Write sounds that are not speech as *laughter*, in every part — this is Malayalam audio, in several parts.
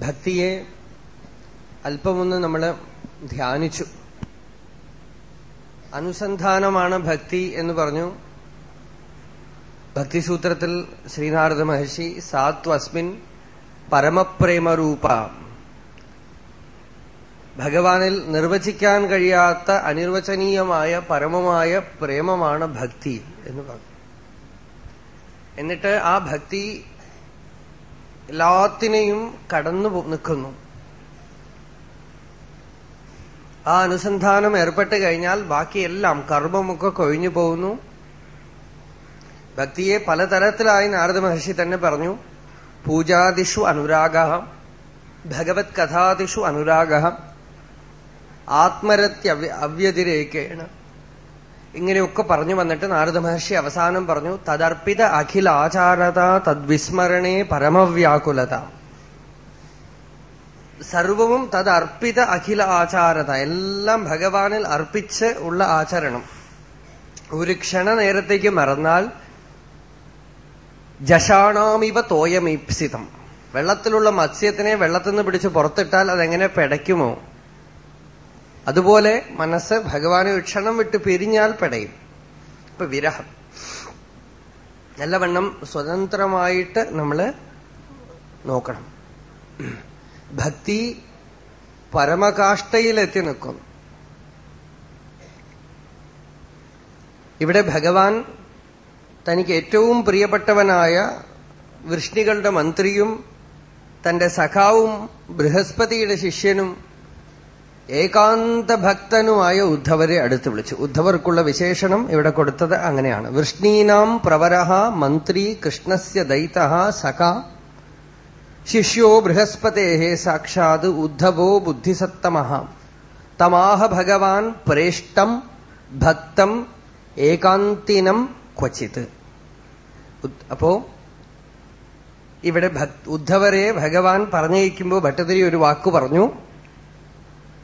ഭക്തിയെ അല്പമൊന്ന് നമ്മൾ ധ്യാനിച്ചു. അനുസന്ധാനമാണ് ഭക്തി എന്ന് പറഞ്ഞു. ഭക്തിസൂത്രത്തിൽ ശ്രീനാരദ മഹർഷി സാത്വസ്മിൻ പരമപ്രേമരൂപ. ഭഗവാനിൽ നിർവചിക്കാൻ കഴിയാത്ത അനിർവചനീയമായ പരമമായ പ്രേമമാണ് ഭക്തി എന്ന് പറഞ്ഞു. എന്നിട്ട് ആ ഭക്തി എല്ലാത്തിനെയും കടന്നു നിൽക്കുന്നു. ആ അനുസന്ധാനം ഏർപ്പെട്ട് കഴിഞ്ഞാൽ ബാക്കിയെല്ലാം കർമ്മമൊക്കെ കൊഴിഞ്ഞു പോകുന്നു. ഭക്തിയെ പലതരത്തിലായി നാരദ മഹർഷി തന്നെ പറഞ്ഞു. പൂജാദിഷു അനുരാഗ ഭഗവത് കഥാദിഷു അനുരാഗ ആത്മരത്യ അവ്യതിരേക്കേണ്. ഇങ്ങനെയൊക്കെ പറഞ്ഞു വന്നിട്ട് നാരദ മഹർഷി അവസാനം പറഞ്ഞു തദർപ്പിത അഖില ആചാരത തദ്വിസ്മരണേ പരമവ്യാകുലത. സർവവും തദർപ്പിത അഖില ആചാരത എല്ലാം ഭഗവാനിൽ അർപ്പിച്ച് ഉള്ള ആചരണം. ഒരു ക്ഷണ നേരത്തേക്ക് മറന്നാൽ ജഷാണാമിവ തോയമീപ്സിതം. വെള്ളത്തിലുള്ള മത്സ്യത്തിനെ വെള്ളത്തിൽ നിന്ന് പിടിച്ച് പുറത്തിട്ടാൽ അതെങ്ങനെ പെടയ്ക്കുമോ? അതുപോലെ മനസ്സ് ഭഗവാനെ ക്ഷണം വിട്ട് പിരിഞ്ഞാൽ പെടയും. ഇപ്പൊ വിരഹം. നല്ലവണ്ണം സ്വതന്ത്രമായിട്ട് നമ്മൾ നോക്കണം. ഭക്തി പരമകാഷ്ടയിലെത്തി നിൽക്കും ഇവിടെ ഭഗവാൻ തനിക്ക് ഏറ്റവും പ്രിയപ്പെട്ടവനായ വൃഷ്ണികളുടെ മന്ത്രിയും തന്റെ സഖാവും ബൃഹസ്പതിയുടെ ശിഷ്യനും ഏകാന്ത ഭക്തനുമായ ഉദ്ധവരെ അടുത്ത് വിളിച്ചു. ഉദ്ധവർക്കുള്ള വിശേഷണം ഇവിടെ കൊടുത്തത് അങ്ങനെയാണ്. വൃഷ്ണീനാം പ്രവരഹ മന്ത്രി കൃഷ്ണസ്യ ദൈത സഖ ശിഷ്യോ ബൃഹസ്പതേ സാക്ഷാത് ഉദ്ധവോ ബുദ്ധിസത്തമ തമാഹ ഭഗവാൻ പ്രേഷ്ടം ഭക്തം ഏകാന്തിനം ക്വചിത്. അപ്പോ ഇവിടെ ഉദ്ധവരെ ഭഗവാൻ പറഞ്ഞയക്കുമ്പോൾ ഭട്ടതിരി ഒരു വാക്കു പറഞ്ഞു.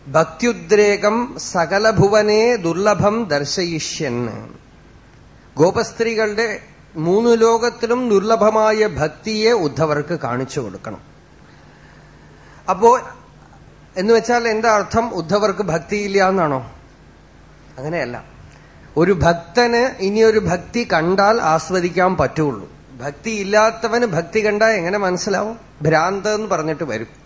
ഭക്തിയുദ്രേകം സകലഭുവനെ ദുർലഭം ദർശയിഷ്യൻ. ഗോപസ്ത്രീകളുടെ മൂന്നു ലോകത്തിലും ദുർലഭമായ ഭക്തിയെ ഉദ്ധവർക്ക് കാണിച്ചു കൊടുക്കണം. അപ്പോ എന്ന് വെച്ചാൽ എന്താ അർത്ഥം? ഉദ്ധവർക്ക് ഭക്തിയില്ല എന്നാണോ? അങ്ങനെയല്ല. ഒരു ഭക്തന് ഇനിയൊരു ഭക്തി കണ്ടാൽ ആസ്വദിക്കാൻ പറ്റുള്ളൂ. ഭക്തി ഇല്ലാത്തവന് ഭക്തി കണ്ടാൽ എങ്ങനെ മനസ്സിലാവും? ഭ്രാന്ത് എന്ന് പറഞ്ഞിട്ട് വരും.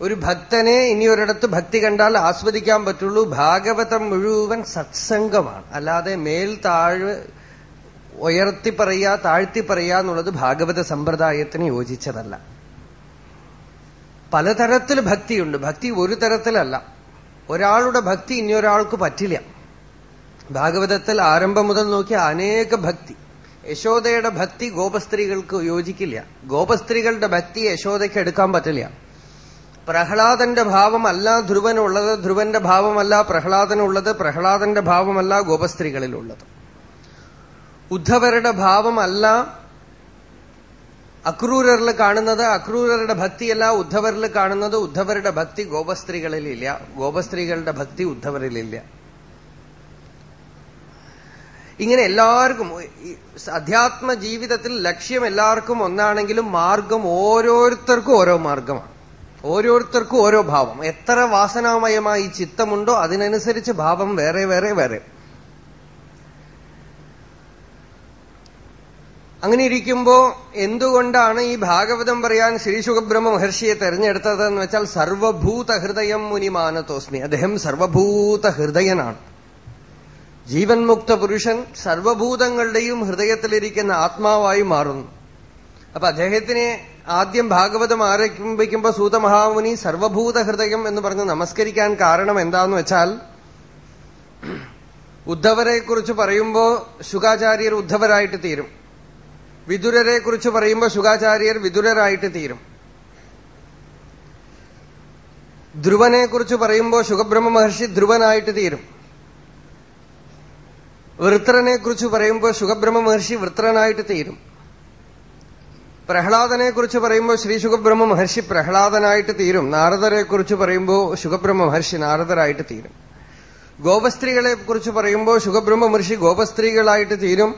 ഒരു ഭക്തനെ ഇനി ഒരിടത്ത് ഭക്തി കണ്ടാൽ ആസ്വദിക്കാൻ പറ്റുള്ളൂ. ഭാഗവതം മുഴുവൻ സത്സംഗമാണ്. അല്ലാതെ മേൽ താഴ് ഉയർത്തി പറയുക താഴ്ത്തി പറയുക എന്നുള്ളത് ഭാഗവത സമ്പ്രദായത്തിന് യോജിച്ചതല്ല. പലതരത്തിൽ ഭക്തിയുണ്ട്. ഭക്തി ഒരു തരത്തിലല്ല. ഒരാളുടെ ഭക്തി ഇനിയൊരാൾക്ക് പറ്റില്ല. ഭാഗവതത്തിൽ ആരംഭം മുതൽ നോക്കിയ അനേക ഭക്തി. യശോദയുടെ ഭക്തി ഗോപസ്ത്രീകൾക്ക് യോജിക്കില്ല. ഗോപസ്ത്രീകളുടെ ഭക്തി യശോദയ്ക്ക് എടുക്കാൻ പറ്റില്ല. പ്രഹ്ലാദന്റെ ഭാവമല്ല ധ്രുവനുള്ളത് ധ്രുവന്റെ ഭാവമല്ല പ്രഹ്ലാദനുള്ളത് പ്രഹ്ലാദന്റെ ഭാവമല്ല ഗോപസ്ത്രീകളിലുള്ളത്. ഉദ്ധവരുടെ ഭാവമല്ല അക്രൂരറിൽ കാണുന്നത് അക്രൂരരുടെ ഭക്തിയല്ല ഉദ്ധവരിൽ കാണുന്നത് ഉദ്ധവരുടെ ഭക്തി ഗോപസ്ത്രീകളിലില്ല ഗോപസ്ത്രീകളുടെ ഭക്തി ഉദ്ധവരിലില്ല. ഇങ്ങനെ എല്ലാവർക്കും അധ്യാത്മ ജീവിതത്തിൽ ലക്ഷ്യം എല്ലാവർക്കും ഒന്നാണെങ്കിലും മാർഗം ഓരോരുത്തർക്കും ഓരോ മാർഗമാണ്. ഓരോരുത്തർക്കും ഓരോ ഭാവം. എത്ര വാസനാമയമായി ചിത്തമുണ്ടോ അതിനനുസരിച്ച് ഭാവം വേറെ വേറെ വേറെ. അങ്ങനെ ഇരിക്കുമ്പോ എന്തുകൊണ്ടാണ് ഈ ഭാഗവതം പറയാൻ ശ്രീ സുഖബ്രഹ്മ മഹർഷിയെ തെരഞ്ഞെടുത്തത് എന്ന് വെച്ചാൽ സർവഭൂത ഹൃദയം മുനിമാനത്തോസ്മി. അദ്ദേഹം സർവഭൂത ഹൃദയനാണ് ജീവൻ മുക്ത പുരുഷൻ സർവഭൂതങ്ങളുടെയും ഹൃദയത്തിലിരിക്കുന്ന ആത്മാവായി മാറുന്നു. അപ്പൊ അദ്ദേഹത്തിനെ ആദ്യം ഭാഗവതം ആരംഭിക്കുമ്പോ സൂതമഹാമുനി സർവഭൂത ഹൃദയം എന്ന് പറഞ്ഞ് നമസ്കരിക്കാൻ കാരണം എന്താന്ന് വെച്ചാൽ ഉദ്ധവരെ കുറിച്ച് പറയുമ്പോ ശുഖാചാര്യർ ഉദ്ധവരായിട്ട് തീരും. വിദുരരെ കുറിച്ച് പറയുമ്പോൾ ശുഖാചാര്യർ വിദുരരായിട്ട് തീരും. ധ്രുവനെ കുറിച്ച് പറയുമ്പോൾ ശുഖബ്രഹ്മ മഹർഷി ധ്രുവനായിട്ട് തീരും. വൃത്രനെ കുറിച്ച് പറയുമ്പോൾ ശുഖബ്രഹ്മ മഹർഷി വൃത്രനായിട്ട് തീരും. പ്രഹ്ലാദനെ കുറിച്ച് പറയുമ്പോൾ ശ്രീ ശുഖബ്രഹ്മ മഹർഷി പ്രഹ്ലാദനായിട്ട് തീരും. നാരദരെ കുറിച്ച് പറയുമ്പോൾ ശുഖബ്രഹ്മ മഹർഷി നാരദരായിട്ട് തീരും. ഗോപസ്ത്രീകളെ കുറിച്ച് പറയുമ്പോൾ ശുഖബ്രഹ്മ മഹർഷി ഗോപസ്ത്രീകളായിട്ട് തീരും.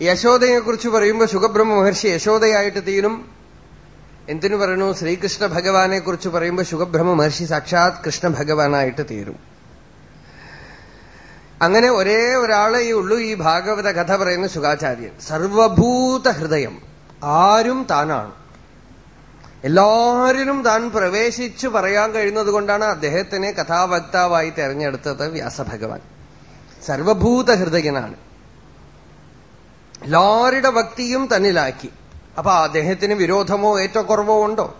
യശോദയെ കുറിച്ച് പറയുമ്പോൾ ശുഖബ്രഹ്മ മഹർഷി യശോദയായിട്ട് തീരും. എന്തിനു പറയുന്നു? ശ്രീകൃഷ്ണ ഭഗവാനെ കുറിച്ച് പറയുമ്പോൾ ശുഖബ്രഹ്മ മഹർഷി സാക്ഷാത് കൃഷ്ണ ഭഗവാനായിട്ട് തീരും. അങ്ങനെ ഒരേ ഒരാളെ ഉള്ളൂ ഈ ഭാഗവത കഥ പറയുന്ന സുഖാചാര്യൻ സർവഭൂത ഹൃദയം. ആരും താനാണ്. എല്ലാരിലും താൻ പ്രവേശിച്ചു പറയാൻ കഴിയുന്നത് കൊണ്ടാണ് അദ്ദേഹത്തിനെ കഥാവക്താവായി തെരഞ്ഞെടുത്തത് വ്യാസഭഗവാൻ. സർവഭൂത ഹൃദയനാണ്. എല്ലാവരുടെ ഭക്തിയും തന്നിലാക്കി. അപ്പൊ അദ്ദേഹത്തിന് വിരോധമോ ഏറ്റക്കുറവോ ഉണ്ടോ?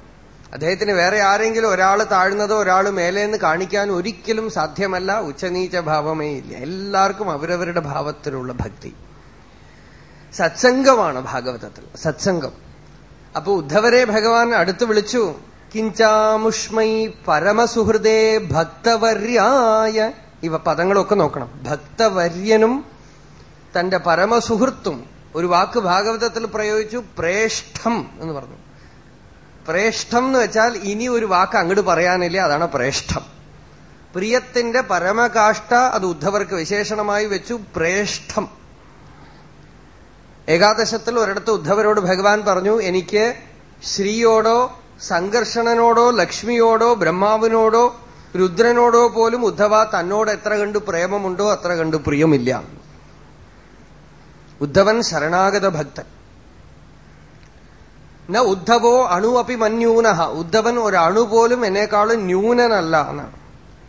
അദ്ദേഹത്തിന് വേറെ ആരെങ്കിലും ഒരാൾ താഴ്ന്നതോ ഒരാൾ മേലേന്ന് കാണിക്കാൻ ഒരിക്കലും സാധ്യമല്ല. ഉച്ചനീച്ച ഭാവമേ ഇല്ല. എല്ലാവർക്കും അവരവരുടെ ഭാവത്തിലുള്ള ഭക്തി. സത്സംഗമാണ് ഭാഗവതത്തിൽ. സത്സംഗം. അപ്പൊ ഉദ്ധവരെ ഭഗവാൻ അടുത്ത് വിളിച്ചു കിഞ്ചാമുഷ്മൈ പരമസുഹൃദേ ഭക്തവര്യായ ഇവ പദങ്ങളൊക്കെ നോക്കണം. ഭക്തവര്യനും തന്റെ പരമസുഹൃത്തും. ഒരു വാക്ക് ഭാഗവതത്തിൽ പ്രയോഗിച്ചു പ്രേഷ്ഠം എന്ന് പറഞ്ഞു. പ്രേഷ്ഠം എന്ന് വെച്ചാൽ ഇനി ഒരു വാക്ക് അങ്ങോട്ട് പറയാനില്ല അതാണ് പ്രേഷ്ഠം. പ്രിയത്തിന്റെ പരമകാഷ്ട അത് ഉദ്ധവർക്ക് വിശേഷണമായി വെച്ചു പ്രേഷ്ഠം. ഏകാദശത്തിൽ ഒരിടത്ത് ഉദ്ധവരോട് ഭഗവാൻ പറഞ്ഞു എനിക്ക് ശ്രീയോടോ സംഘർഷണനോടോ ലക്ഷ്മിയോടോ ബ്രഹ്മാവിനോടോ രുദ്രനോടോ പോലും ഉദ്ധവ തന്നോട് എത്ര കണ്ട് പ്രേമമുണ്ടോ അത്ര കണ്ട് പ്രിയമില്ല. ഉദ്ധവൻ ശരണാഗത ഭക്തൻ. ന ഉദ്ധവോ അണു അപ്പി മന്യൂന. ഉദ്ധവൻ ഒരു അണു പോലും എന്നെക്കാളും ന്യൂനനല്ല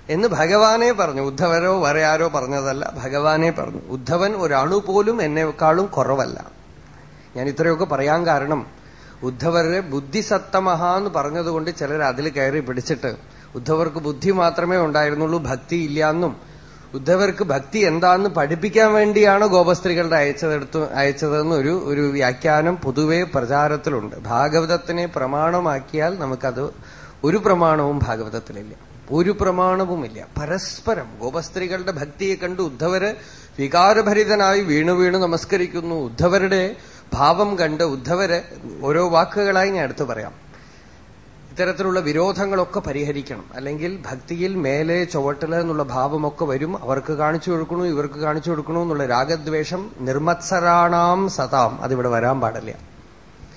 എന്ന്. ഭഗവാനെ പറഞ്ഞു. ഉദ്ധവരോ വേറെ ആരോ പറഞ്ഞതല്ല. ഭഗവാനെ പറഞ്ഞു. ഉദ്ധവൻ ഒരു അണു പോലും എന്നെക്കാളും കുറവല്ല. ഞാൻ ഇത്രയൊക്കെ പറയാൻ കാരണം ഉദ്ധവരെ ബുദ്ധിസത്തമഹ എന്ന് പറഞ്ഞതുകൊണ്ട് ചിലർ അതിൽ കയറി പിടിച്ചിട്ട് ഉദ്ധവർക്ക് ബുദ്ധി മാത്രമേ ഉണ്ടായിരുന്നുള്ളൂ ഭക്തി ഇല്ലാന്നും ഉദ്ധവർക്ക് ഭക്തി എന്താന്ന് പഠിപ്പിക്കാൻ വേണ്ടിയാണ് ഗോപസ്ത്രീകളുടെ അയച്ചതെടുത്ത് അയച്ചതെന്ന് ഒരു ഒരു വ്യാഖ്യാനം പൊതുവെ പ്രചാരത്തിലുണ്ട്. ഭാഗവതത്തിനെ പ്രമാണമാക്കിയാൽ നമുക്കത് ഒരു പ്രമാണവും ഭാഗവതത്തിലില്ല. ഒരു പ്രമാണവുമില്ല. പരസ്പരം ഗോപസ്ത്രീകളുടെ ഭക്തിയെ കണ്ട് ഉദ്ധവര് വികാരഭരിതനായി വീണു വീണു നമസ്കരിക്കുന്നു. ഉദ്ധവരുടെ ഭാവം കണ്ട് ഉദ്ധവര് ഓരോ വാക്കുകളായി ഞാൻ എടുത്തു പറയാം. ഇത്തരത്തിലുള്ള വിരോധങ്ങളൊക്കെ പരിഹരിക്കണം. അല്ലെങ്കിൽ ഭക്തിയിൽ മേലെ ചുവട്ടിൽ എന്നുള്ള ഭാവമൊക്കെ വരും. അവർക്ക് കാണിച്ചു കൊടുക്കണു ഇവർക്ക് കാണിച്ചു കൊടുക്കണു എന്നുള്ള രാഗദ്വേഷം നിർമത്സരാണാം സതാം. അതിവിടെ വരാൻ പാടില്ല.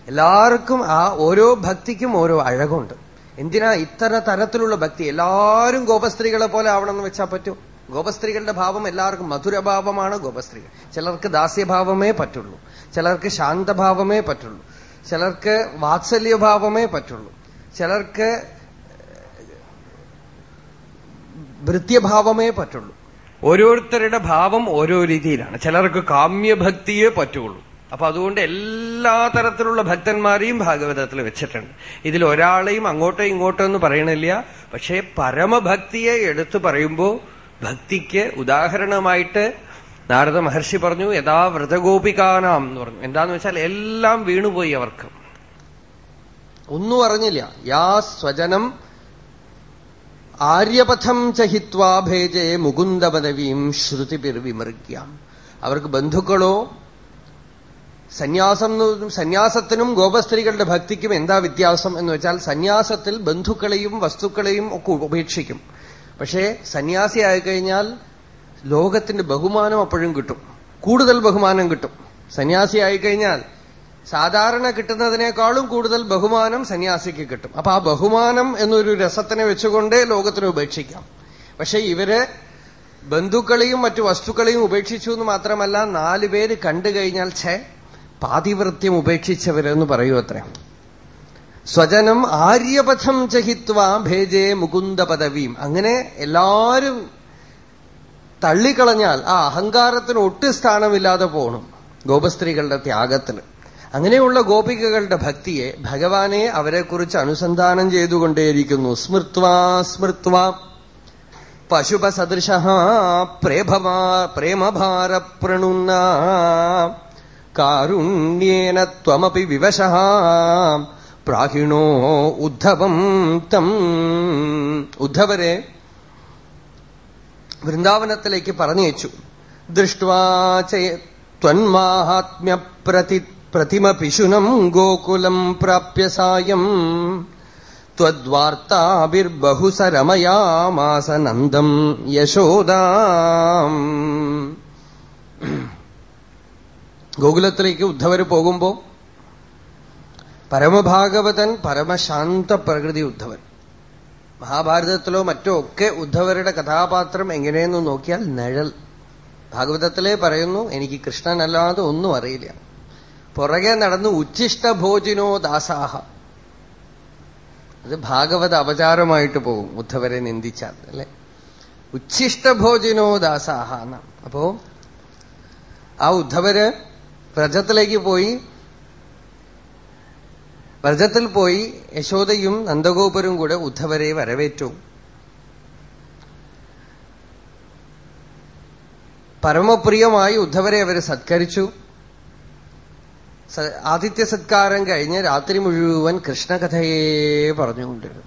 എല്ലാവർക്കും ആ ഓരോ ഭക്തിക്കും ഓരോ അഴകുണ്ട്. എന്തിനാ ഇത്തര തരത്തിലുള്ള ഭക്തി? എല്ലാവരും ഗോപസ്ത്രീകളെ പോലെ ആവണമെന്ന് വെച്ചാൽ പറ്റൂ. ഗോപസ്ത്രീകളുടെ ഭാവം എല്ലാവർക്കും മധുരഭാവമാണ് ഗോപസ്ത്രീകൾ. ചിലർക്ക് ദാസ്യഭാവമേ പറ്റുള്ളൂ. ചിലർക്ക് ശാന്തഭാവമേ പറ്റുള്ളൂ. ചിലർക്ക് വാത്സല്യഭാവമേ പറ്റുള്ളൂ. ചിലർക്ക് ഭൃത്യഭാവമേ പറ്റുള്ളൂ. ഓരോരുത്തരുടെ ഭാവം ഓരോ രീതിയിലാണ്. ചിലർക്ക് കാമ്യഭക്തിയേ പറ്റുള്ളൂ. അപ്പൊ അതുകൊണ്ട് എല്ലാ തരത്തിലുള്ള ഭക്തന്മാരെയും ഭാഗവതത്തിൽ വെച്ചിട്ടുണ്ട്. ഇതിൽ ഒരാളെയും അങ്ങോട്ടോ ഇങ്ങോട്ടോ എന്ന് പറയണില്ല. പക്ഷേ പരമഭക്തിയെ എടുത്തു പറയുമ്പോൾ ഭക്തിക്ക് ഉദാഹരണമായിട്ട് നാരദ മഹർഷി പറഞ്ഞു യഥാ വ്രതഗോപികാനാം എന്ന് പറഞ്ഞു. എന്താന്ന് വെച്ചാൽ എല്ലാം വീണുപോയി അവർക്ക്. ഒന്നും അറിഞ്ഞില്ല. യാ സ്വജനം ആര്യപഥം ചഹിത്വാ ഭേജേ മുകുന്ദപദവീം ശ്രുതിപിർ വിമൃഗ്യാം. അവർക്ക് ബന്ധുക്കളോ സന്യാസം സന്യാസത്തിനും ഗോപസ്ത്രീകളുടെ ഭക്തിക്കും എന്താ വ്യത്യാസം എന്ന് വെച്ചാൽ സന്യാസത്തിൽ ബന്ധുക്കളെയും വസ്തുക്കളെയും ഒക്കെ ഉപേക്ഷിക്കും. പക്ഷേ സന്യാസി ആയിക്കഴിഞ്ഞാൽ ലോകത്തിന്റെ ബഹുമാനം അപ്പോഴും കിട്ടും. കൂടുതൽ ബഹുമാനം കിട്ടും. സന്യാസി ആയിക്കഴിഞ്ഞാൽ സാധാരണ കിട്ടുന്നതിനേക്കാളും കൂടുതൽ ബഹുമാനം സന്യാസിക്ക് കിട്ടും. അപ്പൊ ആ ബഹുമാനം എന്നൊരു രസത്തിനെ വെച്ചുകൊണ്ടേ ലോകത്തിന് ഉപേക്ഷിക്കാം. പക്ഷെ ഇവർ ബന്ധുക്കളെയും മറ്റു വസ്തുക്കളെയും ഉപേക്ഷിച്ചു എന്ന് മാത്രമല്ല നാലുപേര് കണ്ടു കഴിഞ്ഞാൽ ഛേ പാതിവൃത്യം ഉപേക്ഷിച്ചവരെന്ന് പറയൂ അത്ര. സ്വജനം ആര്യപഥം ചഹിത്വ ഭേജേ മുകുന്ദ പദവിയും അങ്ങനെ എല്ലാരും തള്ളിക്കളഞ്ഞാൽ ആ അഹങ്കാരത്തിന് ഒട്ട് സ്ഥാനമില്ലാതെ പോകണം ഗോപസ്ത്രീകളുടെ ത്യാഗത്തിന്. അങ്ങനെയുള്ള ഗോപികകളുടെ ഭക്തിയെ ഭഗവാനെ അവരെക്കുറിച്ച് അനുസന്ധാനം ചെയ്തുകൊണ്ടേയിരിക്കുന്നു. സ്മൃത്വാ സ്മൃത്വാ പശുപസദൃശ പ്രേമഭാരപ്രണുന്ന കാരുണ്യേന ത്വമപി വിവശ പ്രാഹിണോ ഉദ്ധവം തം. ഉദ്ധവരെ വൃന്ദാവനത്തിലേക്ക് പറഞ്ഞയച്ചു. ദൃഷ്ട്വാ ത്വന്മാഹാത്മ്യ പ്രതി പിശുനം ഗോകുലം പ്രാപ്യ സായം. ത്വദ്വാർത്താഭിർബഹുസരമയാമാസ നന്ദം യശോദാം. ഗോകുലത്തിലേക്ക് ഉദ്ധവർ പോകുമ്പോ പരമഭാഗവതൻ പരമശാന്ത പ്രകൃതി ഉദ്ധവൻ. മഹാഭാരതത്തിലോ മറ്റോ ഒക്കെ ഉദ്ധവരുടെ കഥാപാത്രം എങ്ങനെയെന്ന് നോക്കിയാൽ നിഴൽ. ഭാഗവതത്തിലേ പറയുന്നു എനിക്ക് കൃഷ്ണനല്ലാതെ ഒന്നും അറിയില്ല. പുറകെ നടന്ന് ഉച്ഛിഷ്ടഭോജിനോ ദാസാഹ. അത് ഭാഗവത അപചാരമായിട്ട് പോകും ബുദ്ധവരെ നിന്ദിച്ചാൽ അല്ലെ? ഉച്ഛിഷ്ടഭോജിനോ ദാസാഹ അപ്പോ ആ ഉദ്ധവര് വ്രജത്തിലേക്ക് പോയി വ്രജത്തിൽ പോയി യശോദയും നന്ദഗോപുരും കൂടെ ഉദ്ധവരെ വരവേറ്റു. പരമപ്രിയമായി ഉദ്ധവരെ അവർ സത്കരിച്ചു. ആദിത്യ സത്കാരം കഴിഞ്ഞ് രാത്രി മുഴുവൻ കൃഷ്ണകഥയെ പറഞ്ഞുകൊണ്ടിരുന്നു.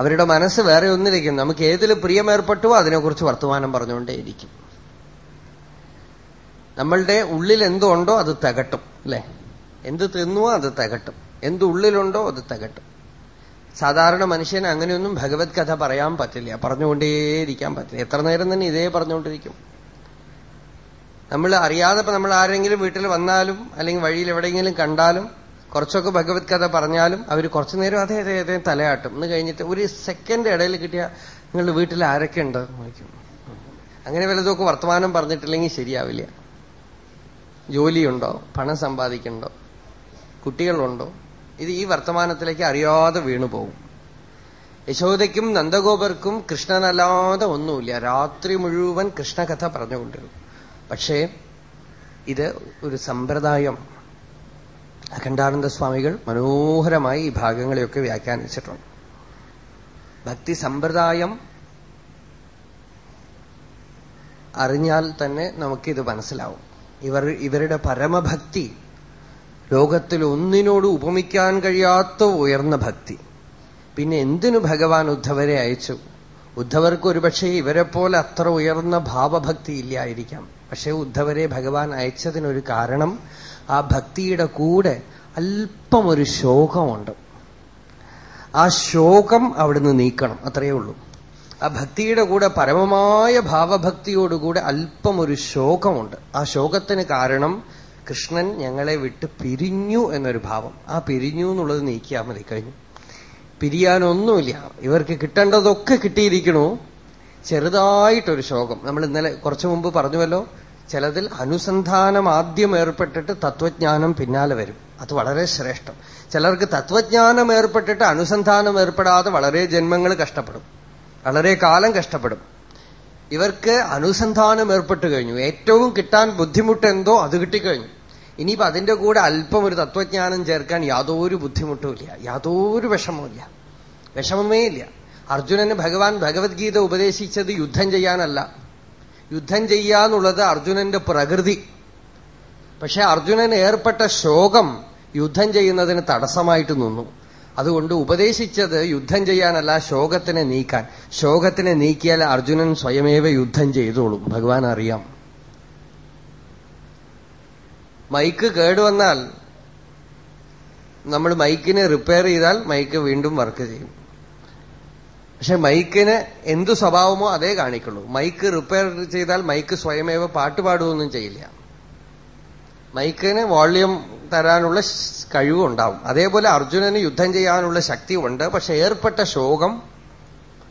അവരുടെ മനസ്സ് വേറെ ഒന്നിരിക്കും നമുക്ക് ഏതിൽ പ്രിയമേർപ്പെട്ടുവോ അതിനെക്കുറിച്ച് വർത്തമാനം പറഞ്ഞുകൊണ്ടേയിരിക്കും. നമ്മളുടെ ഉള്ളിൽ എന്തുണ്ടോ അത് തകട്ടും അല്ലെ? എന്ത് തിന്നുവോ അത് തകട്ടും. എന്ത് ഉള്ളിലുണ്ടോ അത് തകട്ടും. സാധാരണ മനുഷ്യന് അങ്ങനെയൊന്നും ഭഗവത് കഥ പറയാൻ പറ്റില്ല പറഞ്ഞുകൊണ്ടേയിരിക്കാൻ പറ്റില്ല. എത്ര നേരം തന്നെ ഇതേ പറഞ്ഞുകൊണ്ടിരിക്കും. നമ്മൾ അറിയാതെ നമ്മൾ ആരെങ്കിലും വീട്ടിൽ വന്നാലും അല്ലെങ്കിൽ വഴിയിൽ എവിടെയെങ്കിലും കണ്ടാലും കുറച്ചൊക്കെ ഭഗവത് കഥ പറഞ്ഞാലും അവർ കുറച്ചു നേരം അതേ അതേ അതേ തലയാട്ടും. എന്ന് കഴിഞ്ഞിട്ട് ഒരു സെക്കൻഡ് ഇടയിൽ കിട്ടിയ നിങ്ങളുടെ വീട്ടിൽ ആരൊക്കെ ഉണ്ട് അങ്ങനെ വല്ലതൊക്കെ വർത്തമാനം പറഞ്ഞിട്ടില്ലെങ്കിൽ ശരിയാവില്ല. ജോലിയുണ്ടോ? പണം സമ്പാദിക്കണ്ടോ? കുട്ടികളുണ്ടോ? ഇത് ഈ വർത്തമാനത്തിലേക്ക് അറിയാതെ വീണു പോകും. യശോദയ്ക്കും നന്ദഗോപർക്കും കൃഷ്ണനല്ലാതെ ഒന്നുമില്ല. രാത്രി മുഴുവൻ കൃഷ്ണകഥ പറഞ്ഞുകൊണ്ടിരുന്നു. പക്ഷേ ഇത് ഒരു സമ്പ്രദായം. അഖണ്ഡാനന്ദ സ്വാമികൾ മനോഹരമായി ഈ ഭാഗങ്ങളെയൊക്കെ വ്യാഖ്യാനിച്ചിട്ടുണ്ട്. ഭക്തി സമ്പ്രദായം അറിഞ്ഞാൽ തന്നെ നമുക്കിത് മനസ്സിലാവും. ഇവർ ഇവരുടെ പരമഭക്തി ലോകത്തിൽ ഒന്നിനോട് ഉപമിക്കാൻ കഴിയാത്ത ഉയർന്ന ഭക്തി. പിന്നെ എന്തിനു ഭഗവാൻ ഉദ്ധവരെ അയച്ചു? ഉദ്ധവർക്ക് ഒരുപക്ഷെ ഇവരെപ്പോലെ അത്ര ഉയർന്ന ഭാവഭക്തി ഇല്ലായിരിക്കാം പക്ഷെ ഉദ്ധവരെ ഭഗവാൻ അയച്ചതിനൊരു കാരണം ആ ഭക്തിയുടെ കൂടെ അല്പം ഒരു ശോകമുണ്ട്. ആ ശോകം അവിടുന്ന് നീക്കണം അത്രയേ ഉള്ളൂ. ആ ഭക്തിയുടെ കൂടെ പരമമായ ഭാവഭക്തിയോടുകൂടെ അല്പം ഒരു ശോകമുണ്ട്. ആ ശോകത്തിന് കാരണം കൃഷ്ണൻ ഞങ്ങളെ വിട്ട് പിരിഞ്ഞു എന്നൊരു ഭാവം. ആ പിരിഞ്ഞു എന്നുള്ളത് നീക്കിയാൽ മതി കഴിഞ്ഞു. പിരിയാനൊന്നുമില്ല. ഇവർക്ക് കിട്ടേണ്ടതൊക്കെ കിട്ടിയിരിക്കണു. ചെറുതായിട്ടൊരു ശോകം. നമ്മൾ ഇന്നലെ കുറച്ചു മുമ്പ് പറഞ്ഞുവല്ലോ ചിലതിൽ അനുസന്ധാനം ആദ്യം ഏർപ്പെട്ടിട്ട് തത്വജ്ഞാനം പിന്നാലെ വരും. അത് വളരെ ശ്രേഷ്ഠം. ചിലർക്ക് തത്വജ്ഞാനം ഏർപ്പെട്ടിട്ട് അനുസന്ധാനം ഏർപ്പെടാതെ വളരെ ജന്മങ്ങൾ കഷ്ടപ്പെടും. വളരെ കാലം കഷ്ടപ്പെടും. ഇവർക്ക് അനുസന്ധാനം ഏർപ്പെട്ടു കഴിഞ്ഞു. ഏറ്റവും കിട്ടാൻ ബുദ്ധിമുട്ട് എന്തോ അത് കിട്ടിക്കഴിഞ്ഞു. ഇനിയിപ്പോ അതിന്റെ കൂടെ അല്പം ഒരു തത്വജ്ഞാനം ചേർക്കാൻ യാതൊരു ബുദ്ധിമുട്ടുമില്ല യാതൊരു വിഷമവുമില്ല വിഷമമേ ഇല്ല. അർജുനന് ഭഗവാൻ ഭഗവത്ഗീത ഉപദേശിച്ചത് യുദ്ധം ചെയ്യാനല്ല. യുദ്ധം ചെയ്യാന്നുള്ളത് അർജുനന്റെ പ്രകൃതി. പക്ഷെ അർജുനന് ഏർപ്പെട്ട ശോകം യുദ്ധം ചെയ്യുന്നതിന് തടസ്സമായിട്ട് നിന്നു. അതുകൊണ്ട് ഉപദേശിച്ചത് യുദ്ധം ചെയ്യാനല്ല ശോകത്തിനെ നീക്കാൻ. ശോകത്തിനെ നീക്കിയാൽ അർജുനൻ സ്വയമേവ യുദ്ധം ചെയ്തോളും. ഭഗവാൻ അറിയാം മൈക്ക് കേടുവന്നാൽ നമ്മൾ മൈക്കിനെ റിപ്പയർ ചെയ്താൽ മൈക്ക് വീണ്ടും വർക്ക് ചെയ്യും. പക്ഷെ മൈക്കിന് എന്തു സ്വഭാവമോ അതേ കാണിക്കുള്ളൂ. മൈക്ക് റിപ്പയർ ചെയ്താൽ മൈക്ക് സ്വയമേവ പാട്ട് പാടുകയൊന്നും ചെയ്യില്ല. മൈക്കിന് വോള്യം തരാനുള്ള കഴിവുണ്ടാവും. അതേപോലെ അർജുനന് യുദ്ധം ചെയ്യാനുള്ള ശക്തി ഉണ്ട് പക്ഷെ ഏർപ്പെട്ട ശോകം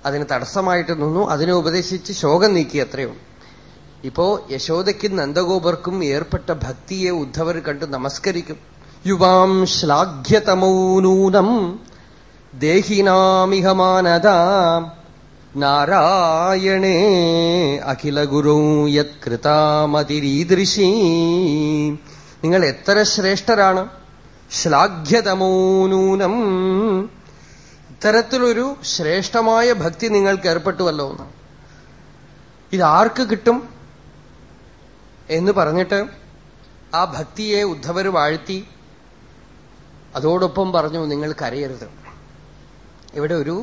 അതിന് തടസ്സമായിട്ട് നിന്നു. അതിനെ ഉപദേശിച്ച് ശോകം നീക്കി അത്രയും ഇപ്പോ യശോദയ്ക്കും നന്ദഗോപർക്കും ഏർപ്പെട്ട ഭക്തിയെ ഉദ്ധവർ കണ്ട് നമസ്കരിക്കും. യുവാം ശ്ലാഘ്യതമൗനൂനം ദേഹിനാമിഹമാനത നാരായണേ അഖില ഗുരു യത്കൃതാമതിരീദൃശീ നിങ്ങൾ എത്ര ശ്രേഷ്ഠരാണ്? ശ്ലാഘ്യതമോനൂനം ഇത്തരത്തിലൊരു ശ്രേഷ്ഠമായ ഭക്തി നിങ്ങൾക്ക് ഏർപ്പെട്ടുവല്ലോ ഇതാർക്ക് കിട്ടും? എന്ന് പറഞ്ഞിട്ട് ആ ഭക്തിയെ ഉദ്ധവർ വാഴ്ത്തി അതോടൊപ്പം പറഞ്ഞു നിങ്ങൾ കരയരുത്. ഇവിടെ ഒരു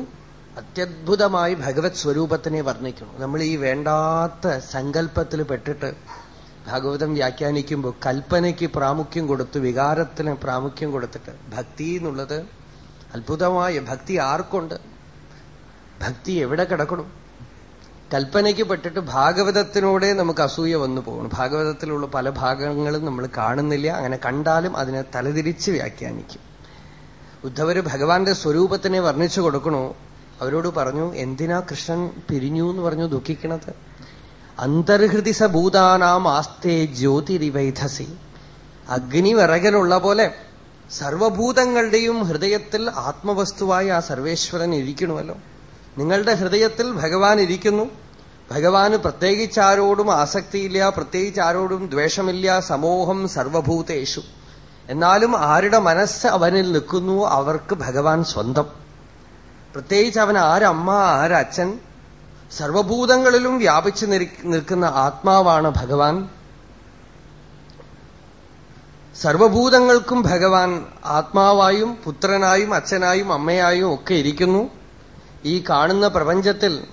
അത്യത്ഭുതമായി ഭഗവത് സ്വരൂപത്തിനെ വർണിക്കുന്നു. നമ്മൾ ഈ വേണ്ടാത്ത സങ്കല്പത്തിൽ പെട്ടിട്ട് ഭാഗവതം വ്യാഖ്യാനിക്കുമ്പോൾ കൽപ്പനയ്ക്ക് പ്രാമുഖ്യം കൊടുത്ത് വികാരത്തിന് പ്രാമുഖ്യം കൊടുത്തിട്ട് ഭക്തി എന്നുള്ളത് അത്ഭുതമായ ഭക്തി ആർക്കുണ്ട്? ഭക്തി എവിടെ കിടക്കണം? കൽപ്പനയ്ക്ക് പെട്ടിട്ട് ഭാഗവതത്തിനോടെ നമുക്ക് അസൂയ വന്നു പോകണം. ഭാഗവതത്തിലുള്ള പല ഭാഗങ്ങളും നമ്മൾ കാണുന്നില്ല. അങ്ങനെ കണ്ടാലും അതിനെ തലതിരിച്ച് വ്യാഖ്യാനിക്കും. ഉദ്ധവര് ഭഗവാന്റെ സ്വരൂപത്തിനെ വർണിച്ചു കൊടുക്കണോ? അവരോട് പറഞ്ഞു എന്തിനാ കൃഷ്ണൻ പിരിഞ്ഞു എന്ന് പറഞ്ഞു ദുഃഖിക്കണത്? അന്തർഹൃതി സഭൂതാനാം ആസ്തേ ജ്യോതിരിവൈധസി. അഗ്നി വിറകലുള്ള പോലെ സർവഭൂതങ്ങളുടെയും ഹൃദയത്തിൽ ആത്മവസ്തുവായി ആ സർവേശ്വരൻ ഇരിക്കണമല്ലോ നിങ്ങളുടെ ഹൃദയത്തിൽ ഭഗവാൻ ഇരിക്കുന്നു. ഭഗവാന് പ്രത്യേകിച്ച് ആരോടും ആസക്തിയില്ല പ്രത്യേകിച്ച് ആരോടും ദ്വേഷമില്ല. സമൂഹം സർവഭൂതേഷു. എന്നാലും ആരുടെ മനസ്സ് അവനിൽ നിൽക്കുന്നു അവർക്ക് ഭഗവാൻ സ്വന്തം. പ്രത്യേകിച്ച് അവൻ ആരമ്മ ആരച്ഛൻ. സർവഭൂതങ്ങളിലും വ്യാപിച്ചു നിൽക്കുന്ന ആത്മാവാണ് ഭഗവാൻ. സർവഭൂതങ്ങൾക്കും ഭഗവാൻ ആത്മാവായും പുത്രനായും അച്ഛനായും അമ്മയായും ഒക്കെ ഇരിക്കുന്നു. ഈ കാണുന്ന പ്രപഞ്ചത്തിൽ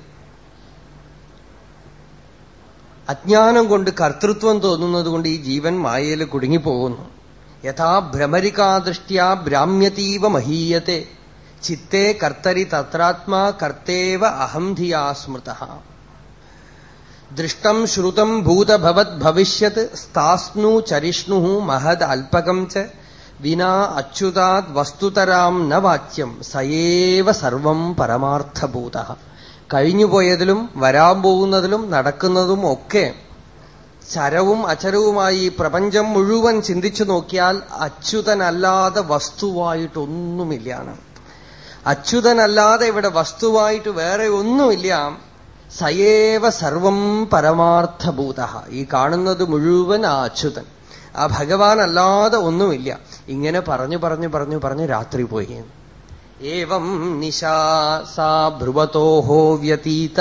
അജ്ഞാനം കൊണ്ട് കർത്തൃത്വം തോന്നുന്നത് കൊണ്ട് ഈ ജീവൻ മായയിൽ കുടുങ്ങിപ്പോകുന്നു. യഥാ ഭ്രമരികാദൃഷ്ട്യാ ഭ്രാമ്യതീവ മഹീയത്തെ. ചിത്തേ കർത്തരി തത്രാത്മാ കർത്തേവ അഹം ധിയാ സ്മൃത. ദൃഷ്ടം ശ്രുതം ഭൂതഭവത് ഭവിഷ്യത് സ്ഥാസ്നു ചരിഷ്ണു മഹദ് അൽപകം ച. വിനാ അച്യുതാത് വസ്തുതരാം ന സയേവ സർവം പരമാർത്ഥഭൂത. കഴിഞ്ഞുപോയതിലും വരാൻ പോകുന്നതിലും നടക്കുന്നതും ഒക്കെ ചരവും അചരവുമായി പ്രപഞ്ചം മുഴുവൻ ചിന്തിച്ചു നോക്കിയാൽ അച്യുതനല്ലാതെ വസ്തുവായിട്ടൊന്നുമില്ലാണ് അച്യുതനല്ലാതെ ഇവിടെ വസ്തുവായിട്ട് വേറെ ഒന്നുമില്ല. സയേവ സർവം പരമാർത്ഥഭൂത. ഈ കാണുന്നത് മുഴുവൻ ആ അച്യുതൻ. ആ ഭഗവാൻ അല്ലാതെ ഒന്നുമില്ല. ഇങ്ങനെ പറഞ്ഞു പറഞ്ഞു പറഞ്ഞു പറഞ്ഞു രാത്രി പോയി. ഏവം നിശാ സാ ഭ്രുവതോഹോ വ്യതീത.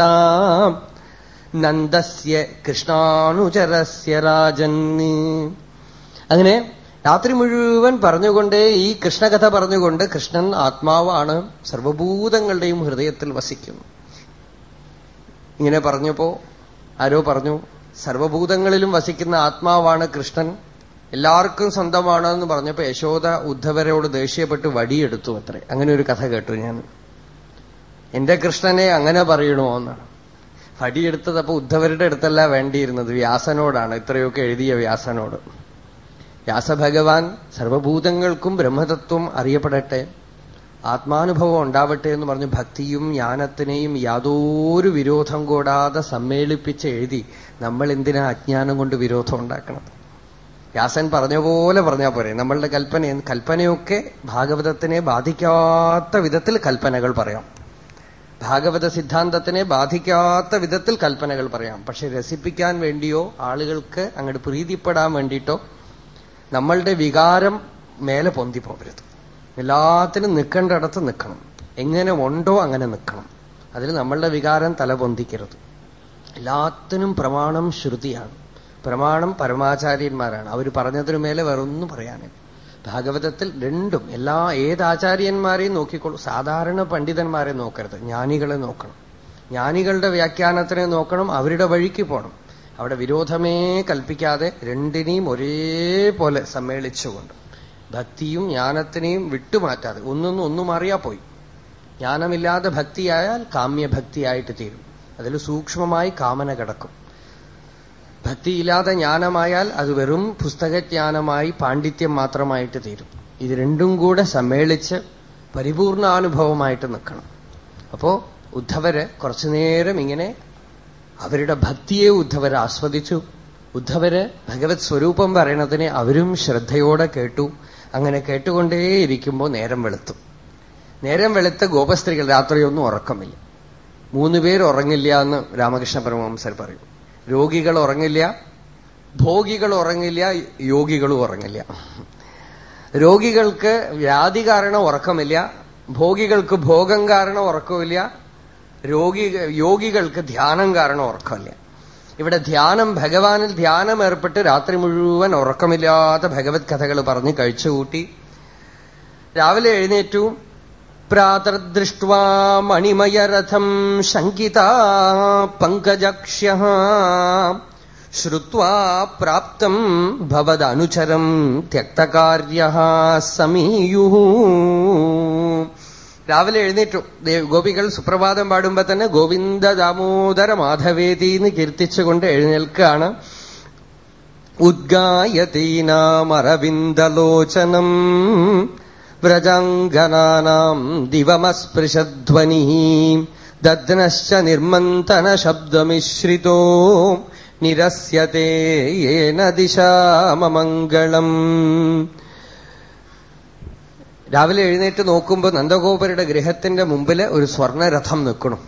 നന്ദസ്യ കൃഷ്ണാനുചരസ്യ രാജൻ. അങ്ങനെ രാത്രി മുഴുവൻ പറഞ്ഞുകൊണ്ടേ ഈ കൃഷ്ണകഥ പറഞ്ഞുകൊണ്ട് കൃഷ്ണൻ ആത്മാവാണ് സർവഭൂതങ്ങളുടെയും ഹൃദയത്തിൽ വസിക്കുന്നു. ഇങ്ങനെ പറഞ്ഞപ്പോ ആരോ പറഞ്ഞു സർവഭൂതങ്ങളിലും വസിക്കുന്ന ആത്മാവാണ് കൃഷ്ണൻ. എല്ലാവർക്കും സ്വന്തമാണെന്ന് പറഞ്ഞപ്പോ യശോദ ഉദ്ധവരോട് ദേഷ്യപ്പെട്ട് വടിയെടുത്തു അത്രേ. അങ്ങനെ ഒരു കഥ കേട്ടു ഞാൻ. എന്റെ കൃഷ്ണനെ അങ്ങനെ പറയണോ എന്നാണ്. വടിയെടുത്തത് അപ്പൊ ഉദ്ധവരുടെ അടുത്തല്ല വേണ്ടിയിരുന്നത്. വ്യാസനോടാണ്. ഇത്രയൊക്കെ എഴുതിയ വ്യാസനോട്. വ്യാസഭഗവാൻ സർവഭൂതങ്ങൾക്കും ബ്രഹ്മതത്വം അറിയപ്പെടട്ടെ. ആത്മാനുഭവം ഉണ്ടാവട്ടെ എന്ന് പറഞ്ഞ് ഭക്തിയും ജ്ഞാനത്തിനെയും യാതൊരു വിരോധം കൂടാതെ സമ്മേളിപ്പിച്ച് എഴുതി. നമ്മൾ എന്തിനാ അജ്ഞാനം കൊണ്ട് വിരോധം ഉണ്ടാക്കണം വ്യാസൻ പറഞ്ഞ പോലെ പറഞ്ഞാൽ പോരെ. നമ്മളുടെ കൽപ്പന കൽപ്പനയൊക്കെ ഭാഗവതത്തിനെ ബാധിക്കാത്ത വിധത്തിൽ കൽപ്പനകൾ പറയാം. ഭാഗവത സിദ്ധാന്തത്തിനെ ബാധിക്കാത്ത വിധത്തിൽ കൽപ്പനകൾ പറയാം. പക്ഷെ രസിപ്പിക്കാൻ വേണ്ടിയോ ആളുകൾക്ക് അങ്ങോട്ട് പ്രീതിപ്പെടാൻ വേണ്ടിയിട്ടോ നമ്മളുടെ വികാരം മേലെ പൊന്തി പോകരുത്. എല്ലാത്തിനും നിൽക്കേണ്ടടത്ത് നിൽക്കണം. എങ്ങനെ ഉണ്ടോ അങ്ങനെ നിൽക്കണം. അതിൽ നമ്മളുടെ വികാരം തല പൊന്തിക്കരുത്. എല്ലാത്തിനും പ്രമാണം ശ്രുതിയാണ്. പ്രമാണം പരമാചാര്യന്മാരാണ്. അവർ പറഞ്ഞതിനു മേലെ വേറൊന്നും പറയാനില്ല. ഭാഗവതത്തിൽ രണ്ടും എല്ലാ ഏത് ആചാര്യന്മാരെയും നോക്കിക്കോളൂ സാധാരണ പണ്ഡിതന്മാരെ നോക്കരുത്. ജ്ഞാനികളെ നോക്കണം. ജ്ഞാനികളുടെ വ്യാഖ്യാനത്തിനെ നോക്കണം. അവരുടെ വഴിക്ക് പോകണം അവിടെ വിരോധമേ കൽപ്പിക്കാതെ രണ്ടിനെയും ഒരേപോലെ സമ്മേളിച്ചുകൊണ്ട് ഭക്തിയും ജ്ഞാനത്തിനെയും വിട്ടുമാറ്റാതെ ഒന്നൊന്നും ഒന്നും അറിയാ പോയി. ജ്ഞാനമില്ലാതെ ഭക്തിയായാൽ കാമ്യഭക്തിയായിട്ട് തീരും. അതിൽ സൂക്ഷ്മമായി കാമന കിടക്കും. ഭക്തിയില്ലാതെ ജ്ഞാനമായാൽ അത് വെറും പുസ്തകജ്ഞാനമായി പാണ്ഡിത്യം മാത്രമായിട്ട് തീരും. ഇത് രണ്ടും കൂടെ സമ്മേളിച്ച് പരിപൂർണാനുഭവമായിട്ട് നിൽക്കണം. അപ്പോ ഉദ്ധവര് കുറച്ചുനേരം ഇങ്ങനെ അവരുടെ ഭക്തിയെ ഉദ്ധവർ ആസ്വദിച്ചു. ഉദ്ധവര് ഭഗവത് സ്വരൂപം പറയണതിനെ അവരും ശ്രദ്ധയോടെ കേട്ടു. അങ്ങനെ കേട്ടുകൊണ്ടേയിരിക്കുമ്പോൾ നേരം വെളുത്തു. നേരം വെളുത്ത ഗോപസ്ത്രീകൾ രാത്രിയൊന്നും ഉറക്കമില്ല. മൂന്നുപേർ ഉറങ്ങില്ല എന്ന് രാമകൃഷ്ണ പരമവംസർ പറയും. രോഗികൾ ഉറങ്ങില്ല. ഭോഗികൾ ഉറങ്ങില്ല യോഗികളും ഉറങ്ങില്ല. രോഗികൾക്ക് വ്യാധി കാരണം ഉറക്കമില്ല. ഭോഗികൾക്ക് ഭോഗം കാരണം ഉറക്കമില്ല രോഗി യോഗികൾക്ക് ധ്യാനം കാരണം ഉറക്കമില്ല ഇവിടെ ധ്യാനം ഭഗവാനിൽ ധ്യാനം ഏർപ്പെട്ട് രാത്രി മുഴുവൻ ഉറക്കമില്ലാത്ത ഭഗവത് കഥകൾ പറഞ്ഞ് കഴിച്ചുകൂട്ടി. രാവിലെ എഴുന്നേറ്റു. പ്രാതർദൃഷ്ട്വാ മണിമയരഥം ശങ്കിത പങ്കജക്ഷ്യ ശ്രുവാ പ്രാപ്തം ഭവദനുചരം ത്യക്തകാര്യ സമീയു രാവിലെ എഴുന്നേറ്റു. ഗോപികൾ സുപ്രഭാതം പാടുമ്പോ തന്നെ ഗോവിന്ദ ദാമോദര മാധവേദി എന്ന് കീർത്തിച്ചുകൊണ്ട് എഴുന്നേൽക്കുകയാണ്. ഉദ്ഗായതീനാമരവിന്ദലോചനം. ദിവമസ്പൃശധ്വനി. ദനശ്ച നിർമന്തന ശബ്ദമിശ്രിതോ. നിരസ്യത്തെ ദിശാ ദിശാമമംഗളം രാവിലെ എഴുന്നേറ്റ് നോക്കുമ്പോൾ നന്ദഗോപരുടെ ഗൃഹത്തിന്റെ മുമ്പിൽ ഒരു സ്വർണരഥം നിൽക്കണം.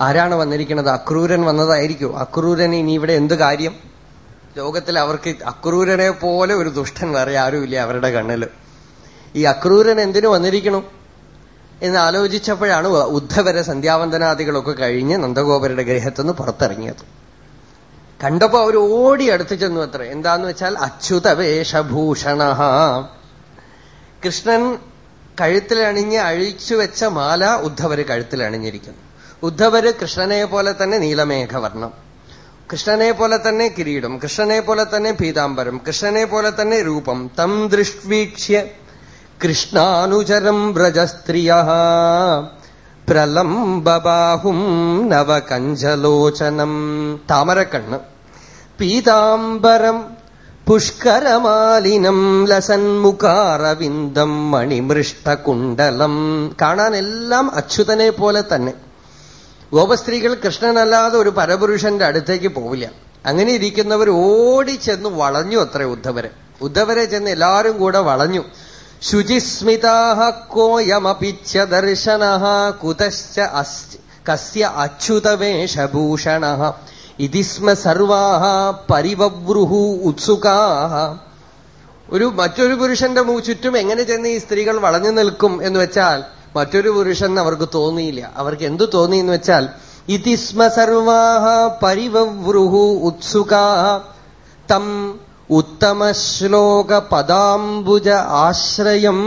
ആരാണ് വന്നിരിക്കുന്നത്? അക്രൂരൻ വന്നതായിരിക്കും? അക്രൂരൻ ഇനി ഇവിടെ എന്ത് കാര്യം? ലോകത്തിൽ അവർക്ക് അക്രൂരനെ പോലെ ഒരു ദുഷ്ടൻ വേറെ ആരുമില്ല അവരുടെ കണ്ണിൽ. ഈ അക്രൂരൻ എന്തിനു വന്നിരിക്കണം? എന്ന് ആലോചിച്ചപ്പോഴാണ് ഉദ്ധവര സന്ധ്യാവന്തനാദികളൊക്കെ കഴിഞ്ഞ് നന്ദഗോപരുടെ ഗ്രഹത്തുനിന്ന് പുറത്തിറങ്ങിയത്. കണ്ടപ്പോ അവർ ഓടി അടുത്ത് ചെന്നു അത്ര. എന്താന്ന് വെച്ചാൽ അച്യുത വേഷഭൂഷണ കൃഷ്ണൻ കഴുത്തിലണിഞ്ഞ് അഴിച്ചു വെച്ച മാല ഉദ്ധവര് കഴുത്തിലണിഞ്ഞിരിക്കുന്നു ഉദ്ധവര് കൃഷ്ണനെ പോലെ തന്നെ നീലമേഘവർണം കൃഷ്ണനെ പോലെ തന്നെ കിരീടം. കൃഷ്ണനെ പോലെ തന്നെ പീതാംബരം. കൃഷ്ണനെ പോലെ തന്നെ രൂപം. തം ദൃഷ്വീക്ഷ്യ കൃഷ്ണാനുചരം വ്രജസ്ത്രിയ പ്രലംബബാഹും നവകഞ്ചലോചനം. താമരക്കണ്ണ്. പീതാംബരം പുഷ്കരമാലിനം ലസന്മുഖാരവിന്ദം മണിമൃഷ്ടകുണ്ടലം. കാണാനെല്ലാം അച്യുതനെ പോലെ തന്നെ. ഗോപസ്ത്രീകൾ കൃഷ്ണനല്ലാതെ ഒരു പരപുരുഷന്റെ അടുത്തേക്ക് പോവില്ല. അങ്ങനെ ഇരിക്കുന്നവർ ഓടി ചെന്ന് വളഞ്ഞു അത്ര ഉദ്ധവരെ. ഉദ്ധവരെ ചെന്ന് എല്ലാവരും കൂടെ വളഞ്ഞു. ശുചിസ്മിതാഹ കോയമപിച്ച ദർശന കുതശ്ച കസ്യ അച്യുതവേഷഭൂഷണ ഇതി സ്മ സർവാഹ പരിവവ്രുഹു ഉത്സുകാഹ ഒരു മറ്റൊരു പുരുഷന്റെ ചുറ്റും എങ്ങനെ ചെന്ന് ഈ സ്ത്രീകൾ വളഞ്ഞു നിൽക്കും എന്ന് വെച്ചാൽ മറ്റൊരു പുരുഷൻ അവർക്ക് തോന്നിയില്ല. അവർക്ക് എന്തു തോന്നി എന്ന് വെച്ചാൽ ഇതി സ്മ സർവാഹ പരിവവ്രുഹു ഉത്സുകാഹ തം ഉത്തമശ്ലോക പദാംബുജ ആശ്രയം.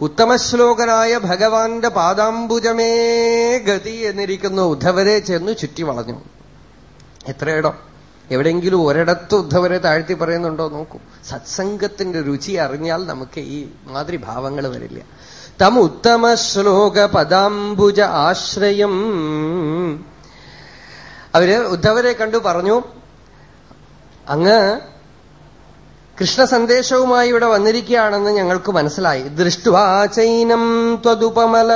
ഉത്തമശ്ലോകനായ ഭഗവാന്റെ പാദാംബുജമേ ഗതി എന്നിരിക്കുന്ന. ഉദ്ധവരെ ചെന്ന് ചുറ്റി വളഞ്ഞു. എത്രയിടം. എവിടെയെങ്കിലും ഒരിടത്ത് ഉദ്ധവരെ താഴ്ത്തി പറയുന്നുണ്ടോ നോക്കൂ. സത്സംഗത്തിന്റെ രുചി അറിഞ്ഞാൽ നമുക്ക് ഈ മാതിരി ഭാവങ്ങൾ വരില്ല. തം ഉത്തമ ശ്ലോക പദാംബുജ ആശ്രയം. അവർ ഉദ്ധവരെ കണ്ടു പറഞ്ഞു അങ്ങ് കൃഷ്ണ സന്ദേശവുമായി ഇവിടെ വന്നിരിക്കുകയാണെന്ന് ഞങ്ങൾക്ക് മനസ്സിലായി ദൃഷ്ടുവാചൈനം ത്വതുപമല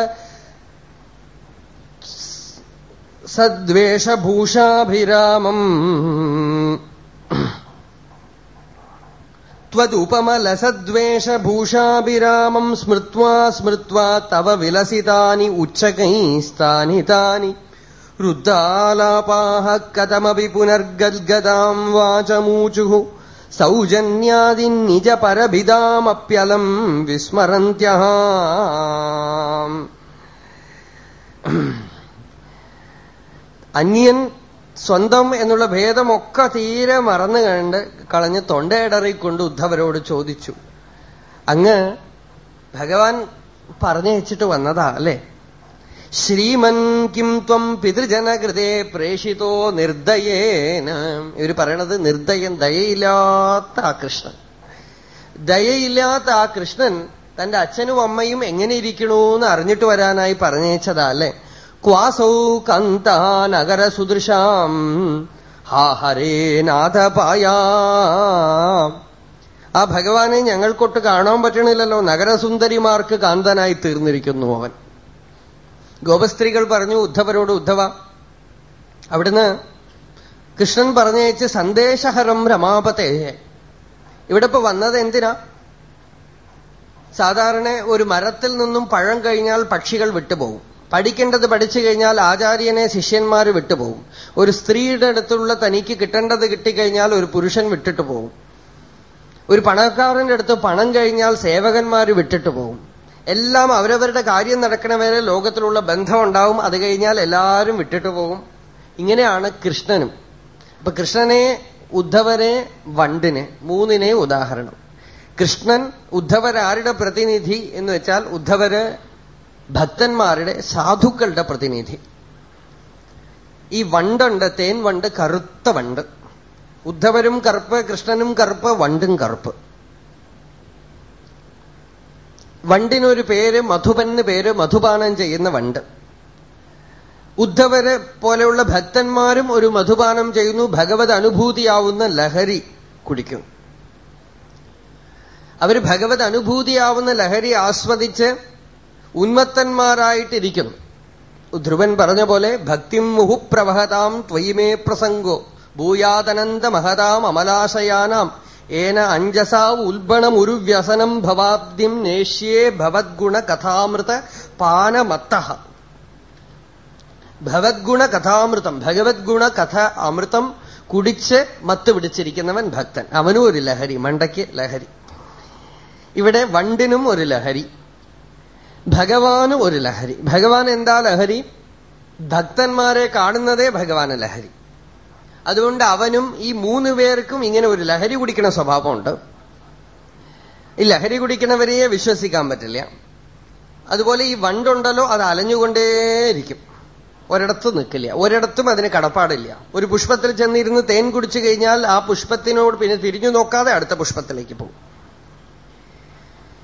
സദ്വേഷഭൂഷാഭിരാമം त्वदुपमलसद्वेषभूषाभिरामम् स्मृत्वा स्मृत्वा तव विलसितानि उच्चकैस्तानि तानि रुद्धालापाः कथमपि पुनर्गद्गदाम् वाचमूचुः सौजन्यादिनिजपरभिदामप्यलम् विस्मरन्त्यः അന്യൻ സ്വന്തം എന്നുള്ള ഭേദമൊക്കെ തീരെ മറന്നു കണ്ട് കളഞ്ഞ് തൊണ്ടയിടറിക്കൊണ്ട് ഉദ്ധവരോട് ചോദിച്ചു അങ്ങ് ഭഗവാൻ പറഞ്ഞയച്ചിട്ട് വന്നതാ അല്ലേ ശ്രീമൻ കിം ത്വം പിതൃജനകൃതേ പ്രേഷിതോ നിർദ്ദയേന ഇവർ പറയണത് നിർദ്ദയൻ ദയയില്ലാത്ത ആ കൃഷ്ണൻ. ദയയില്ലാത്ത ആ കൃഷ്ണൻ തന്റെ അച്ഛനും അമ്മയും എങ്ങനെ ഇരിക്കണോന്ന് അറിഞ്ഞിട്ട് വരാനായി പറഞ്ഞേച്ചതാ അല്ലെ? ക്വാസൗ കന്താ നഗരസുദൃശാം ഹാ ഹരേ നാഥപായാ. ആ ഭഗവാനെ ഞങ്ങൾക്കൊട്ട് കാണാൻ പറ്റണില്ലല്ലോ നഗരസുന്ദരിമാർക്ക് കാന്തനായി തീർന്നിരിക്കുന്നു അവൻ. ഗോപസ്ത്രീകൾ പറഞ്ഞു ഉദ്ധവരോട് ഉദ്ധവ. അവിടുന്ന് കൃഷ്ണൻ പറഞ്ഞയച്ച് സന്ദേശഹരം രമാപത്തെ ഇവിടെ ഇപ്പൊ വന്നത് എന്തിനാ? സാധാരണ ഒരു മരത്തിൽ നിന്നും പഴം കഴിഞ്ഞാൽ പക്ഷികൾ വിട്ടുപോകും. പഠിക്കേണ്ടത് പഠിച്ചു കഴിഞ്ഞാൽ ആചാര്യനെ ശിഷ്യന്മാർ വിട്ടുപോകും. ഒരു സ്ത്രീയുടെ അടുത്തുള്ള തനിക്ക് കിട്ടേണ്ടത് കിട്ടിക്കഴിഞ്ഞാൽ ഒരു പുരുഷൻ വിട്ടിട്ട് പോകും ഒരു പണക്കാരന്റെ അടുത്ത് പണം കഴിഞ്ഞാൽ സേവകന്മാർ വിട്ടിട്ട് പോകും എല്ലാം അവരവരുടെ കാര്യം നടക്കണ വരെ ലോകത്തിലുള്ള ബന്ധം ഉണ്ടാവും അത് കഴിഞ്ഞാൽ എല്ലാവരും വിട്ടിട്ട് പോകും. ഇങ്ങനെയാണ് കൃഷ്ണനും. അപ്പൊ കൃഷ്ണനെ ഉദ്ധവനെ വണ്ടിനെ മൂന്നിനെ ഉദാഹരണം. കൃഷ്ണൻ ഉദ്ധവരാരുടെ പ്രതിനിധി എന്ന് വെച്ചാൽ ഉദ്ധവര് ഭക്തന്മാരുടെ സാധുക്കളുടെ പ്രതിനിധി. ഈ വണ്ടുണ്ട് തേൻ വണ്ട് കറുത്ത വണ്ട്. ഉദ്ധവരും കറുപ്പ് കൃഷ്ണനും കറുപ്പ് വണ്ടും കറുപ്പ്. വണ്ടിനൊരു പേര് മധുപന്ന് പേര് മധുപാനം ചെയ്യുന്ന വണ്ട്. ഉദ്ധവരെ പോലെയുള്ള ഭക്തന്മാരും ഒരു മധുപാനം ചെയ്യുന്നു ഭഗവത് അനുഭൂതിയാവുന്ന ലഹരി കുടിക്കും. അവർ ഭഗവത് അനുഭൂതിയാവുന്ന ലഹരി ആസ്വദിച്ച് ഉന്മത്തന്മാരായിട്ടിരിക്കുന്നു ധ്രുവൻ പറഞ്ഞ പോലെ ഭക്തിം മുഹുപ്രവഹതാം ത്വയിമേ പ്രസംഗോ ഭൂയാതനന്ത മഹതാം അമലാശയാനാം. ഏന അഞ്ജസാ ഒരു വ്യസനം ഭവാബ്ദിം നേഷ്യേ ഭവദ്ഗുണ കഥാമൃത പാനമത്ത ഭവദ്ഗുണ കഥാമൃതം ഭഗവത്ഗുണ കഥ അമൃതം കുടിച്ച് മത്ത് പിടിച്ചിരിക്കുന്നവൻ ഭക്തൻ. അവനും ഒരു ലഹരി മണ്ടയ്ക്ക് ലഹരി. ഇവിടെ വണ്ടിനും ഒരു ലഹരി ഭഗവാനും ഒരു ലഹരി. ഭഗവാൻ എന്താ ലഹരി? ഭക്തന്മാരെ കാണുന്നതേ ഭഗവാന് ലഹരി. അതുകൊണ്ട് അവനും ഈ മൂന്ന് പേർക്കും ഇങ്ങനെ ഒരു ലഹരി കുടിക്കുന്ന സ്വഭാവമുണ്ട്. ഈ ലഹരി കുടിക്കണവരെയെ വിശ്വസിക്കാൻ പറ്റില്ല. അതുപോലെ ഈ വണ്ടുണ്ടല്ലോ അത് അലഞ്ഞുകൊണ്ടേയിരിക്കും. ഒരിടത്തും നിൽക്കില്ല. ഒരിടത്തും അതിന് കടപ്പാടില്ല. ഒരു പുഷ്പത്തിൽ ചെന്നിരുന്ന് തേൻ കുടിച്ചു കഴിഞ്ഞാൽ ആ പുഷ്പത്തിനോട് പിന്നെ തിരിഞ്ഞു നോക്കാതെ അടുത്ത പുഷ്പത്തിലേക്ക് പോകും.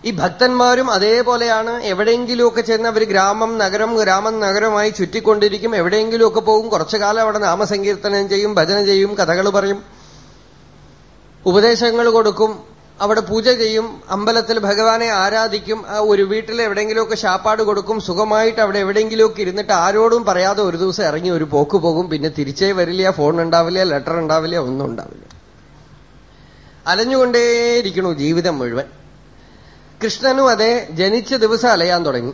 ഈ ഭക്തന്മാരും അതേപോലെയാണ്. എവിടെയെങ്കിലുമൊക്കെ ചെന്ന് അവർ ഗ്രാമം നഗരം ഗ്രാമം നഗരമായി ചുറ്റിക്കൊണ്ടിരിക്കും. എവിടെയെങ്കിലുമൊക്കെ പോകും. കുറച്ചു കാലം അവിടെ നാമസങ്കീർത്തനം ചെയ്യും ഭജന ചെയ്യും കഥകൾ പറയും. ഉപദേശങ്ങൾ കൊടുക്കും. അവിടെ പൂജ ചെയ്യും. അമ്പലത്തിൽ ഭഗവാനെ ആരാധിക്കും. ഒരു വീട്ടിൽ എവിടെയെങ്കിലുമൊക്കെ ശാപ്പാട് കൊടുക്കും. സുഖമായിട്ട് അവിടെ എവിടെയെങ്കിലുമൊക്കെ ഇരുന്നിട്ട് ആരോടും പറയാതെ ഒരു ദിവസം ഇറങ്ങി ഒരു പോക്ക് പോകും. പിന്നെ തിരിച്ചേ വരില്ല. ഫോൺ ഉണ്ടാവില്ല ലെറ്റർ ഉണ്ടാവില്ല ഒന്നും ഉണ്ടാവില്ല. അലഞ്ഞുകൊണ്ടേയിരിക്കണു ജീവിതം മുഴുവൻ. കൃഷ്ണനും അതെ ജനിച്ച ദിവസം അലയാൻ തുടങ്ങി.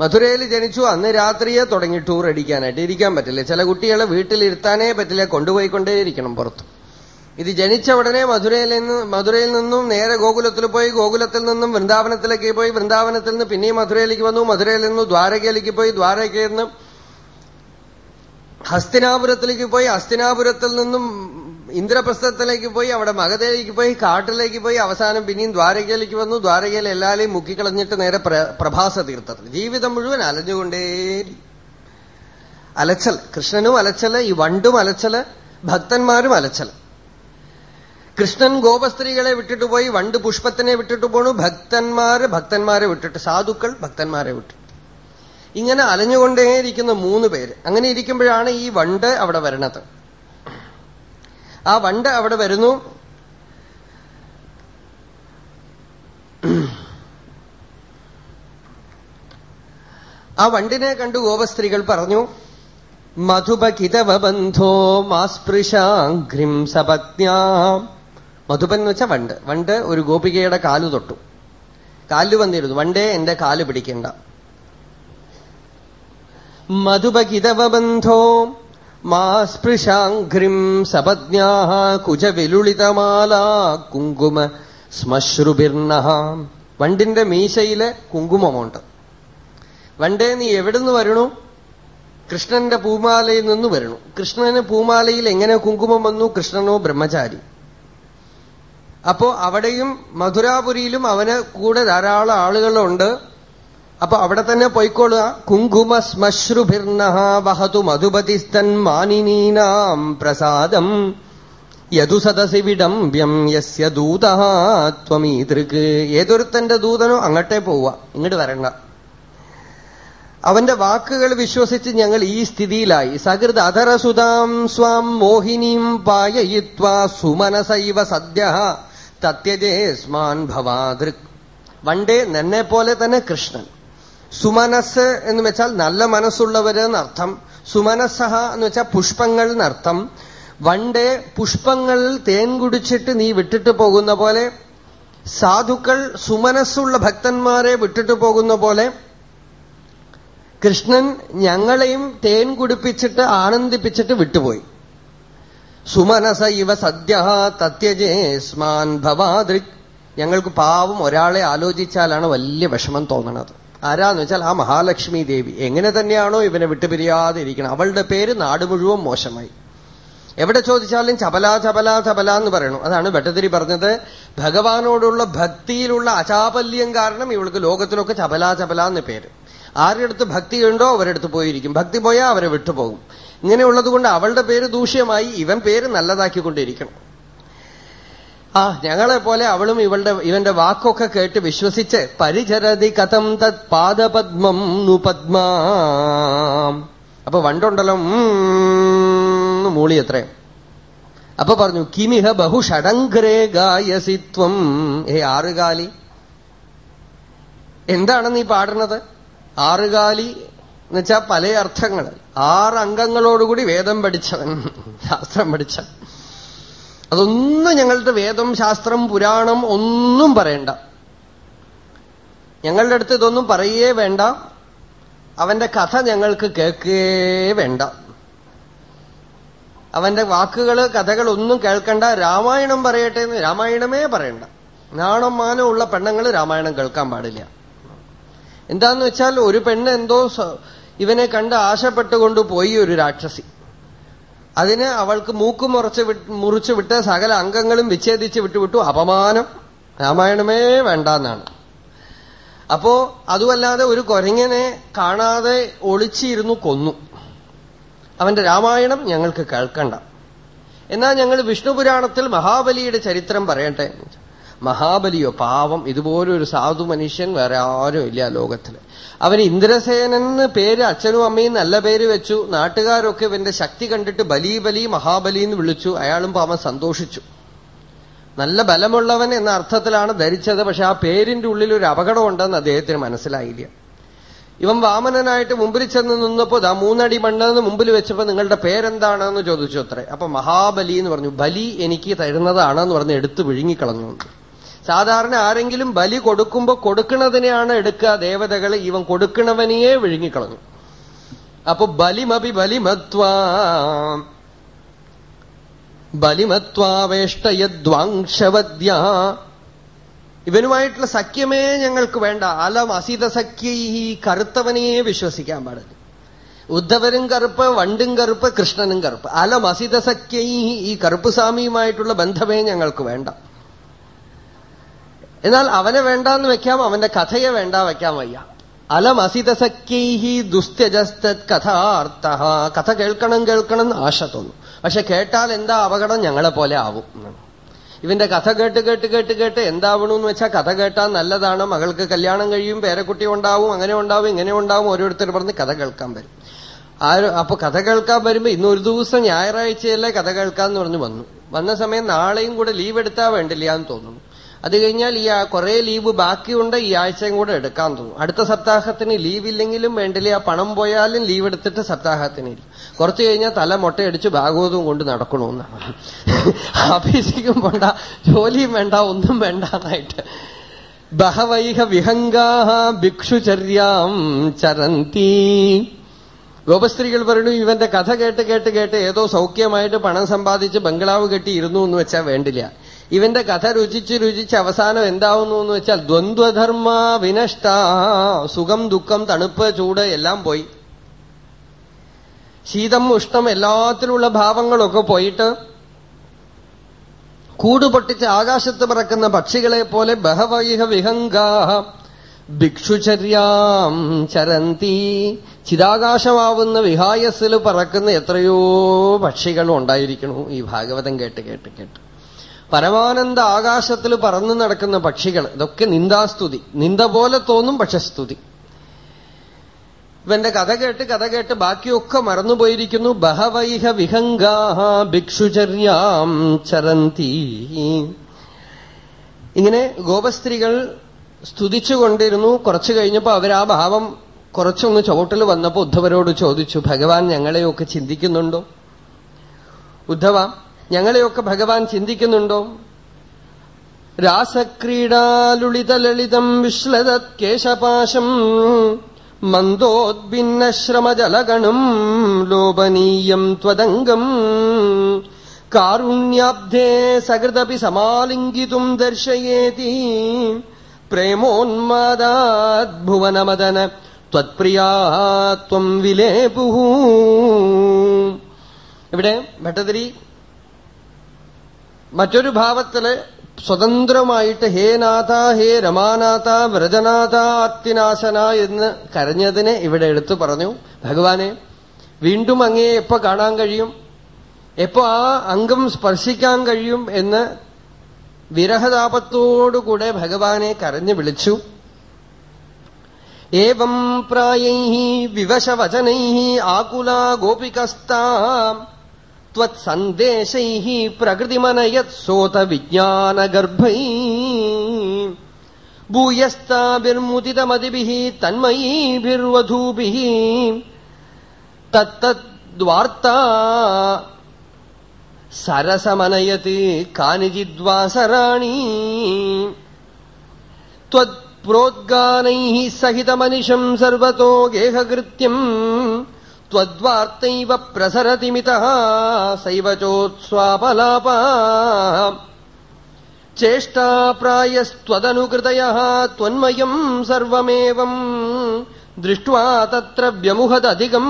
മധുരയിൽ ജനിച്ചു. അന്ന് രാത്രിയെ തുടങ്ങി ടൂർ അടിക്കാനായിട്ട്. ഇരിക്കാൻ പറ്റില്ല. ചില കുട്ടികളെ വീട്ടിലിരുത്താനേ പറ്റില്ല. കൊണ്ടുപോയിക്കൊണ്ടേയിരിക്കണം പുറത്ത്. ഇത് ജനിച്ച ഉടനെ മധുരയിൽ നിന്ന് മധുരയിൽ നിന്നും നേരെ ഗോകുലത്തിൽ പോയി. ഗോകുലത്തിൽ നിന്നും വൃന്ദാവനത്തിലേക്ക് പോയി. വൃന്ദാവനത്തിൽ നിന്ന് പിന്നെയും മധുരയിലേക്ക് വന്നു. മധുരയിൽ നിന്നും ദ്വാരകയിലേക്ക് പോയി. ദ്വാരകയിൽ നിന്ന് ഹസ്തിനാപുരത്തിലേക്ക് പോയി. ഹസ്തിനാപുരത്തിൽ നിന്നും ഇന്ദ്രപ്രസ്ഥത്തിലേക്ക് പോയി അവിടെ മകതയിലേക്ക് പോയി കാട്ടിലേക്ക് പോയി അവസാനം പിന്നെയും ദ്വാരകയിലേക്ക് വന്നു. ദ്വാരകയിൽ എല്ലാവരെയും മുക്കിക്കളഞ്ഞിട്ട് നേരെ പ്രഭാസ തീർത്ഥത്തിൽ. ജീവിതം മുഴുവൻ അലഞ്ഞുകൊണ്ടേ അലച്ചൽ കൃഷ്ണനും അലച്ചൽ ഈ വണ്ടും അലച്ചൽ ഭക്തന്മാരും അലച്ചൽ. കൃഷ്ണൻ ഗോപസ്ത്രീകളെ വിട്ടിട്ട് പോയി വണ്ട് പുഷ്പത്തിനെ വിട്ടിട്ട് പോണു ഭക്തന്മാര് ഭക്തന്മാരെ വിട്ടിട്ട് സാധുക്കൾ ഭക്തന്മാരെ വിട്ടിട്ട്. ഇങ്ങനെ അലഞ്ഞുകൊണ്ടേയിരിക്കുന്ന മൂന്ന് പേര്. അങ്ങനെ ഇരിക്കുമ്പോഴാണ് ഈ വണ്ട് അവിടെ വരണത്. ആ വണ്ട് അവിടെ വരുന്നു. ആ വണ്ടിനെ കണ്ടു ഗോപസ്ത്രീകൾ പറഞ്ഞു മധുപകിതവബന്ധോ മാസ്പൃശാഘ്രിം സപത്ന മധുപൻ എന്ന് വെച്ചാൽ വണ്ട്. വണ്ട് ഒരു ഗോപികയുടെ കാൽ തൊട്ടു. കാലിൽ വന്നിരുന്നു. വണ്ടേ എന്റെ കാൽ പിടിക്കണ്ട. മധുപകിതവബന്ധോ മാസ്പൃശാഘ്രിം സപജ്ഞാ കുജവിലുളിതമാല കുങ്കുമ ശ്മശ്രുബിർണ വണ്ടിന്റെ മീശയിലെ കുങ്കുമമുണ്ട്. വണ്ടേ നീ എവിടുന്ന് വരണു? കൃഷ്ണന്റെ പൂമാലയിൽ നിന്ന് വരണു. കൃഷ്ണന് പൂമാലയിൽ എങ്ങനെ കുങ്കുമം വന്നു? കൃഷ്ണനോ ബ്രഹ്മചാരി. അപ്പോ അവിടെയും മധുരാപുരിയിലും അവന് കൂടെ ധാരാളം ആളുകളുണ്ട്. അപ്പൊ അവിടെ തന്നെ പോയിക്കൊള്ളുക കുങ്കുമ ശ്മശ്രുഭിർണ വഹതു മധുപതിസ്തൻ മാനിനീനാം പ്രസാദം യതു സദസി വിടംബ്യം യസ്യ ദൂത ത്വമീതൃക്ക് ഏതൊരുത്തന്റെ ദൂതനോ അങ്ങട്ടെ പോവുക. ഇങ്ങോട്ട് വരണ്ട. അവന്റെ വാക്കുകൾ വിശ്വസിച്ച് ഞങ്ങൾ ഈ സ്ഥിതിയിലായി. സകൃത് അധരസുതാം സ്വാം മോഹിനീം പായയിത്വാ സുമനസൈവ സദ്യ തത്യജേസ്മാൻ ഭവാദൃക്. വണ്ടേ നെന്നെ പോലെ തന്നെ കൃഷ്ണൻ. സുമനസ് എന്ന് വെച്ചാൽ നല്ല മനസ്സുള്ളവര് എന്നർത്ഥം. സുമനസ്സഹ എന്ന് വെച്ചാൽ പുഷ്പങ്ങൾ എന്നർത്ഥം. വണ്ടേ പുഷ്പങ്ങൾ തേൻ കുടിച്ചിട്ട് നീ വിട്ടിട്ട് പോകുന്ന പോലെ സാധുക്കൾ സുമനസ്സുള്ള ഭക്തന്മാരെ വിട്ടിട്ട് പോകുന്ന പോലെ കൃഷ്ണൻ ഞങ്ങളെയും തേൻ കുടിപ്പിച്ചിട്ട് ആനന്ദിപ്പിച്ചിട്ട് വിട്ടുപോയി. സുമനസ ഇവ സദ്യ തത്യജേസ്മാൻ ഭവാദൃക്. ഞങ്ങൾക്ക് പാവം ഒരാളെ ആലോചിച്ചാലാണ് വലിയ വിഷമം തോന്നണത്. ആരാന്ന് വെച്ചാൽ ആ മഹാലക്ഷ്മി ദേവി എങ്ങനെ തന്നെയാണോ ഇവനെ വിട്ടുപിരിയാതെ ഇരിക്കണം. അവളുടെ പേര് നാട് മുഴുവൻ മോശമായി. എവിടെ ചോദിച്ചാലും ചപല ചപല ചപല എന്ന് പറയണു. അതാണ് ഭട്ടതിരി പറഞ്ഞത്. ഭഗവാനോടുള്ള ഭക്തിയിലുള്ള അചാപല്യം കാരണം ഇവൾക്ക് ലോകത്തിലൊക്കെ ചപല ചപല എന്ന് പേര്. ആരുടെ ഭക്തിയുണ്ടോ അവരെടുത്ത് പോയിരിക്കും. ഭക്തി പോയാൽ അവരെ വിട്ടുപോകും. ഇങ്ങനെയുള്ളത് കൊണ്ട് അവളുടെ പേര് ദൂഷ്യമായി ഇവൻ പേര് നല്ലതാക്കിക്കൊണ്ടിരിക്കണം. ആ ഞങ്ങളെ പോലെ അവളും ഇവളുടെ ഇവന്റെ വാക്കൊക്കെ കേട്ട് വിശ്വസിച്ച് പരിചരതി കഥം തത് പാദപത്മം നു പത്മ അപ്പൊ വണ്ടുണ്ടല്ലോ മൂളി അത്രയും അപ്പൊ പറഞ്ഞു കിമിഹ ബഹുഷടങ്ക്രേ ഗായസിത്വം ഏ ആറുകാലി. എന്താണ് നീ പാടുന്നത്? ആറുകാലി എന്നുവെച്ചാൽ പല അർത്ഥങ്ങൾ. ആറ് അംഗങ്ങളോടുകൂടി വേദം പഠിച്ചവൻ ശാസ്ത്രം പഠിച്ച അതൊന്നും ഞങ്ങളുടെ വേദം ശാസ്ത്രം പുരാണം ഒന്നും പറയണ്ട. ഞങ്ങളുടെ അടുത്ത് ഇതൊന്നും പറയേ വേണ്ട. അവന്റെ കഥ ഞങ്ങൾക്ക് കേൾക്കേ വേണ്ട. അവന്റെ വാക്കുകൾ കഥകൾ ഒന്നും കേൾക്കണ്ട. രാമായണം പറയട്ടെ എന്ന് രാമായണമേ പറയണ്ട. നാണം മാനം ഉള്ള പെണ്ണുങ്ങൾ രാമായണം കേൾക്കാൻ പാടില്ല. എന്താന്ന് വെച്ചാൽ ഒരു പെണ്ണ് എന്തോ ഇവനെ കണ്ട് ആശപ്പെട്ടുകൊണ്ട് പോയി ഒരു രാക്ഷസി. അതിന് അവൾക്ക് മൂക്ക് മുറച്ച് മുറിച്ചു വിട്ട് സകല അംഗങ്ങളും വിച്ഛേദിച്ച് വിട്ടുവിട്ടു. അപമാനം. രാമായണമേ വേണ്ട എന്നാണ് അപ്പോ അതുമല്ലാതെ ഒരു കൊരങ്ങനെ കാണാതെ ഒളിച്ചിരുന്നു കൊന്നു. അവന്റെ രാമായണം ഞങ്ങൾക്ക് കേൾക്കണ്ട. എന്നാൽ ഞങ്ങൾ വിഷ്ണുപുരാണത്തിൽ മഹാബലിയുടെ ചരിത്രം പറയട്ടെ. മഹാബലിയോ പാവം ഇതുപോലൊരു സാധു മനുഷ്യൻ വേറെ ആരും ഇല്ല ലോകത്തിൽ. അവന് എന്ന് പേര് അച്ഛനും അമ്മയും നല്ല പേര് വെച്ചു. നാട്ടുകാരൊക്കെ ഇവന്റെ ശക്തി കണ്ടിട്ട് ബലി ബലി മഹാബലി എന്ന് വിളിച്ചു. അയാളും പാവം സന്തോഷിച്ചു. നല്ല ബലമുള്ളവൻ എന്ന അർത്ഥത്തിലാണ് ധരിച്ചത്. പക്ഷെ ആ പേരിന്റെ ഉള്ളിൽ ഒരു അപകടം ഉണ്ടെന്ന് അദ്ദേഹത്തിന് മനസ്സിലായില്ല. ഇവൻ വാമനനായിട്ട് മുമ്പിൽ ചെന്ന് നിന്നപ്പോ ദാ മൂന്നടി മണ്ണെന്ന് മുമ്പിൽ വെച്ചപ്പോ നിങ്ങളുടെ പേരെന്താണെന്ന് ചോദിച്ചു അത്രേ. അപ്പൊ മഹാബലി എന്ന് പറഞ്ഞു ബലി എനിക്ക് തരുന്നതാണെന്ന് പറഞ്ഞ് എടുത്തു വിഴുങ്ങിക്കളഞ്ഞു. സാധാരണ ആരെങ്കിലും ബലി കൊടുക്കുമ്പോ കൊടുക്കുന്നതിനെയാണ് എടുക്കുക. ദേവതകൾ ഇവൻ കൊടുക്കണവനെയേ വിഴുങ്ങിക്കളഞ്ഞു. അപ്പൊ ബലിമപി ബലിമത്വാ ബലിമത്വാവേഷ്ടയദ്വാംശവദ്യ. ഇവനുമായിട്ടുള്ള സഖ്യമേ ഞങ്ങൾക്ക് വേണ്ട. അലം അസിത സഖ്യ ഈ കറുത്തവനെയേ വിശ്വസിക്കാൻ പാടില്ല. ഉദ്ധവനും കറുപ്പ് വണ്ടും കറുപ്പ് കൃഷ്ണനും കറുപ്പ്. അലം അസിത സഖ്യ ഈ കറുപ്പ് സ്വാമിയുമായിട്ടുള്ള ബന്ധമേ ഞങ്ങൾക്ക് വേണ്ട. എന്നാൽ അവനെ വേണ്ടാന്ന് വെക്കാം അവന്റെ കഥയെ വേണ്ട വെക്കാൻ വയ്യ. അലമസിതസക്കൈഹി ദുസ്ത്യജസ്തത് കഥാർത്ഥ കഥ കേൾക്കണം കേൾക്കണം ആശ തോന്നും. പക്ഷെ കേട്ടാൽ എന്താ അപകടം? ഞങ്ങളെ പോലെ ആവും. ഇവന്റെ കഥ കേട്ട് കേട്ട് കേട്ട് കേട്ട് എന്താവണമെന്ന് വെച്ചാൽ കഥ കേട്ടാൽ നല്ലതാണ്. മകൾക്ക് കല്യാണം കഴിയും പേരക്കുട്ടി ഉണ്ടാവും അങ്ങനെ ഉണ്ടാവും ഇങ്ങനെ ഉണ്ടാവും ഓരോരുത്തർ പറഞ്ഞ് കഥ കേൾക്കാൻ വരും. ആരും അപ്പൊ കഥ കേൾക്കാൻ വരുമ്പോ ഇന്ന് ഒരു ദിവസം ഞായറാഴ്ചയല്ലേ കഥ കേൾക്കാന്ന് പറഞ്ഞു വന്നു. വന്ന സമയം നാളെയും കൂടെ ലീവ് എടുത്താൽ വേണ്ടില്ല എന്ന് തോന്നുന്നു. അത് കഴിഞ്ഞാൽ ഈ കുറെ ലീവ് ബാക്കിയുണ്ട് ഈ ആഴ്ചയും കൂടെ എടുക്കാൻ തോന്നും. അടുത്ത സപ്താഹത്തിന് ലീവ് ഇല്ലെങ്കിലും വേണ്ടില്ല ആ പണം പോയാലും ലീവ് എടുത്തിട്ട് സപ്താഹത്തിന് കുറച്ചു കഴിഞ്ഞാൽ തല മുട്ടയടിച്ച് ഭാഗവതവും കൊണ്ട് നടക്കണമെന്നാണ്. ആഫീസിക്കും വേണ്ട ജോലിയും വേണ്ട ഒന്നും വേണ്ടാന്നായിട്ട് ബഹവൈഹ വിഹങ്കാഹ ഭിക്ഷുചര്യാം ചരന്തി. ഗോപസ്ത്രീകൾ പറഞ്ഞു ഇവന്റെ കഥ കേട്ട് കേട്ട് കേട്ട് ഏതോ സൗഖ്യമായിട്ട് പണം സമ്പാദിച്ച് ബംഗ്ലാവ് കെട്ടി ഇരുന്നു എന്ന് വെച്ചാൽ വേണ്ടില്ല. ഇവന്റെ കഥ രുചിച്ച് രുചിച്ച് അവസാനം എന്താവുന്നു എന്ന് വെച്ചാൽ ദ്വന്ദ്വധർമ്മ വിനഷ്ട സുഖം ദുഃഖം തണുപ്പ് ചൂട് എല്ലാം പോയി. ശീതം ഉഷ്ണം എല്ലാത്തിലുള്ള ഭാവങ്ങളൊക്കെ പോയിട്ട് കൂടുപൊട്ടിച്ച് ആകാശത്ത് പറക്കുന്ന പക്ഷികളെ പോലെ ബഹവൈഹ വിഹങ്കാഹ ഭിക്ഷുചര്യാം ചരന്തി ചിതാകാശമാവുന്ന വിഹായസിൽ പറക്കുന്ന എത്രയോ പക്ഷികളും ഉണ്ടായിരിക്കണു. ഈ ഭാഗവതം കേട്ട് കേട്ട് കേട്ട്. പരമാനന്ദ ആകാശത്തിൽ പറന്നു നടക്കുന്ന പക്ഷികൾ ഇതൊക്കെ നിന്ദാസ്തുതി. നിന്ദ പോലെ തോന്നും പക്ഷെ സ്തുതി. ഇവന്റെ കഥ കേട്ട് കഥ കേട്ട് ബാക്കിയൊക്കെ മറന്നുപോയിരിക്കുന്നു. ബഹവൈഹ വിഹങ്കാഹ ഭിക്ഷുചര്യാം ചരന്തി. ഇങ്ങനെ ഗോപസ്ത്രീകൾ സ്തുതിച്ചുകൊണ്ടിരുന്നു. കുറച്ചു കഴിഞ്ഞപ്പോ ആ ഭാവം കുറച്ചൊന്ന് ചുവട്ടിൽ വന്നപ്പോ ഉദ്ധവരോട് ചോദിച്ചു ഭഗവാൻ ഞങ്ങളെയൊക്കെ ചിന്തിക്കുന്നുണ്ടോ? ഉദ്ധവ ഞങ്ങളെയൊക്കെ ഭഗവാൻ ചിന്തിക്കുന്നുണ്ടോ? രാസക്രീഡാലുളിതലളിതം വിശ്ലതത് കേശപാശം മന്ദോദ്ഭിന്നശ്രമജലഗണം ലോപനീയം ത്വദംഗം കാരുണ്യാബ്ധേ സകൃതപി സമാലിംഗിതും ദർശയേതി പ്രേമോന്മാദാദ്ഭുവനമദന ത്വത്പ്രിയാത്വം വിലേപുഹൂ. ഇവിടെ ഭട്ടതിരി? മറ്റൊരു ഭാവത്തിൽ സ്വതന്ത്രമായിട്ട് ഹേ നാഥ ഹേ രമാനാഥ വ്രജനാഥ ആത്തിനാശന എന്ന് കരഞ്ഞതിനെ ഇവിടെ എടുത്തു പറഞ്ഞു. ഭഗവാനെ വീണ്ടും അങ്ങയെ എപ്പോ കാണാൻ കഴിയും? എപ്പോ ആ അംഗം സ്പർശിക്കാൻ കഴിയും എന്ന് വിരഹതാപത്തോടുകൂടെ ഭഗവാനെ കരഞ്ഞു വിളിച്ചു. ഏവം പ്രായൈ വിവശവചനൈ ആകുലാ ഗോപികസ്താ त्वत्सन्देशैः प्रकृतिमनयत्सोतविज्ञानगर्भैः भूयस्ताभिर्मुदितमदिभिः तन्मयीभिर्वधूभिः तत्तद्वार्ता सरसमनयत् कानिचिद्वासराणि त्वत्प्रोद्गानैः सहितमनिशम् सर्वतो गेहकृत्यम् त्वद्वार्तैव प्रसरति मितः सैव चोत्स्वापलापा चेष्टाप्रायस्त्वदनुकृतयः त्वन्मयम् सर्वमेवम् ദൃഷ്ട്വാ തത്ര വ്യമുഹതധികം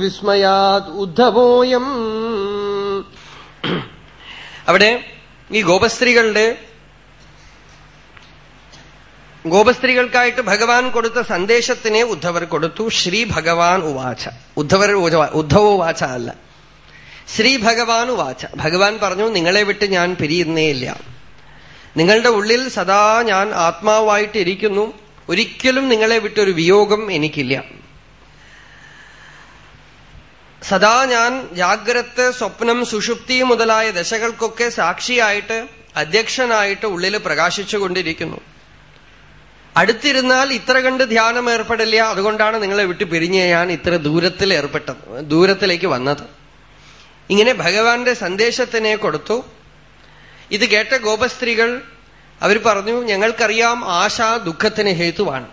വിസ്മയാത് ഉദ്ധവോയം അവിടെ ഈ ഗോപസ്ത്രീകളുടെ ഗോപസ്ത്രീകൾക്കായിട്ട് ഭഗവാൻ കൊടുത്ത സന്ദേശത്തിനെ ഉദ്ധവർ കൊടുത്തു. ശ്രീ ഭഗവാൻ ഉവാച. ഉദ്ധവർ ഉദ്ധവ ഉവാച അല്ല. ശ്രീ ഭഗവാൻ ഉവാച. ഭഗവാൻ പറഞ്ഞു നിങ്ങളെ വിട്ട് ഞാൻ പിരിയുന്നേയില്ല നിങ്ങളുടെ ഉള്ളിൽ സദാ ഞാൻ ആത്മാവായിട്ട് ഇരിക്കുന്നു ഒരിക്കലും നിങ്ങളെ വിട്ടൊരു വിയോഗം എനിക്കില്ല. സദാ ഞാൻ ജാഗ്രത് സ്വപ്നം സുഷുപ്തി മുതലായ ദശകൾക്കൊക്കെ സാക്ഷിയായിട്ട് അധ്യക്ഷനായിട്ട് ഉള്ളിൽ പ്രകാശിച്ചുകൊണ്ടിരിക്കുന്നു. അടുത്തിരുന്നാൽ ഇത്ര കണ്ട് ധ്യാനം ഏർപ്പെടില്ല. അതുകൊണ്ടാണ് നിങ്ങളെ വിട്ട് പിരിഞ്ഞ് ഞാൻ ഇത്ര ദൂരത്തിൽ ഏർപ്പെട്ടത് ദൂരത്തിലേക്ക് വന്നത്. ഇങ്ങനെ ഭഗവാന്റെ സന്ദേശത്തിനെ കൊടുത്തു. ഇത് കേട്ട ഗോപസ്ത്രീകൾ അവർ പറഞ്ഞു ഞങ്ങൾക്കറിയാം ആശ ദുഃഖത്തിന് ഹേതുവാണ്.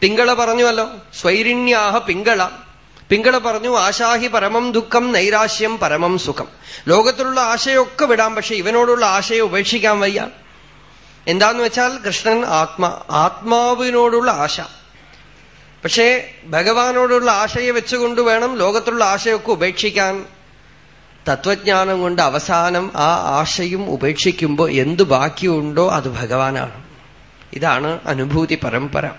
പിങ്കള പറഞ്ഞുവല്ലോ സ്വൈരിണ്യാഹ പിങ്കള. പിങ്കള പറഞ്ഞു ആശാഹി പരമം ദുഃഖം നൈരാശ്യം പരമം സുഖം. ലോകത്തിലുള്ള ആശയൊക്കെ വിടാം പക്ഷെ ഇവനോടുള്ള ആശയെ ഉപേക്ഷിക്കാൻ വയ്യ. എന്താന്ന് വെച്ചാൽ കൃഷ്ണൻ ആത്മാ ആത്മാവിനോടുള്ള ആശ. പക്ഷേ ഭഗവാനോടുള്ള ആശയെ വെച്ചുകൊണ്ട് വേണം ലോകത്തുള്ള ആശയൊക്കെ ഉപേക്ഷിക്കാൻ. തത്വജ്ഞാനം കൊണ്ട് അവസാനം ആ ആശയും ഉപേക്ഷിക്കുമ്പോൾ എന്ത് ബാക്കിയുണ്ടോ അത് ഭഗവാനാണ്. ഇതാണ് അനുഭൂതി പരമ്പര.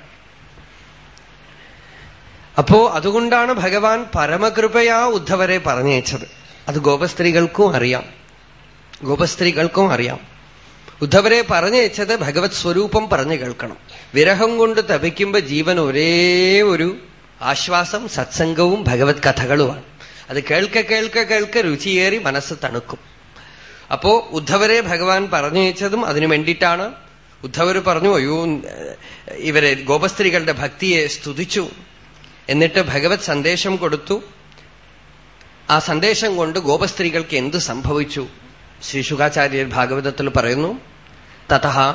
അപ്പോ അതുകൊണ്ടാണ് ഭഗവാൻ പരമകൃപയാ ഉദ്ധവരെ പറഞ്ഞയച്ചത്. അത് ഗോപസ്ത്രീകൾക്കും അറിയാം. ഗോപസ്ത്രീകൾക്കും അറിയാം. ഉദ്ധവരെ പറഞ്ഞയച്ചത് ഭഗവത് സ്വരൂപം പറഞ്ഞു കേൾക്കണം. വിരഹം കൊണ്ട് തപിക്കുമ്പോ ജീവൻ ഒരേ ഒരു ആശ്വാസം സത്സംഗവും ഭഗവത് കഥകളുമാണ്. അത് കേൾക്ക കേൾക്ക കേൾക്ക രുചിയേറി മനസ്സ് തണുക്കും. അപ്പോ ഉദ്ധവരെ ഭഗവാൻ പറഞ്ഞയച്ചതും അതിനു വേണ്ടിയിട്ടാണ്. ഉദ്ധവർ പറഞ്ഞു അയ്യോ ഇവരെ ഗോപസ്ത്രീകളുടെ ഭക്തിയെ സ്തുതിച്ചു. എന്നിട്ട് ഭഗവത് സന്ദേശം കൊടുത്തു. ആ സന്ദേശം കൊണ്ട് ഗോപസ്ത്രീകൾക്ക് എന്ത് സംഭവിച്ചു? ശ്രീ ശുഖാചാര്യർ ഭാഗവതത്തിൽ പറയുന്നു തഥ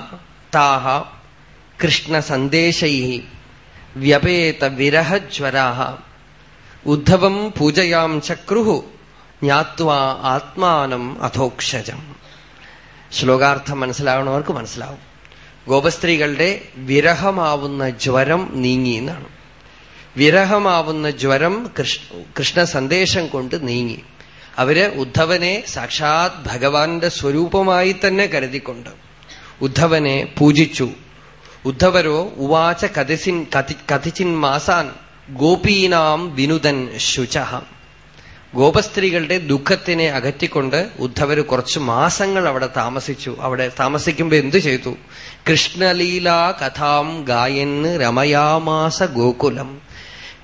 താഹ കൃഷ്ണ സന്ദേശൈ വ്യപേത വിരഹജ്വരാ ഉദ്ധവം പൂജയാം ചക്രുഹു ജ്ഞാത്വാ ആത്മാനം അധോക്ഷജം. ശ്ലോകാർത്ഥം മനസ്സിലാവണവർക്ക് മനസ്സിലാവും. ഗോപസ്ത്രീകളുടെ വിരഹമാവുന്ന ജ്വരം നീങ്ങി എന്നാണ്. വിരഹമാവുന്ന ജ്വരം കൃഷ്ണ സന്ദേശം കൊണ്ട് നീങ്ങി. അവർ ഉദ്ധവനെ സാക്ഷാത് ഭഗവാന്റെ സ്വരൂപമായി തന്നെ കരുതിക്കൊണ്ട് ഉദ്ധവനെ പൂജിച്ചു. ഉദ്ധവരോ ഉവാച കഥിസിൻ കഥിച്ചിൻ മാസാൻ ഗോപീനാം വിനുതൻ ശുച. ഗോപസ്ത്രീകളുടെ ദുഃഖത്തിനെ അകറ്റിക്കൊണ്ട് ഉദ്ധവർ കുറച്ച് മാസങ്ങൾ അവിടെ താമസിച്ചു. അവിടെ താമസിക്കുമ്പോ എന്തു ചെയ്തു? കൃഷ്ണലീലാ കഥാം ഗായന് രമയാമാസ ഗോകുലം.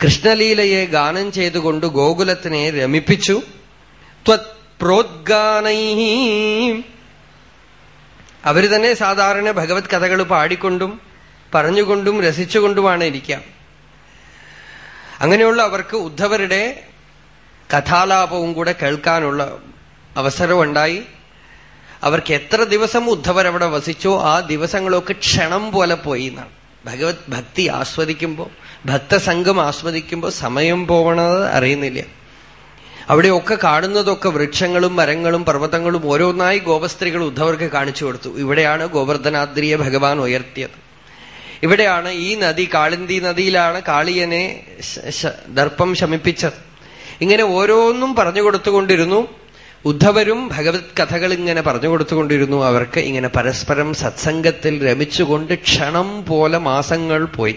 കൃഷ്ണലീലയെ ഗാനം ചെയ്തുകൊണ്ട് ഗോകുലത്തിനെ രമിപ്പിച്ചു. പ്രോദ്ഗാനൈ അവർ തന്നെ സാധാരണ ഭഗവത് കഥകൾ പാടിക്കൊണ്ടും പറഞ്ഞുകൊണ്ടും രസിച്ചുകൊണ്ടുമാണ് ഇരിക്കാം അങ്ങനെയുള്ള അവർക്ക് ഉദ്ധവരുടെ കഥാലാപവും കൂടെ കേൾക്കാനുള്ള അവസരമുണ്ടായി. അവർക്ക് എത്ര ദിവസം ഉദ്ധവർ അവിടെ വസിച്ചോ ആ ദിവസങ്ങളൊക്കെ ക്ഷണം പോലെ പോയി എന്നാണ്. ഭഗവത് ഭക്തി ആസ്വദിക്കുമ്പോൾ ഭക്തസംഘം ആസ്വദിക്കുമ്പോൾ സമയം പോകണത് അറിയുന്നില്ല. അവിടെയൊക്കെ കാണുന്നതൊക്കെ വൃക്ഷങ്ങളും മരങ്ങളും പർവതങ്ങളും ഓരോന്നായി ഗോപസ്ത്രീകൾ ഉദ്ധവർക്ക് കാണിച്ചു കൊടുത്തു. ഇവിടെയാണ് ഗോവർദ്ധനാദ്രിയെ ഭഗവാൻ ഉയർത്തിയത്. ഇവിടെയാണ് ഈ നദി കാളിന്തി നദിയിലാണ് കാളിയനെ ദർപ്പം ശമിപ്പിച്ചത്. ഇങ്ങനെ ഓരോന്നും പറഞ്ഞു കൊടുത്തുകൊണ്ടിരുന്നു. ഉദ്ധവരും ഭഗവത് കഥകൾ ഇങ്ങനെ പറഞ്ഞു കൊടുത്തുകൊണ്ടിരുന്നു. അവർക്ക് ഇങ്ങനെ പരസ്പരം സത്സംഗത്തിൽ രമിച്ചുകൊണ്ട് ക്ഷണം പോലെ മാസങ്ങൾ പോയി.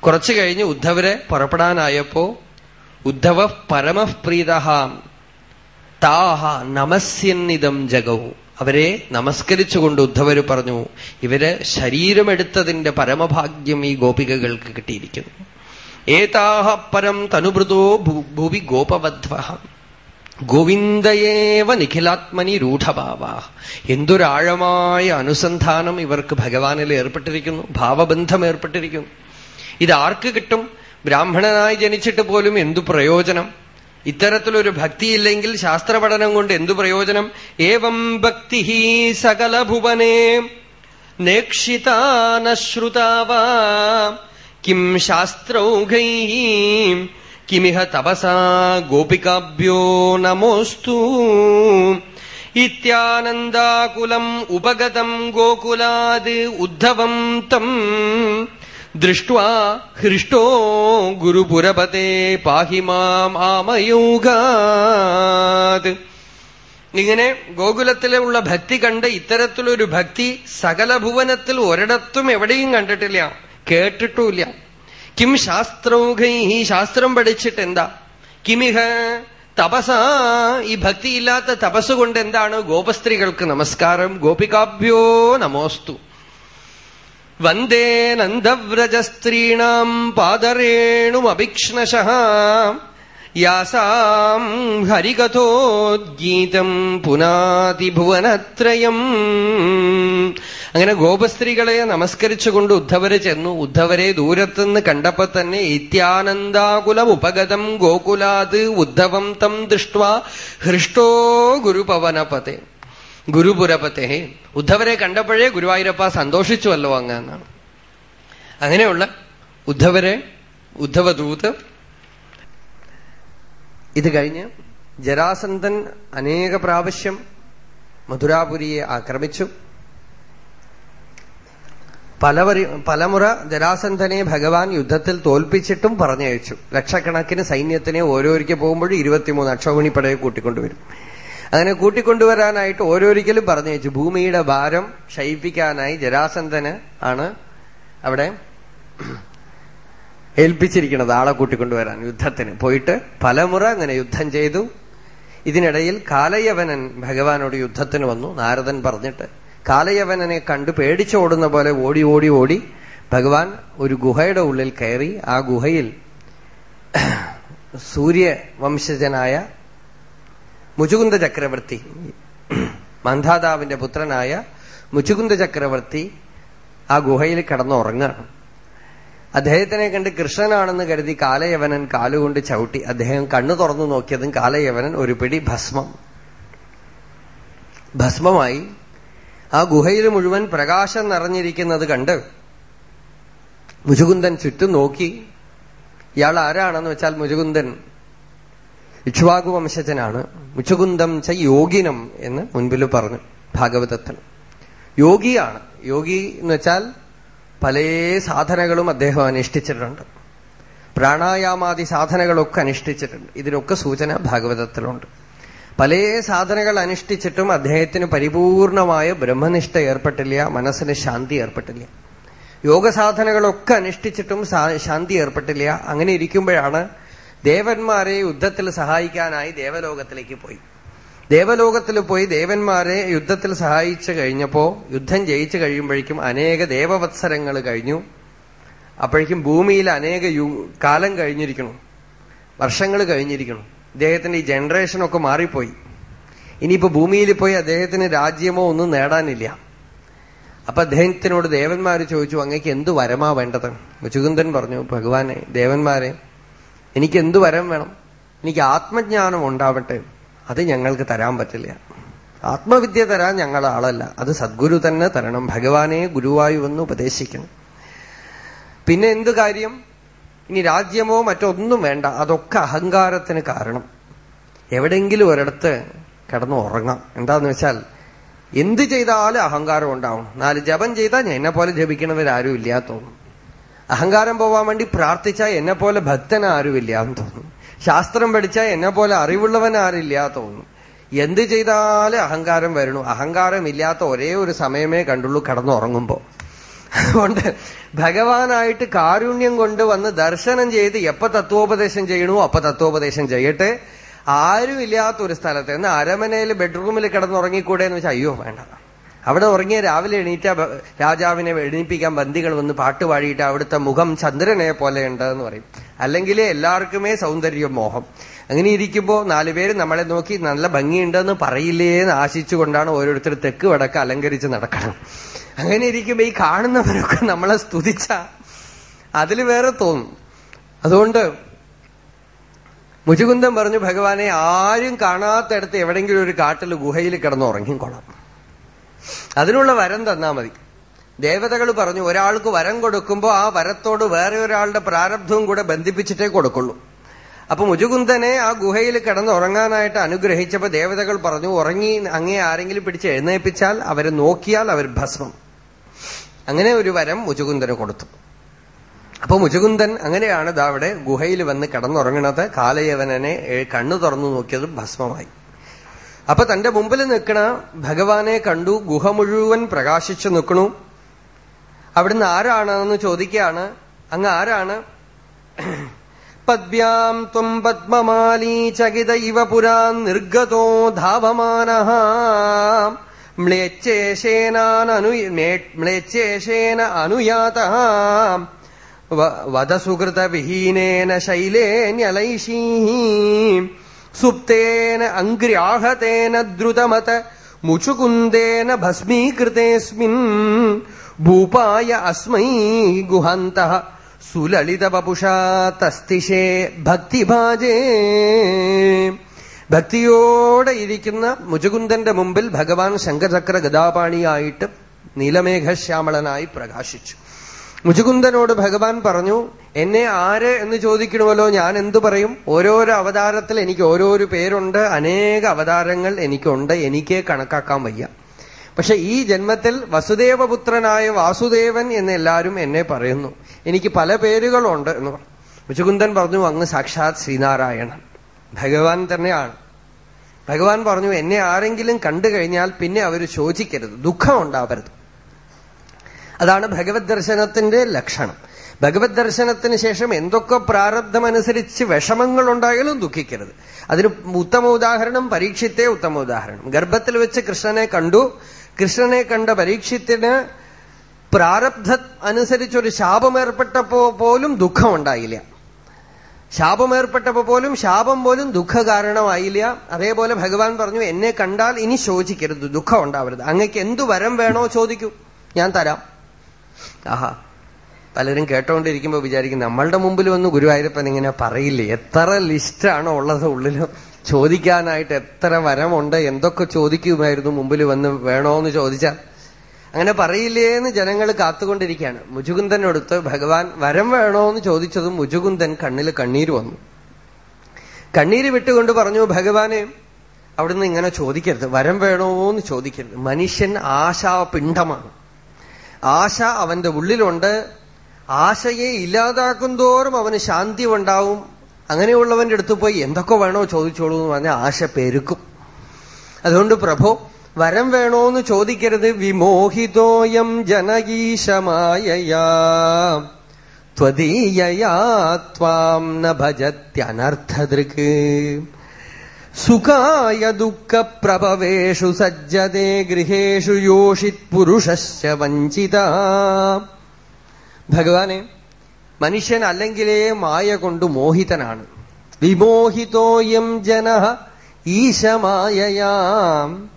കുറച്ചു കഴിഞ്ഞ് ഉദ്ധവരെ പുറപ്പെടാനായപ്പോ ഉദ്ധവ പരമപ്രീത താഹ നമസ്യന്നിതം ജഗവും അവരെ നമസ്കരിച്ചുകൊണ്ട് ഉദ്ധവര് പറഞ്ഞു ഇവർ ശരീരമെടുത്തതിന്റെ പരമഭാഗ്യം ഈ ഗോപികകൾക്ക് കിട്ടിയിരിക്കുന്നു. ഏതാഹ പരം തനുഭൃതോ ഭൂവി ഗോപവധ്വ. ഗോവിന്ദയേവ നിഖിലാത്മനി രൂഢഭാവ. എന്തൊരാഴമായ അനുസന്ധാനം ഇവർക്ക് ഭഗവാനിൽ ഏർപ്പെട്ടിരിക്കുന്നു ഭാവബന്ധം ഏർപ്പെട്ടിരിക്കുന്നു. ഇത് ആർക്ക് കിട്ടും? ബ്രാഹ്മണനായി ജനിച്ചിട്ട് പോലും എന്തു പ്രയോജനം? ഇത്തരത്തിലൊരു ഭക്തിയില്ലെങ്കിൽ ശാസ്ത്രപഠനം കൊണ്ട് എന്തു പ്രയോജനം? ഏവം ഭക്തി സകല ഭുവനേ നേക്ഷിതാനശ്രുതാവാ. കിം ശാസ്ത്രൗഘൈ കിമിഹ തപസാ ഗോപികാഭ്യോ നമോസ്തു. ഇത്യാനന്ദാകുലം ഉപഗതം ഗോകുലാത് ഉദ്ധവം തം. ദൃഷ്ട്വാ ഹൃഷ്ടോ ഗുരുപുരപതേ പാഹി മാം ആമയൂഗാത് ഇങ്ങനെ ഗോകുലത്തിലുള്ള ഭക്തി കണ്ട് ഇത്തരത്തിലൊരു ഭക്തി സകല ഭുവനത്തിൽ ഒരിടത്തും എവിടെയും കണ്ടിട്ടില്ല കേട്ടിട്ടുമില്ല. കിം ശാസ്ത്രൗഹൈ ശാസ്ത്രം പഠിച്ചിട്ട് എന്താ? കിമിഹ തപസ ഈ ഭക്തിയില്ലാത്ത തപസ് കൊണ്ട് എന്താണ് ഗോപസ്ത്രീകൾക്ക് നമസ്കാരം? ഗോപികാഭ്യോ നമോസ്തു. വന്ദേ നന്ദവ്രജസ്ത്രീണാം പാദരേണുമഭിക്ഷ്ണശ യാസാം ഹരികഥോദ്ഗീതം പുനാതിഭുവനത്രയം. അങ്ങനെ ഗോപസ്ത്രീകളെ നമസ്കരിച്ചുകൊണ്ട് ഉദ്ധവര് ചെന്നു. ഉദ്ധവരെ ദൂരത്തുനിന്ന് കണ്ടപ്പോ തന്നെ ഇത്യാനന്ദാകുലമുപഗതം ഗോകുലാത് ഉദ്ധവം തം ദൃഷ്ട ഹൃഷ്ടോ ഗുരുപവനപത്തെ ഗുരുപുരപത്തെ ഉദ്ധവരെ കണ്ടപ്പോഴേ ഗുരുവായൂരപ്പ സന്തോഷിച്ചുവല്ലോ അങ്ങ് എന്നാണ്. അങ്ങനെയുള്ള ഉദ്ധവരെ ഉദ്ധവദൂത് ഇത് കഴിഞ്ഞ് ജരാസന്തൻ അനേക പ്രാവശ്യം മധുരാപുരിയെ ആക്രമിച്ചു. പലവരി പലമുറ ജരാസന്ധനെ ഭഗവാൻ യുദ്ധത്തിൽ തോൽപ്പിച്ചിട്ടും പറഞ്ഞയച്ചു. ലക്ഷക്കണക്കിന് സൈന്യത്തിനെ ഓരോരിക്കൽ പോകുമ്പോഴും ഇരുപത്തിമൂന്ന് അക്ഷോഹിണിപ്പടയെ കൂട്ടിക്കൊണ്ടുവരും. അങ്ങനെ കൂട്ടിക്കൊണ്ടുവരാനായിട്ട് ഓരോരിക്കലും പറഞ്ഞു വെച്ചു. ഭൂമിയുടെ ഭാരം ക്ഷയിപ്പിക്കാനായി ജരാസന്ധന് ആണ് അവിടെ ഏൽപ്പിച്ചിരിക്കുന്നത് ആളെ കൂട്ടിക്കൊണ്ടുവരാൻ യുദ്ധത്തിന്. പോയിട്ട് പലമുറ അങ്ങനെ യുദ്ധം ചെയ്തു. ഇതിനിടയിൽ കാലയവനൻ ഭഗവാനോട് യുദ്ധത്തിന് വന്നു നാരദൻ പറഞ്ഞിട്ട്. കാലയവനനെ കണ്ട് പേടിച്ചോടുന്ന പോലെ ഓടി ഓടി ഓടി ഭഗവാൻ ഒരു ഗുഹയുടെ ഉള്ളിൽ കയറി ആ ഗുഹയിൽ സൂര്യവംശജനായ മുചുകുന്ദ ചക്രവർത്തി മന്ധാതാവിന്റെ പുത്രനായ മുചുകുന്ദ ചക്രവർത്തി ആ ഗുഹയിൽ കിടന്നുറങ്ങാണ് അദ്ദേഹത്തിനെ കണ്ട് കൃഷ്ണനാണെന്ന് കരുതി കാലയവനൻ കാലുകൊണ്ട് ചവിട്ടി അദ്ദേഹം കണ്ണു തുറന്നു നോക്കിയതും കാലയവനൻ ഒരു പിടി ഭസ്മം. ഭസ്മമായി ആ ഗുഹയിൽ മുഴുവൻ പ്രകാശം നിറഞ്ഞിരിക്കുന്നത് കണ്ട് മുചുകുന്ദൻ ചുറ്റും നോക്കി ഇയാൾ ആരാണെന്ന് വെച്ചാൽ മുചുകുന്ദൻ ഇക്ഷ്വാകു വംശജനാണ് മുച്ചുകുന്ദം ച യോഗിനം എന്ന് മുൻപിൽ പറഞ്ഞു ഭാഗവതത്തിൽ. യോഗിയാണ്. യോഗി എന്ന് വെച്ചാൽ പല സാധനകളും അദ്ദേഹം അനുഷ്ഠിച്ചിട്ടുണ്ട്. പ്രാണായാമാദി സാധനകളൊക്കെ അനുഷ്ഠിച്ചിട്ടുണ്ട്. ഇതിനൊക്കെ സൂചന ഭാഗവതത്തിലുണ്ട്. പല സാധനകൾ അനുഷ്ഠിച്ചിട്ടും അദ്ദേഹത്തിന് പരിപൂർണമായ ബ്രഹ്മനിഷ്ഠ ഏർപ്പെട്ടില്ല മനസ്സിന് ശാന്തി ഏർപ്പെട്ടില്ല. യോഗസാധനകളൊക്കെ അനുഷ്ഠിച്ചിട്ടും ശാന്തി ഏർപ്പെട്ടില്ല. അങ്ങനെ ഇരിക്കുമ്പോഴാണ് ദേവന്മാരെ യുദ്ധത്തിൽ സഹായിക്കാനായി ദേവലോകത്തിലേക്ക് പോയി. ദേവലോകത്തിൽ പോയി ദേവന്മാരെ യുദ്ധത്തിൽ സഹായിച്ചു കഴിഞ്ഞപ്പോ യുദ്ധം ജയിച്ചു കഴിയുമ്പോഴേക്കും അനേക ദേവവത്സരങ്ങൾ കഴിഞ്ഞു. അപ്പോഴേക്കും ഭൂമിയിൽ അനേക കാലം കഴിഞ്ഞിരിക്കണം വർഷങ്ങൾ കഴിഞ്ഞിരിക്കണം ഇദ്ദേഹത്തിന്റെ ഈ ജനറേഷനൊക്കെ മാറിപ്പോയി. ഇനിയിപ്പോ ഭൂമിയിൽ പോയി അദ്ദേഹത്തിന് രാജ്യമോ ഒന്നും നേടാനില്ല. അപ്പൊ അദ്ദേഹത്തിനോട് ദേവന്മാര് ചോദിച്ചു അങ്ങേക്ക് എന്ത് വരമാ വേണ്ടത്? മുചുകുന്ദൻ പറഞ്ഞു ഭഗവാനെ ദേവന്മാരെ എനിക്ക് എന്തു വരം വേണം? എനിക്ക് ആത്മജ്ഞാനം ഉണ്ടാവട്ടെ. അത് ഞങ്ങൾക്ക് തരാൻ പറ്റില്ല. ആത്മവിദ്യ തരാൻ ഞങ്ങൾ ആളല്ല. അത് സദ്ഗുരു തന്നെ തരണം. ഭഗവാനെ ഗുരുവായുവെന്ന് ഉപദേശിക്കണം. പിന്നെ എന്ത് കാര്യം? ഇനി രാജ്യമോ മറ്റൊന്നും വേണ്ട. അതൊക്കെ അഹങ്കാരത്തിന് കാരണം. എവിടെങ്കിലും ഒരിടത്ത് കിടന്ന് ഉറങ്ങാം. എന്താന്ന് വെച്ചാൽ എന്ത് ചെയ്താലും അഹങ്കാരം ഉണ്ടാവും. നാല് ജപം ചെയ്താൽ എന്നെ പോലെ ജപിക്കണവരാരും ഇല്ലാത്തോന്നും തോന്നും അഹങ്കാരം പോവാൻ വേണ്ടി പ്രാർത്ഥിച്ചാൽ എന്നെ പോലെ ഭക്തൻ ആരുമില്ല എന്ന് തോന്നും. ശാസ്ത്രം പഠിച്ചാൽ എന്നെ പോലെ അറിവുള്ളവൻ ആരില്ല തോന്നും. എന്ത് ചെയ്താലും അഹങ്കാരം വരണു. അഹങ്കാരം ഇല്ലാത്ത ഒരേ ഒരു സമയമേ കണ്ടുള്ളൂ കടന്നുറങ്ങുമ്പോ. അതുകൊണ്ട് ഭഗവാനായിട്ട് കാരുണ്യം കൊണ്ട് വന്ന് ദർശനം ചെയ്ത് എപ്പ തത്വോപദേശം ചെയ്യണോ അപ്പൊ തത്വോപദേശം ചെയ്യട്ടെ. ആരും ഇല്ലാത്ത ഒരു സ്ഥലത്ത് എന്ന് അരമനയിൽ ബെഡ്റൂമിൽ കിടന്നുറങ്ങിക്കൂടെ എന്ന് വെച്ചാൽ അയ്യോ വേണ്ട. അവിടെ ഉറങ്ങിയ രാവിലെ എണീറ്റ രാജാവിനെ എണീപ്പിക്കാൻ ബന്ദികൾ വന്ന് പാട്ട് പാടിയിട്ട് അവിടുത്തെ മുഖം ചന്ദ്രനെ പോലെ ഉണ്ട് എന്ന് പറയും. അല്ലെങ്കിൽ എല്ലാവർക്കുമേ സൗന്ദര്യ മോഹം. അങ്ങനെ ഇരിക്കുമ്പോ നാലുപേര് നമ്മളെ നോക്കി നല്ല ഭംഗിയുണ്ടെന്ന് പറയില്ലേ എന്ന് ആശിച്ചുകൊണ്ടാണ് ഓരോരുത്തർ തെക്ക് വടക്ക് അലങ്കരിച്ച് നടക്കണം. അങ്ങനെ ഇരിക്കുമ്പോ ഈ കാണുന്നവരൊക്കെ നമ്മളെ സ്തുതിച്ച അതിൽ വേറെ തോന്നും. അതുകൊണ്ട് മുജുകുന്ദം പറഞ്ഞു ഭഗവാനെ ആരും കാണാത്തടത്ത് എവിടെങ്കിലും ഒരു കാട്ടിൽ ഗുഹയിൽ കിടന്ന് ഉറങ്ങിക്കൊള്ളാം അതിനുള്ള വരം തന്നാ മതി. ദേവതകൾ പറഞ്ഞു ഒരാൾക്ക് വരം കൊടുക്കുമ്പോൾ ആ വരത്തോട് വേറെ ഒരാളുടെ പ്രാരബ്ധവും കൂടെ ബന്ധിപ്പിച്ചിട്ടേ കൊടുക്കുള്ളൂ. അപ്പൊ മുജുകുന്ദനെ ആ ഗുഹയിൽ കിടന്ന് ഉറങ്ങാനായിട്ട് അനുഗ്രഹിച്ചപ്പോ ദേവതകൾ പറഞ്ഞു ഉറങ്ങി അങ്ങേ ആരെങ്കിലും പിടിച്ച് എഴുന്നേപ്പിച്ചാൽ അവരെ നോക്കിയാൽ അവർ ഭസ്മം. അങ്ങനെ ഒരു വരം മുജുകുന്ദന് കൊടുത്തു. അപ്പൊ മുജുകുന്ദൻ അങ്ങനെയാണ് ഇതാ അവിടെ ഗുഹയിൽ വന്ന് കിടന്നുറങ്ങണത്. കാലയവനെ കണ്ണു തുറന്നു നോക്കിയതും ഭസ്മമായി. അപ്പൊ തന്റെ മുമ്പിൽ നിൽക്കണ ഭഗവാനെ കണ്ടു ഗുഹ മുഴുവൻ പ്രകാശിച്ചു നിൽക്കണു. അവിടുന്ന് ആരാണെന്ന് ചോദിക്കുകയാണ്. അങ്ങ് ആരാണ്? പദ്ഭ്യാം ത്വം പത്മമാലീ ചകിത ഇവ പുരാ നിർഗതോ ധാവമാന മ്ലേച്ഛേഷേനാനു മ്ലേച്ഛേഷേന അനുയാത വധസുഹൃതവിഹീനേന ശൈലേന്യലൈഷീ. സുപ്തേന അങ്ക്ര്യാഹതേന ദ്രുതമത മുചുകുന്ദേന ഭസ്മീകൃതേസ്മിൻ ഭൂപായ അസ്മൈ ഗുഹന്ത സുലളിതപുഷാ തസ്തിഷേ ഭക്തിഭാജേ ഭക്തിയോടെ ഇരിക്കുന്ന മുചുകുന്ദന്റെ മുമ്പിൽ ഭഗവാൻ ശങ്കചക്ര ഗതാപാണിയായിട്ട് നീലമേഘശ്യാമളനായി പ്രകാശിച്ചു. മുചുകുന്ദനോട് ഭഗവാൻ പറഞ്ഞു എന്നെ ആര് എന്ന് ചോദിക്കണമല്ലോ? ഞാൻ എന്തു പറയും? ഓരോരോ അവതാരത്തിൽ എനിക്ക് ഓരോരോ പേരുണ്ട്. അനേക അവതാരങ്ങൾ എനിക്കുണ്ട്. എനിക്കേ കണക്കാക്കാൻ വയ്യ. പക്ഷെ ഈ ജന്മത്തിൽ വസുദേവപുത്രനായ വാസുദേവൻ എന്ന് എല്ലാവരും എന്നെ പറയുന്നു. എനിക്ക് പല പേരുകളുണ്ട് എന്ന് പറഞ്ഞു. മുചുകുന്ദൻ പറഞ്ഞു അങ്ങ് സാക്ഷാത് ശ്രീനാരായണൻ. ഭഗവാൻ തന്നെയാണ്. ഭഗവാൻ പറഞ്ഞു എന്നെ ആരെങ്കിലും കണ്ടു കഴിഞ്ഞാൽ പിന്നെ അവർ ശോചിക്കരുത്. ദുഃഖം ഉണ്ടാവരുത്. അതാണ് ഭഗവത് ദർശനത്തിന്റെ ലക്ഷണം. ഭഗവത് ദർശനത്തിന് ശേഷം എന്തൊക്കെ പ്രാരബ്ധമനുസരിച്ച് വിഷമങ്ങൾ ഉണ്ടായാലും ദുഃഖിക്കരുത്. അതിന് ഉത്തമ ഉദാഹരണം പരീക്ഷിത്തെ ഉത്തമ ഉദാഹരണം. ഗർഭത്തിൽ വെച്ച് കൃഷ്ണനെ കണ്ടു. കൃഷ്ണനെ കണ്ട പരീക്ഷത്തിന് പ്രാരബ്ധ അനുസരിച്ചൊരു ശാപമേർപ്പെട്ടപ്പോ പോലും ദുഃഖം ഉണ്ടായില്ല ശാപമേർപ്പെട്ടപ്പോ പോലും ശാപം പോലും ദുഃഖ കാരണമായില്ല അതേപോലെ ഭഗവാൻ പറഞ്ഞു എന്നെ കണ്ടാൽ ഇനി ശോചിക്കരുത് ദുഃഖം ഉണ്ടാവരുത് അങ്ങക്ക് എന്തു വരം വേണോ ചോദിക്കൂ. ഞാൻ തരാം. ആഹാ. പലരും കേട്ടോണ്ടിരിക്കുമ്പോ വിചാരിക്കും നമ്മളുടെ മുമ്പിൽ വന്ന് ഗുരുവായൂരപ്പൻ ഇങ്ങനെ പറയില്ലേ? എത്ര ലിസ്റ്റാണോ ഉള്ളത് ഉള്ളിൽ ചോദിക്കാനായിട്ട് എത്ര വരമുണ്ട്? എന്തൊക്കെ ചോദിക്കുമായിരുന്നു? മുമ്പിൽ വന്ന് വേണോന്ന് ചോദിച്ചാൽ അങ്ങനെ പറയില്ലേ എന്ന് ജനങ്ങൾ കാത്തുകൊണ്ടിരിക്കുകയാണ്. മുജുകുന്ദനടുത്ത് ഭഗവാൻ വരം വേണോന്ന് ചോദിച്ചതും മുജുകുന്ദൻ കണ്ണിൽ കണ്ണീര് വന്നു. കണ്ണീര് വിട്ടുകൊണ്ട് പറഞ്ഞു ഭഗവാനെ അവിടുന്ന് ഇങ്ങനെ ചോദിക്കരുത്. വരം വേണോന്ന് ചോദിക്കരുത്. മനുഷ്യൻ ആശാപിണ്ഡമാണ് ആശ അവന്റെ ഉള്ളിലുണ്ട്. ആശയെ ഇല്ലാതാക്കും തോറും അവന് ശാന്തി ഉണ്ടാവും അങ്ങനെയുള്ളവന്റെ അടുത്ത് പോയി എന്തൊക്കെ വേണോ ചോദിച്ചോളൂ എന്ന് പറഞ്ഞാൽ ആശ പെരുക്കും. അതുകൊണ്ട് പ്രഭോ വരം വേണോന്ന് ചോദിക്കരുത്. വിമോഹിതോയം ജനകീശമായയാ. ത്വദീയയാ ത്വാം ന ഭജത്യനർത്ഥദൃക്. സുഖായ ദുഃഖപ്രഭവേഷു സജ്ജതേ ഗൃഹേഷു യോഷിത് പുരുഷശ്ച വഞ്ചിത. ഭഗവാനെ മനുഷ്യൻ അല്ലെങ്കിലേ മായ കൊണ്ട് മോഹിതനാണ്. വിമോഹിതോയം ജന ഈശമായയാം.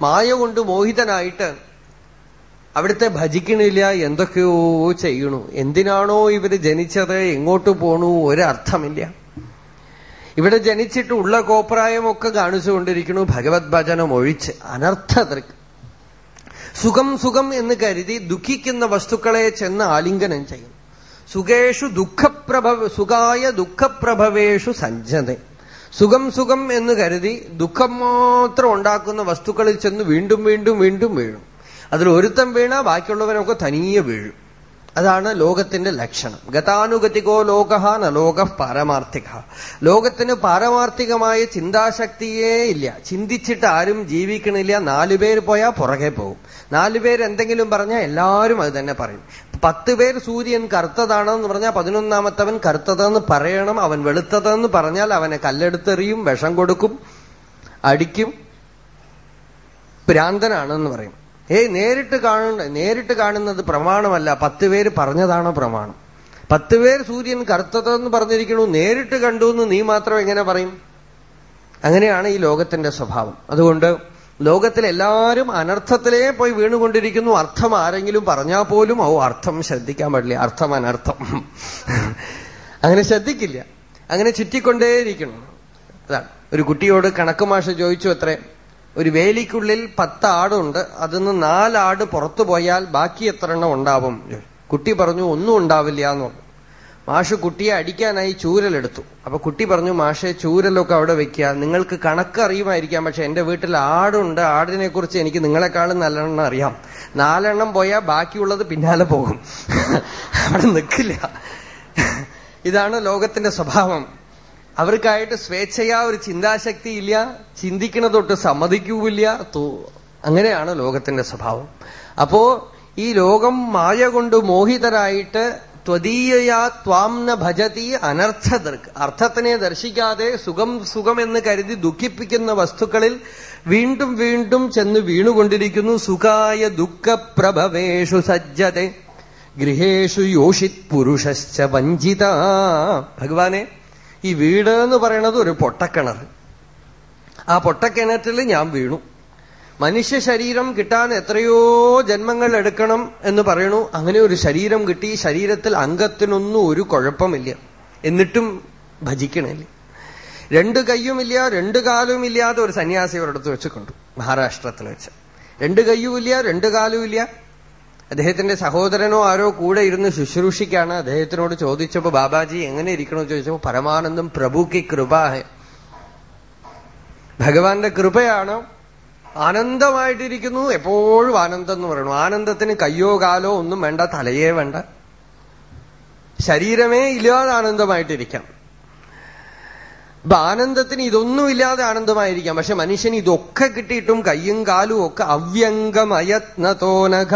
മായ കൊണ്ട് മോഹിതനായിട്ട് അവിടുത്തെ ഭജിക്കണില്ല എന്തൊക്കെയോ ചെയ്യണു. എന്തിനാണോ ഇവർ ജനിച്ചത് എങ്ങോട്ട് പോണു ഒരർത്ഥമില്ല. ഇവിടെ ജനിച്ചിട്ട് ഉള്ള കോപ്രായമൊക്കെ കാണിച്ചുകൊണ്ടിരിക്കുന്നു ഭഗവത് ഭജനം ഒഴിച്ച് അനർത്ഥതൃക് സുഖം സുഖം എന്ന് കരുതി ദുഃഖിക്കുന്ന വസ്തുക്കളെ ചെന്ന് ആലിംഗനം ചെയ്യും. സുഖേഷു ദുഃഖപ്രഭ സുഖായ ദുഃഖപ്രഭവേഷു സഞ്ജത. സുഖം സുഖം എന്ന് കരുതി ദുഃഖം മാത്രം ഉണ്ടാക്കുന്ന വസ്തുക്കളിൽ ചെന്ന് വീണ്ടും വീണ്ടും വീണ്ടും വീഴും. അതിൽ ഒരുത്തം വീണ ബാക്കിയുള്ളവനൊക്കെ തനിയെ വീഴും. അതാണ് ലോകത്തിന്റെ ലക്ഷണം. ഗതാനുഗതികോ ലോക ന ലോക പാരമാർത്ഥിക. ലോകത്തിന് പാരമാർത്ഥികമായ ചിന്താശക്തിയേ ഇല്ല. ചിന്തിച്ചിട്ട് ആരും ജീവിക്കണില്ല. നാലുപേര് പോയാൽ പുറകെ പോകും. നാലുപേര് എന്തെങ്കിലും പറഞ്ഞാൽ എല്ലാവരും അത് തന്നെ പറയും. പത്ത് പേര് സൂര്യൻ കറുത്തതാണെന്ന് പറഞ്ഞാൽ പതിനൊന്നാമത്തവൻ കറുത്തതെന്ന് പറയണം. അവൻ വെളുത്തതെന്ന് പറഞ്ഞാൽ അവനെ കല്ലെടുത്തെറിയും വിഷം കൊടുക്കും അടിക്കും. ഭ്രാന്തനാണെന്ന് പറയും. ഏയ് നേരിട്ട് കാണണ്ട നേരിട്ട് കാണുന്നത് പ്രമാണമല്ല. പത്ത് പേര് പറഞ്ഞതാണ് പ്രമാണം. പത്ത് പേർ സൂര്യൻ കറുത്തതെന്ന് പറഞ്ഞിരിക്കണു നേരിട്ട് കണ്ടു എന്ന് നീ മാത്രം എങ്ങനെ പറയും? അങ്ങനെയാണ് ഈ ലോകത്തിന്റെ സ്വഭാവം. അതുകൊണ്ട് ലോകത്തിലെല്ലാവരും അനർത്ഥത്തിലേ പോയി വീണുകൊണ്ടിരിക്കുന്നു. അർത്ഥം ആരെങ്കിലും പറഞ്ഞാൽ പോലും ഓ അർത്ഥം ശ്രദ്ധിക്കാൻ പാടില്ല. അർത്ഥം അനർത്ഥം. അങ്ങനെ ശ്രദ്ധിക്കില്ല. അങ്ങനെ ചുറ്റിക്കൊണ്ടേയിരിക്കണം അതാണ്. ഒരു കുട്ടിയോട് കണക്ക് മാഷ് ചോദിച്ചു അത്രേ. ഒരു വേലിക്കുള്ളിൽ പത്ത് ആടുണ്ട്. അതിന്ന് നാലാട് പുറത്തു പോയാൽ ബാക്കി എത്ര എണ്ണം ഉണ്ടാവും കുട്ടി പറഞ്ഞു ഒന്നും ഉണ്ടാവില്ല എന്ന് പറഞ്ഞു. മാഷ് കുട്ടിയെ അടിക്കാനായി ചൂരലെടുത്തു. അപ്പൊ കുട്ടി പറഞ്ഞു മാഷെ ചൂരലൊക്കെ അവിടെ വെക്കുക. നിങ്ങൾക്ക് കണക്ക് അറിയുമായിരിക്കാം. പക്ഷെ എന്റെ വീട്ടിൽ ആടുണ്ട്. ആടിനെ കുറിച്ച് എനിക്ക് നിങ്ങളെക്കാളും നല്ലെണ്ണം അറിയാം. നാലെണ്ണം പോയാൽ ബാക്കിയുള്ളത് പിന്നാലെ പോകും. *laughs* അവിടെ നിൽക്കില്ല. ഇതാണ് ലോകത്തിന്റെ സ്വഭാവം. അവർക്കായിട്ട് സ്വേച്ഛയാ ഒരു ചിന്താശക്തി ഇല്ല ചിന്തിക്കണതൊട്ട് സമ്മതിക്കൂല്ല. അങ്ങനെയാണ് ലോകത്തിന്റെ സ്വഭാവം. അപ്പോ ഈ ലോകം മായ കൊണ്ട് മോഹിതരായിട്ട് ത്വതീയയാ ത്വാംന ഭജതി അനർത്ഥ അർത്ഥത്തിനെ ദർശിക്കാതെ സുഖം സുഖമെന്ന് കരുതി ദുഃഖിപ്പിക്കുന്ന വസ്തുക്കളിൽ വീണ്ടും വീണ്ടും ചെന്ന് വീണുകൊണ്ടിരിക്കുന്നു. സുഖായ ദുഃഖപ്രഭവേഷു സജ്ജതെ ഗൃഹേഷു യോഷിത് പുരുഷശ്ച വഞ്ചിത. ഭഗവാനെ ഈ വീട് എന്ന് പറയുന്നത് ഒരു പൊട്ടക്കിണർ. ആ പൊട്ടക്കിണറ്റിൽ ഞാൻ വീണു. മനുഷ്യ ശരീരം കിട്ടാൻ എത്രയോ ജന്മങ്ങൾ എടുക്കണം എന്ന് പറയണു. അങ്ങനെ ഒരു ശരീരം കിട്ടി. ശരീരത്തിൽ അംഗത്തിനൊന്നും ഒരു കുഴപ്പമില്ല. എന്നിട്ടും ഭജിക്കണില്ല. രണ്ട് കൈയുമില്ല രണ്ട് കാലും ഇല്ലാതെ ഒരു സന്യാസി ഒരിടത്ത് വെച്ച് കണ്ടു. മഹാരാഷ്ട്രത്തിൽ വെച്ച്. രണ്ട് കയ്യുമില്ല രണ്ട് കാലുമില്ല. അദ്ദേഹത്തിന്റെ സഹോദരനോ ആരോ കൂടെ ഇരുന്ന് ശുശ്രൂഷിക്കാണ്. അദ്ദേഹത്തിനോട് ചോദിച്ചപ്പോ ബാബാജി എങ്ങനെ ഇരിക്കണമെന്ന് ചോദിച്ചപ്പോ പരമാനന്ദം പ്രഭുക്ക് കൃപ ഭഗവാന്റെ കൃപയാണ് ആനന്ദമായിട്ടിരിക്കുന്നു. എപ്പോഴും ആനന്ദം എന്ന് പറയണു ആനന്ദത്തിന് കയ്യോ കാലോ ഒന്നും വേണ്ട തലയേ വേണ്ട. ശരീരമേ ഇല്ലാതെ ആനന്ദമായിട്ടിരിക്കാം. അപ്പൊ ആനന്ദത്തിന് ഇതൊന്നുമില്ലാതെ ആനന്ദമായിരിക്കാം. പക്ഷെ മനുഷ്യന് ഇതൊക്കെ കിട്ടിയിട്ടും കയ്യും കാലും ഒക്കെ അവ്യംഗമയത്നതോനഘ.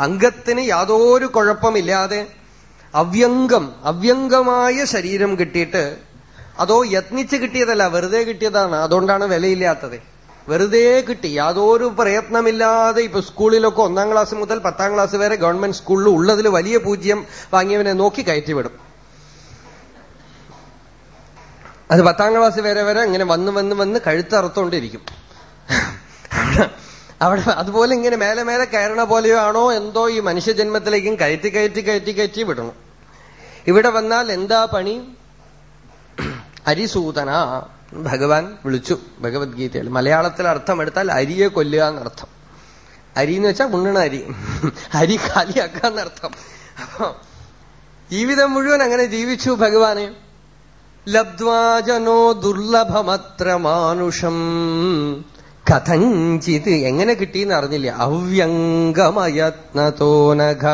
അംഗത്തിന് യാതൊരു കുഴപ്പമില്ലാതെ അവ്യംഗം അവ്യംഗമായ ശരീരം കിട്ടിയിട്ട് അതോ യത്നിച്ച് കിട്ടിയതല്ല വെറുതെ കിട്ടിയതാണ്. അതുകൊണ്ടാണ് വിലയില്ലാത്തത്. വെറുതെ കിട്ടി. യാതൊരു പ്രയത്നമില്ലാതെ ഇപ്പൊ സ്കൂളിലൊക്കെ ഒന്നാം ക്ലാസ് മുതൽ പത്താം ക്ലാസ് വരെ ഗവൺമെന്റ് സ്കൂളിൽ ഉള്ളതിൽ വലിയ പൂജ്യം വാങ്ങിയവനെ നോക്കി കയറ്റിവിടും. അത് പത്താം ക്ലാസ് വരെ വരെ ഇങ്ങനെ വന്ന് വന്ന് വന്ന് കഴുത്തറുത്തോണ്ടിരിക്കും അവിടെ അതുപോലെ ഇങ്ങനെ മേലെ മേലെ കയറണ പോലെയോ ആണോ എന്തോ ഈ മനുഷ്യജന്മത്തിലേക്കും കയറ്റി കയറ്റി കയറ്റി കയറ്റി വിടണം. ഇവിടെ വന്നാൽ എന്താ പണി? അരിസൂതന. ഭഗവാൻ വിളിച്ചു ഭഗവത്ഗീതയിൽ. മലയാളത്തിൽ അർത്ഥം എടുത്താൽ അരിയെ കൊല്ലുക എന്നർത്ഥം. അരി എന്ന് വെച്ചാൽ ഉണ്ണണ അരി. അരി കാലിയാക്കുക എന്നർത്ഥം ജീവിതം മുഴുവൻ അങ്ങനെ ജീവിച്ചു ഭഗവാനെ. ലബ്ധ്വാജനോ ദുർലഭമത്ര മാനുഷം കഥഞ്ചിത് എങ്ങനെ കിട്ടിയെന്ന് അറിഞ്ഞില്ല. അവ്യംഗമയത്നതോനഘ.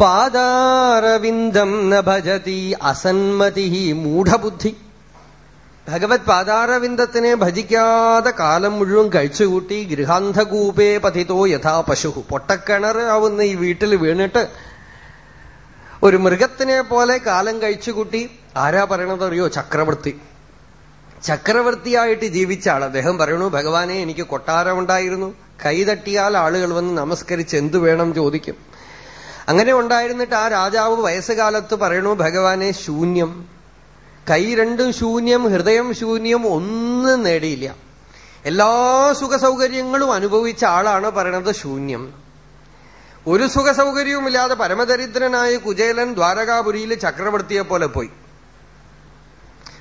പാദാരവിന്ദം ന ഭജതി അസന്മതി മൂഢബുദ്ധി. ഭഗവത് പാദാരവിന്ദത്തിനെ ഭജിക്കാതെ കാലം മുഴുവൻ കഴിച്ചുകൂട്ടി ഗൃഹാന്ധകൂപേ പതിതോ യഥാ പശു. പൊട്ടക്കിണർ ആവുന്ന ഈ വീട്ടിൽ വീണിട്ട് ഒരു മൃഗത്തിനെ പോലെ കാലം കഴിച്ചുകൂട്ടി ആരാ പറയണത് അറിയോ? ചക്രവർത്തി. ചക്രവർത്തിയായിട്ട് ജീവിച്ച ആൾ. അദ്ദേഹം പറയണു ഭഗവാനെ എനിക്ക് കൊട്ടാരമുണ്ടായിരുന്നു. കൈതട്ടിയാൽ ആളുകൾ വന്ന് നമസ്കരിച്ച് എന്തു വേണം ചോദിക്കും. അങ്ങനെ ഉണ്ടായിരുന്നിട്ട് ആ രാജാവ് വയസ്സുകാലത്ത് പറയണു ഭഗവാനെ ശൂന്യം. കൈ രണ്ടും ശൂന്യം ഹൃദയം ശൂന്യം ഒന്നും നേടിയില്ല. എല്ലാ സുഖസൗകര്യങ്ങളും അനുഭവിച്ച ആളാണ് പറയണത് ശൂന്യം. ഒരു സുഖസൗകര്യവുമില്ലാതെ പരമദരിദ്രനായ കുചേലൻ ദ്വാരകാപുരിയിൽ ചക്രവർത്തിയെ പോലെ പോയി.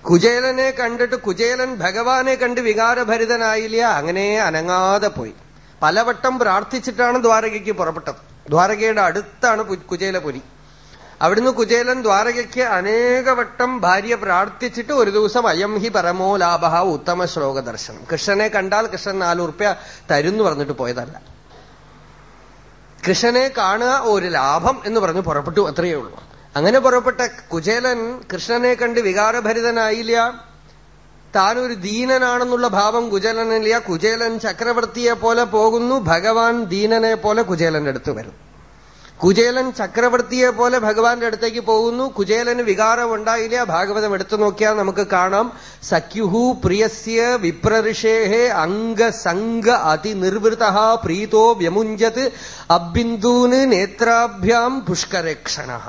കുചേലനെ കണ്ടിട്ട് കുചേലൻ ഭഗവാനെ കണ്ട് വികാരഭരിതനായില്ല അങ്ങനെ അനങ്ങാതെ പോയി. പലവട്ടം പ്രാർത്ഥിച്ചിട്ടാണ് ദ്വാരകയ്ക്ക് പുറപ്പെട്ടത്. ദ്വാരകയുടെ അടുത്താണ് കുചേലപുരി. അവിടുന്ന് കുചേലൻ ദ്വാരകയ്ക്ക് അനേകവട്ടം ഭാര്യ പ്രാർത്ഥിച്ചിട്ട് ഒരു ദിവസം അയം ഹി പരമോ ലാഭ ഉത്തമ ശ്ലോക ദർശനം കൃഷ്ണനെ കണ്ടാൽ കൃഷ്ണൻ നാലുറുപ്യ തരുന്നു പറഞ്ഞിട്ട് പോയതല്ല. കൃഷ്ണനെ കാണുക ഒരു ലാഭം എന്ന് പറഞ്ഞു പുറപ്പെട്ടു അത്രയേ ഉള്ളൂ. അങ്ങനെ പുറപ്പെട്ട കുചേലൻ കൃഷ്ണനെ കണ്ട് വികാരഭരിതനായില്ല. താനൊരു ദീനനാണെന്നുള്ള ഭാവം കുചേലനില്ല. കുചേലൻ ചക്രവർത്തിയെ പോലെ പോകുന്നു. ഭഗവാൻ ദീനനെ പോലെ കുചേലന്റെ അടുത്ത് വരും. കുചേലൻ ചക്രവർത്തിയെ പോലെ ഭഗവാന്റെ അടുത്തേക്ക് പോകുന്നു. കുചേലന് വികാരം ഉണ്ടായില്ല. ഭാഗവതം എടുത്തു നോക്കിയാൽ നമുക്ക് കാണാം. സഖ്യുഹു പ്രിയസ്യ വിപ്രഋഷേഹേ അംഗസംഗ അതിനിർവൃത പ്രീതോ വ്യമുഞ്ചത് അബിന്ദൂന് നേത്രാഭ്യാം പുഷ്കരക്ഷണ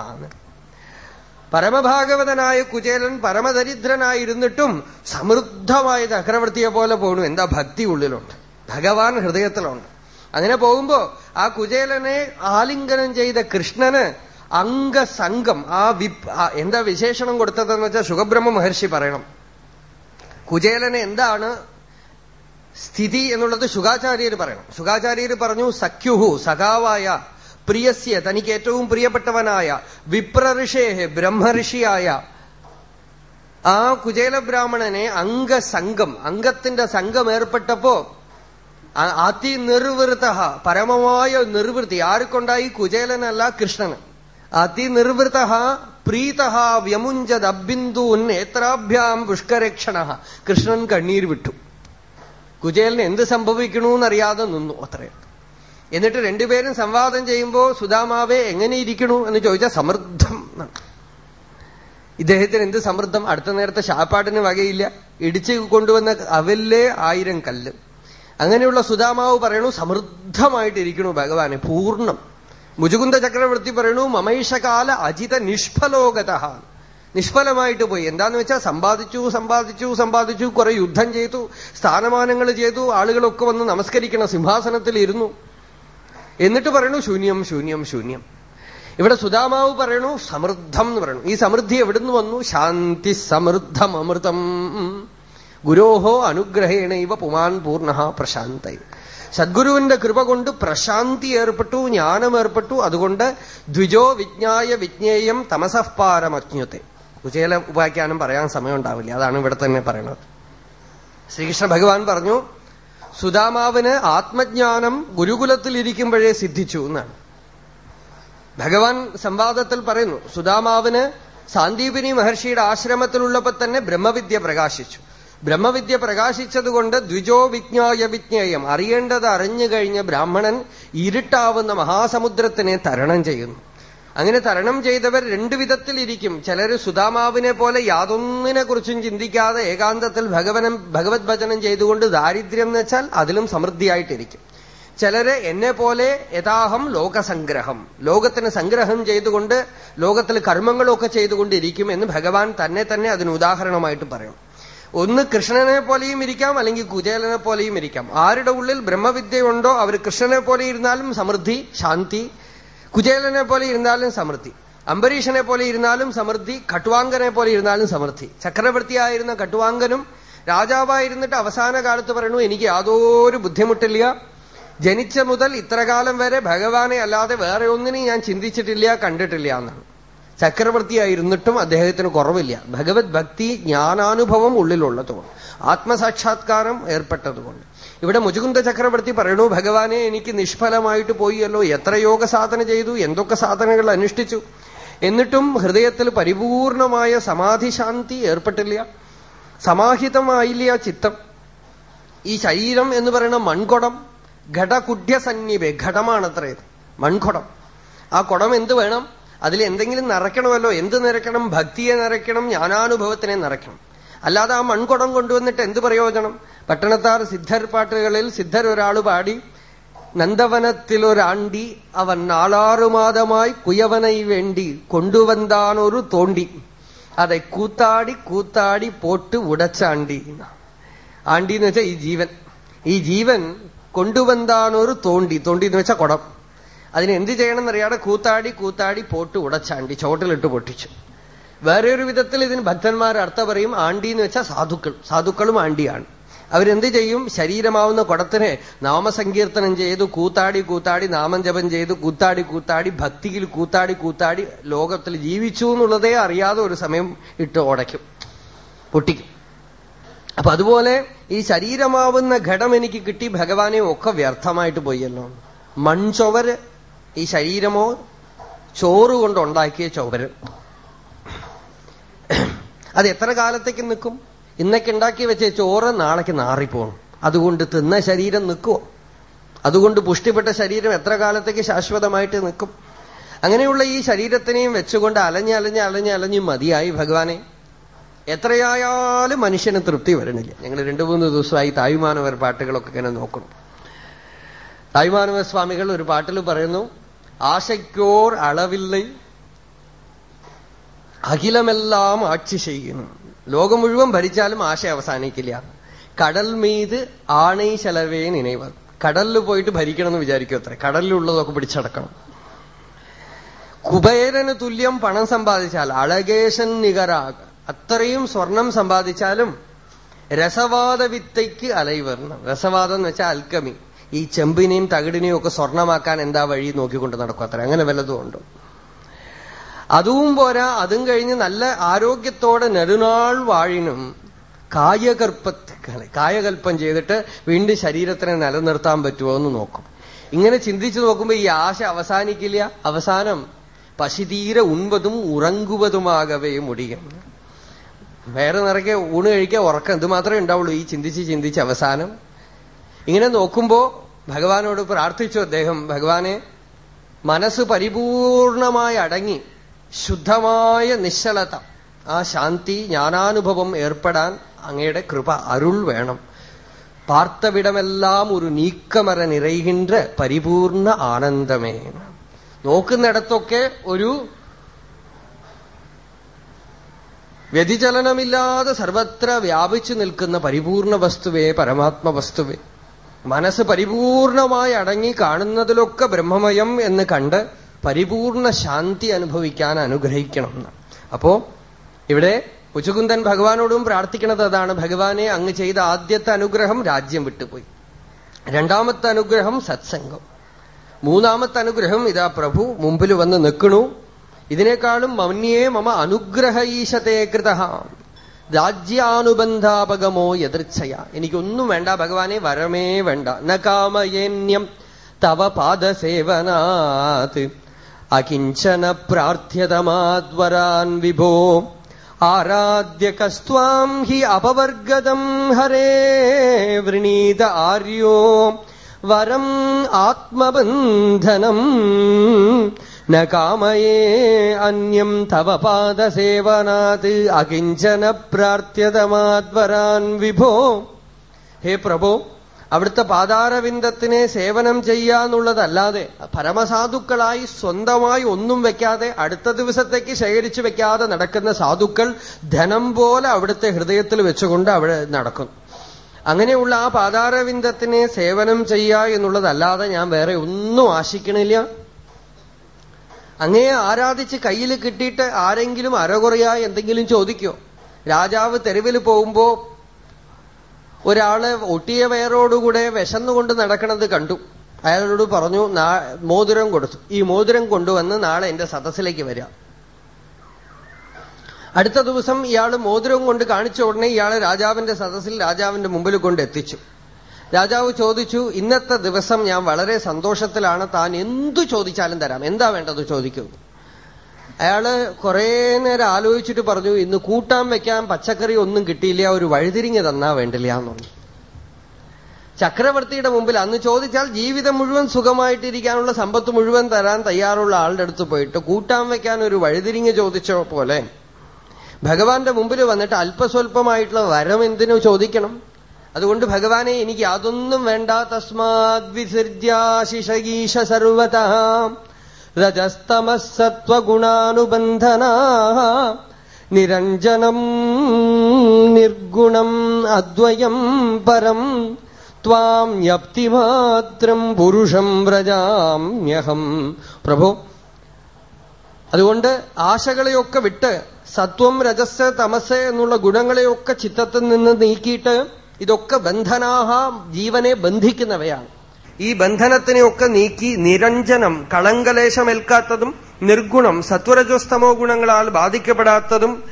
പരമഭാഗവതനായ കുചേലൻ പരമദരിദ്രനായിരുന്നിട്ടും സമൃദ്ധമായ ചക്രവർത്തിയെ പോലെ പോണു. എന്താ ഭക്തി ഉള്ളിലുണ്ട്. ഭഗവാൻ ഹൃദയത്തിലുണ്ട്. അങ്ങനെ പോകുമ്പോ ആ കുചേലനെ ആലിംഗനം ചെയ്ത കൃഷ്ണന് അംഗസംഗം ആ വി എന്താ വിശേഷണം കൊടുത്തതെന്ന് വെച്ചാൽ സുഖബ്രഹ്മ മഹർഷി പറയണം. കുചേലന് എന്താണ് സ്ഥിതി എന്നുള്ളത് സുഖാചാര്യര് പറയണം. സുഖാചാര്യര് പറഞ്ഞു സഖ്യുഹു സഖാവായ പ്രിയസ്യ തനിക്ക് ഏറ്റവും പ്രിയപ്പെട്ടവനായ വിപ്രഋഷേഹ് ബ്രഹ്മഋഷിയായ ആ കുചേല ബ്രാഹ്മണനെ അംഗസംഗം അംഗത്തിന്റെ സംഘം ഏർപ്പെട്ടപ്പോ അതിനിർവൃത പരമമായ നിർവൃത്തി ആർക്കുണ്ടായി? കുചേലനല്ല കൃഷ്ണന്. അതിനിർവൃത പ്രീത വ്യമുഞ്ചത് അബിന്ദു നേത്രാഭ്യാം പുഷ്കരക്ഷണ കൃഷ്ണൻ കണ്ണീർ വിട്ടു. കുചേലന് എന്ത് സംഭവിക്കണമെന്നറിയാതെ നിന്നു അത്രയും എന്നിട്ട് രണ്ടുപേരും സംവാദം ചെയ്യുമ്പോ സുധാമാവെ എങ്ങനെ ഇരിക്കണു? എന്ന് ചോദിച്ചാൽ സമൃദ്ധം ഇദ്ദേഹത്തിന് എന്ത് സമൃദ്ധം? അടുത്ത നേരത്തെ ശാപ്പാട്ടിന് വകയില്ല. ഇടിച്ചു കൊണ്ടുവന്ന അവല്ലേ ആയിരം കല്ല്. അങ്ങനെയുള്ള സുധാമാവ് പറയണു സമൃദ്ധമായിട്ടിരിക്കണു ഭഗവാനെ പൂർണം. മുജുകുന്ദ ചക്രവർത്തി പറയണു മമൈഷകാല അജിത നിഷ്ഫലോകത നിഷ്ഫലമായിട്ട് പോയി. എന്താന്ന് വെച്ചാൽ സമ്പാദിച്ചു സമ്പാദിച്ചു സമ്പാദിച്ചു കുറെ യുദ്ധം ചെയ്തു സ്ഥാനമാനങ്ങൾ ചെയ്തു ആളുകളൊക്കെ വന്ന് നമസ്കരിക്കണ സിംഹാസനത്തിൽ ഇരുന്നു എന്നിട്ട് പറയണു ശൂന്യം ശൂന്യം ശൂന്യം. ഇവിടെ സുധാമാവ് പറയണു സമൃദ്ധം എന്ന് പറയണു. ഈ സമൃദ്ധി എവിടുന്ന് വന്നു? ശാന്തി സമൃദ്ധം അമൃതം ഗുരോഹോ അനുഗ്രഹേണ ഇവ പുമാൻ പൂർണ പ്രശാന്ത. സദ്ഗുരുവിന്റെ കൃപ കൊണ്ട് പ്രശാന്തി ഏർപ്പെട്ടു ജ്ഞാനം ഏർപ്പെട്ടു. അതുകൊണ്ട് ദ്വിജോ വിജ്ഞായ വിജ്ഞേയം തമസഃപാരമജ്ഞത്തെ കുചേല ഉപാഖ്യാനം പറയാൻ സമയം ഉണ്ടാവില്ല അതാണ് ഇവിടെ തന്നെ പറയുന്നത് ശ്രീകൃഷ്ണ ഭഗവാൻ പറഞ്ഞു സുധാമാവിന് ആത്മജ്ഞാനം ഗുരുകുലത്തിൽ ഇരിക്കുമ്പോഴേ സിദ്ധിച്ചു എന്നാണ്. ഭഗവാൻ സംവാദത്തിൽ പറയുന്നു സുധാമാവിന് സാന്ദീപിനി മഹർഷിയുടെ ആശ്രമത്തിലുള്ളപ്പോ തന്നെ ബ്രഹ്മവിദ്യ പ്രകാശിച്ചു. ബ്രഹ്മവിദ്യ പ്രകാശിച്ചതുകൊണ്ട് ദ്വിജോ വിജ്ഞായ വിജ്ഞേയം അറിയേണ്ടത് അറിഞ്ഞു കഴിഞ്ഞ ബ്രാഹ്മണൻ ഇരുട്ടാവുന്ന മഹാസമുദ്രത്തിനെ തരണം ചെയ്യുന്നു. അങ്ങനെ തരണം ചെയ്തവർ രണ്ടു വിധത്തിലിരിക്കും. ചിലർ സുധാമാവിനെ പോലെ യാതൊന്നിനെ കുറിച്ചും ചിന്തിക്കാതെ ഏകാന്തത്തിൽ ഭഗവനം ഭഗവത് ഭജനം ചെയ്തുകൊണ്ട് ദാരിദ്ര്യം എന്ന് വെച്ചാൽ അതിലും സമൃദ്ധിയായിട്ടിരിക്കും. ചിലര് എന്നെ പോലെ യഥാഹം ലോകസംഗ്രഹം ലോകത്തിന് സംഗ്രഹം ചെയ്തുകൊണ്ട് ലോകത്തിൽ കർമ്മങ്ങളൊക്കെ ചെയ്തുകൊണ്ടിരിക്കും എന്ന് ഭഗവാൻ തന്നെ തന്നെ അതിന് ഉദാഹരണമായിട്ട് പറയും. ഒന്ന് കൃഷ്ണനെ പോലെയും ഇരിക്കാം അല്ലെങ്കിൽ കുചേലനെ പോലെയും ഇരിക്കാം. ആരുടെ ഉള്ളിൽ ബ്രഹ്മവിദ്യയുണ്ടോ അവർ കൃഷ്ണനെ പോലെ ഇരുന്നാലും സമൃദ്ധി ശാന്തി. കുചേലനെ പോലെ ഇരുന്നാലും സമൃദ്ധി. അംബരീഷനെ പോലെ ഇരുന്നാലും സമൃദ്ധി കട്ടുവാങ്കനെ പോലെ ഇരുന്നാലും സമൃദ്ധി. ചക്രവർത്തിയായിരുന്ന കട്ടുവാങ്കനും രാജാവായിരുന്നിട്ട് അവസാന കാലത്ത് പറയണു എനിക്ക് യാതൊരു ബുദ്ധിമുട്ടില്ല. ജനിച്ച മുതൽ ഇത്രകാലം വരെ ഭഗവാനെ അല്ലാതെ വേറെ ഒന്നിനെയും ഞാൻ ചിന്തിച്ചിട്ടില്ല കണ്ടിട്ടില്ല എന്നാണ്. ചക്രവർത്തിയായിരുന്നിട്ടും അദ്ദേഹത്തിന് കുറവില്ല. ഭഗവത് ഭക്തി ജ്ഞാനാനുഭവം ഉള്ളിലുള്ളതുകൊണ്ട് ആത്മസാക്ഷാത്കാരം ഏർപ്പെട്ടതുകൊണ്ട്. ഇവിടെ മുജുകുന്ദ ചക്രവർത്തി പറയണു ഭഗവാനെ എനിക്ക് നിഷ്ഫലമായിട്ട് പോയിയല്ലോ എത്ര യോഗ സാധന ചെയ്തു? എന്തൊക്കെ സാധനകൾ അനുഷ്ഠിച്ചു? എന്നിട്ടും ഹൃദയത്തിൽ പരിപൂർണമായ സമാധിശാന്തി ഏർപ്പെട്ടില്ല. സമാഹിതമായില്ല ചിത്തം. ഈ ശരീരം എന്ന് പറയുന്ന മൺകുടം ഘടകുഡ്യസന്നിവേ ഘടമാണത്രേ മൺകുടം. ആ കുടം എന്ത് വേണം? അതിൽ എന്തെങ്കിലും നിറയ്ക്കണമല്ലോ? എന്ത് നിറയ്ക്കണം ഭക്തിയെ നിറയ്ക്കണം ജ്ഞാനാനുഭവത്തിനെ നിറയ്ക്കണം അല്ലാതെ ആ മൺകുടം കൊണ്ടുവന്നിട്ട് എന്ത് പ്രയോജനം? പട്ടണത്താർ സിദ്ധർ പാട്ടുകളിൽ സിദ്ധർ ഒരാൾ പാടി നന്ദവനത്തിലൊരാണ്ടി അവൻ നാളാറുമാതമായി കുയവനൈ വേണ്ടി കൊണ്ടുവന്താനൊരു തോണ്ടി. അതെ കൂത്താടി കൂത്താടി പോട്ട് ഉടച്ചാണ്ടി. ആണ്ടി എന്ന് വെച്ചാൽ ഈ ജീവൻ. ഈ ജീവൻ കൊണ്ടുവന്താനൊരു തോണ്ടി. തോണ്ടി എന്ന് വെച്ചാൽ കുടം. അതിന് എന്ത് ചെയ്യണമെന്നറിയാതെ കൂത്താടി കൂത്താടി പോട്ട് ഉടച്ചാണ്ടി ചോട്ടിലിട്ട് പൊട്ടിച്ചു. വേറെ ഒരു വിധത്തിൽ ഇതിന് ഭക്തന്മാർ അർത്ഥം പറയും ആണ്ടി എന്ന് വെച്ചാൽ സാധുക്കൾ സാധുക്കളും ആണ്ടിയാണ്. അവരെന്ത് ചെയ്യും? ശരീരമാവുന്ന കുടത്തിനെ നാമസങ്കീർത്തനം ചെയ്ത് കൂത്താടി കൂത്താടി നാമം ജപം ചെയ്ത് കൂത്താടി കൂത്താടി ഭക്തിയിൽ കൂത്താടി കൂത്താടി ലോകത്തിൽ ജീവിച്ചു എന്നുള്ളതേ അറിയാതെ ഒരു സമയം ഇട്ട് ഉടയ്ക്കും പൊട്ടിക്കും. അപ്പൊ അതുപോലെ ഈ ശരീരമാവുന്ന ഘടം എനിക്ക് കിട്ടി ഭഗവാനെ ഒക്കെ വ്യർത്ഥമായിട്ട് പോയല്ലോ. മൺചൊവര് ഈ ശരീരമോ ചോറ് കൊണ്ടുണ്ടാക്കിയ ചൊവര് അത് എത്ര കാലത്തേക്ക് നിൽക്കും? ഇന്നൊക്കെ ഉണ്ടാക്കി വെച്ച ചോറ് നാളേക്ക് നാറിപ്പോണം അതുകൊണ്ട് തിന്ന ശരീരം നിൽക്കുമോ അതുകൊണ്ട് പുഷ്ടിപ്പെട്ട ശരീരം എത്ര കാലത്തേക്ക് ശാശ്വതമായിട്ട് നിൽക്കും? അങ്ങനെയുള്ള ഈ ശരീരത്തിനെയും വെച്ചുകൊണ്ട് അലഞ്ഞ് അലഞ്ഞ് അലഞ്ഞ് അലഞ്ഞ് മതിയായി ഭഗവാനെ. എത്രയായാലും മനുഷ്യന് തൃപ്തി വരണില്ല. ഞങ്ങൾ രണ്ടു മൂന്ന് ദിവസമായി തായ്മാനവർ പാട്ടുകളൊക്കെ ഇങ്ങനെ നോക്കണം തായ്മാനവ സ്വാമികൾ ഒരു പാട്ടിൽ പറയുന്നു ആശയ്ക്കോർ അളവില്ല അഖിലമെല്ലാം ആക്ഷി ചെയ്യുന്നു. ലോകം മുഴുവൻ ഭരിച്ചാലും ആശ അവസാനിക്കില്ല. കടൽ മീത് ആണൈ ചെലവേ നിனைவர் കടലിൽ പോയിട്ട് ഭരിക്കണം എന്ന് വിചാരിക്കും അത്ര. കടലിലുള്ളതൊക്കെ പിടിച്ചടക്കണം. കുബേരന് തുല്യം പണം സമ്പാദിച്ചാൽ അളകേശൻ നികരാക അത്രയും സ്വർണം സമ്പാദിച്ചാലും രസവാദ വിത്തയ്ക്ക് അലൈവർണം രസവാദം എന്ന് വെച്ചാൽ അൽക്കമി. ഈ ചെമ്പിനെയും തകിടിനെയും ഒക്കെ സ്വർണമാക്കാൻ എന്താ വഴി നോക്കിക്കൊണ്ട് നടക്കും അത്ര. അങ്ങനെ വല്ലതും ഉണ്ട്? അതും പോരാ. അതും കഴിഞ്ഞ് നല്ല ആരോഗ്യത്തോടെ നെടുനാൾ വാഴിനും കായകൽപ്പ കായകൽപ്പം ചെയ്തിട്ട് വീണ്ടും ശരീരത്തിനെ നിലനിർത്താൻ പറ്റുമോ എന്ന് നോക്കും. ഇങ്ങനെ ചിന്തിച്ചു നോക്കുമ്പോ ഈ ആശ അവസാനിക്കില്ല. അവസാനം പശിതീരെ ഉൺപതും ഉറങ്ങുവതുമാകവേ മുടിയും. വേറെ നിറയ്ക്ക് ഊണ് കഴിക്കുക ഉറക്കം ഇത് മാത്രമേ ഉണ്ടാവുള്ളൂ. ഈ ചിന്തിച്ച് ചിന്തിച്ച് അവസാനം ഇങ്ങനെ നോക്കുമ്പോ ഭഗവാനോട് പ്രാർത്ഥിച്ചു അദ്ദേഹം ഭഗവാനെ മനസ്സ് പരിപൂർണമായി അടങ്ങി ശുദ്ധമായ നിശ്ചലത ആ ശാന്തി ജ്ഞാനാനുഭവം ഏർപ്പെടാൻ അങ്ങയുടെ കൃപ അരുൾ വേണം. പാർത്തവിടമെല്ലാം ഒരു നീക്കമറ നിറയുകിന്ര പരിപൂർണ ആനന്ദമേ. നോക്കുന്നിടത്തൊക്കെ ഒരു വ്യതിചലനമില്ലാതെ സർവത്ര വ്യാപിച്ചു നിൽക്കുന്ന പരിപൂർണ വസ്തുവേ പരമാത്മ വസ്തുവേ. മനസ്സ് പരിപൂർണമായി അടങ്ങി കാണുന്നതിലൊക്കെ ബ്രഹ്മമയം എന്ന് കണ്ട് പരിപൂർണ ശാന്തി അനുഭവിക്കാൻ അനുഗ്രഹിക്കണം അപ്പോ ഇവിടെ ഉച്ചുകുന്ദൻ ഭഗവാനോടും പ്രാർത്ഥിക്കുന്നത് അതാണ്. ഭഗവാനെ അങ്ങ് ചെയ്ത ആദ്യത്തെ അനുഗ്രഹം രാജ്യം വിട്ടുപോയി. രണ്ടാമത്തെ അനുഗ്രഹം സത്സംഗം. മൂന്നാമത്തെ അനുഗ്രഹം ഇതാ പ്രഭു മുമ്പിൽ വന്ന് നിൽക്കണു. ഇതിനേക്കാളും മന്യേ മമ അനുഗ്രഹ ഈശതേ കൃത രാജ്യാനുബന്ധാപകമോ എതിർച്ഛയ എനിക്കൊന്നും വേണ്ട ഭഗവാനെ വരമേ വേണ്ട. ന കാമയേന്യം തവ പാദസേവനാത്. അകിഞ്ചന പ്രാർത്ഥ്യതമാദ്വരാൻ വിഭോ. ആരാധ്യ കസ്വാം ഹി അപവർഗതം ഹരേ വൃണീത ആര്യോ. വരം ആത്മബന്ധനം കാമയേ അന്യം തവ പാദസേവനാത് അകിഞ്ചന പ്രാർത്ഥ്യതമാദ്വരാൻ വിഭോ ഹേ പ്രഭോ അവിടുത്തെ പാതാരവിന്ദത്തിനെ സേവനം ചെയ്യാന്നുള്ളതല്ലാതെ പരമസാധുക്കളായി സ്വന്തമായി ഒന്നും വെക്കാതെ അടുത്ത ദിവസത്തേക്ക് ശേഖരിച്ചു വെക്കാതെ നടക്കുന്ന സാധുക്കൾ ധനം പോലെ അവിടുത്തെ ഹൃദയത്തിൽ വെച്ചുകൊണ്ട് അവിടെ നടക്കും. അങ്ങനെയുള്ള ആ പാതാരവിന്ദത്തിനെ സേവനം ചെയ്യുക എന്നുള്ളതല്ലാതെ ഞാൻ വേറെ ഒന്നും ആശിക്കണില്ല. അങ്ങയെ ആരാധിച്ച് കയ്യിൽ കിട്ടിയിട്ട് ആരെങ്കിലും അരകുറയായി എന്തെങ്കിലും ചോദിക്കോ? രാജാവ് തെരുവിൽ പോകുമ്പോ ഒരാൾ ഒട്ടിയ വയറോടുകൂടെ വിശന്നുകൊണ്ട് നടക്കണത് കണ്ടു. അയാളോട് പറഞ്ഞു മോതിരം കൊടുത്തു. ഈ മോതിരം കൊണ്ടുവന്ന് നാളെ എന്റെ സദസ്സിലേക്ക് വരാം. അടുത്ത ദിവസം ഇയാൾ മോതിരം കൊണ്ട് കാണിച്ച ഉടനെ ഇയാൾ രാജാവിന്റെ സദസ്സിൽ രാജാവിന്റെ മുമ്പിൽ കൊണ്ട് എത്തിച്ചു. രാജാവ് ചോദിച്ചു ഇന്നത്തെ ദിവസം ഞാൻ വളരെ സന്തോഷത്തിലാണ് താൻ എന്തു ചോദിച്ചാലും തരാം. എന്താ വേണ്ടത്? ചോദിക്കൂ. അയാൾ കുറെ നേരം ആലോചിച്ചിട്ട് പറഞ്ഞു ഇന്ന് കൂട്ടാൻ വെക്കാൻ പച്ചക്കറി ഒന്നും കിട്ടിയില്ല ഒരു വഴുതിരിഞ്ഞ് തന്നാ വേണ്ടില്ല എന്ന് പറഞ്ഞു. ചക്രവർത്തിയുടെ മുമ്പിൽ അന്ന് ചോദിച്ചാൽ ജീവിതം മുഴുവൻ സുഖമായിട്ടിരിക്കാനുള്ള സമ്പത്ത് മുഴുവൻ തരാൻ തയ്യാറുള്ള ആളുടെ അടുത്ത് പോയിട്ട് കൂട്ടാൻ വെക്കാൻ ഒരു വഴുതിരിഞ്ഞ് ചോദിച്ച പോലെ ഭഗവാന്റെ മുമ്പിൽ വന്നിട്ട് അല്പസ്വല്പമായിട്ടുള്ള വരം എന്തിനു ചോദിക്കണം? അതുകൊണ്ട് ഭഗവാനെ എനിക്ക് അതൊന്നും വേണ്ട തസ്മാത് വിസർജ്യാശിഷഗീഷ സർവത രജസ്തമസത്വഗുണാനുബന്ധന നിരഞ്ജനം നിർഗുണം അദ്വയം പരം. യപ്തിമാത്രം പുരുഷം വ്രജാമ്യഹം. പ്രഭു അതുകൊണ്ട് ആശകളെയൊക്കെ വിട്ട് സത്വം രജസ് തമസ് എന്നുള്ള ഗുണങ്ങളെയൊക്കെ ചിത്തത്തിൽ നിന്ന് നീക്കിയിട്ട് ഇതൊക്കെ ബന്ധനാഹ ജീവനെ ബന്ധിക്കുന്നവയാണ്. ഈ ബന്ധനത്തിനെയൊക്കെ നീക്കി നിരഞ്ജനം കളങ്കലേശമേൽക്കാത്തതും നിർഗുണം സത്വരജോസ്തമോ ഗുണങ്ങളാൽ ബാധിക്കപ്പെടാത്തതും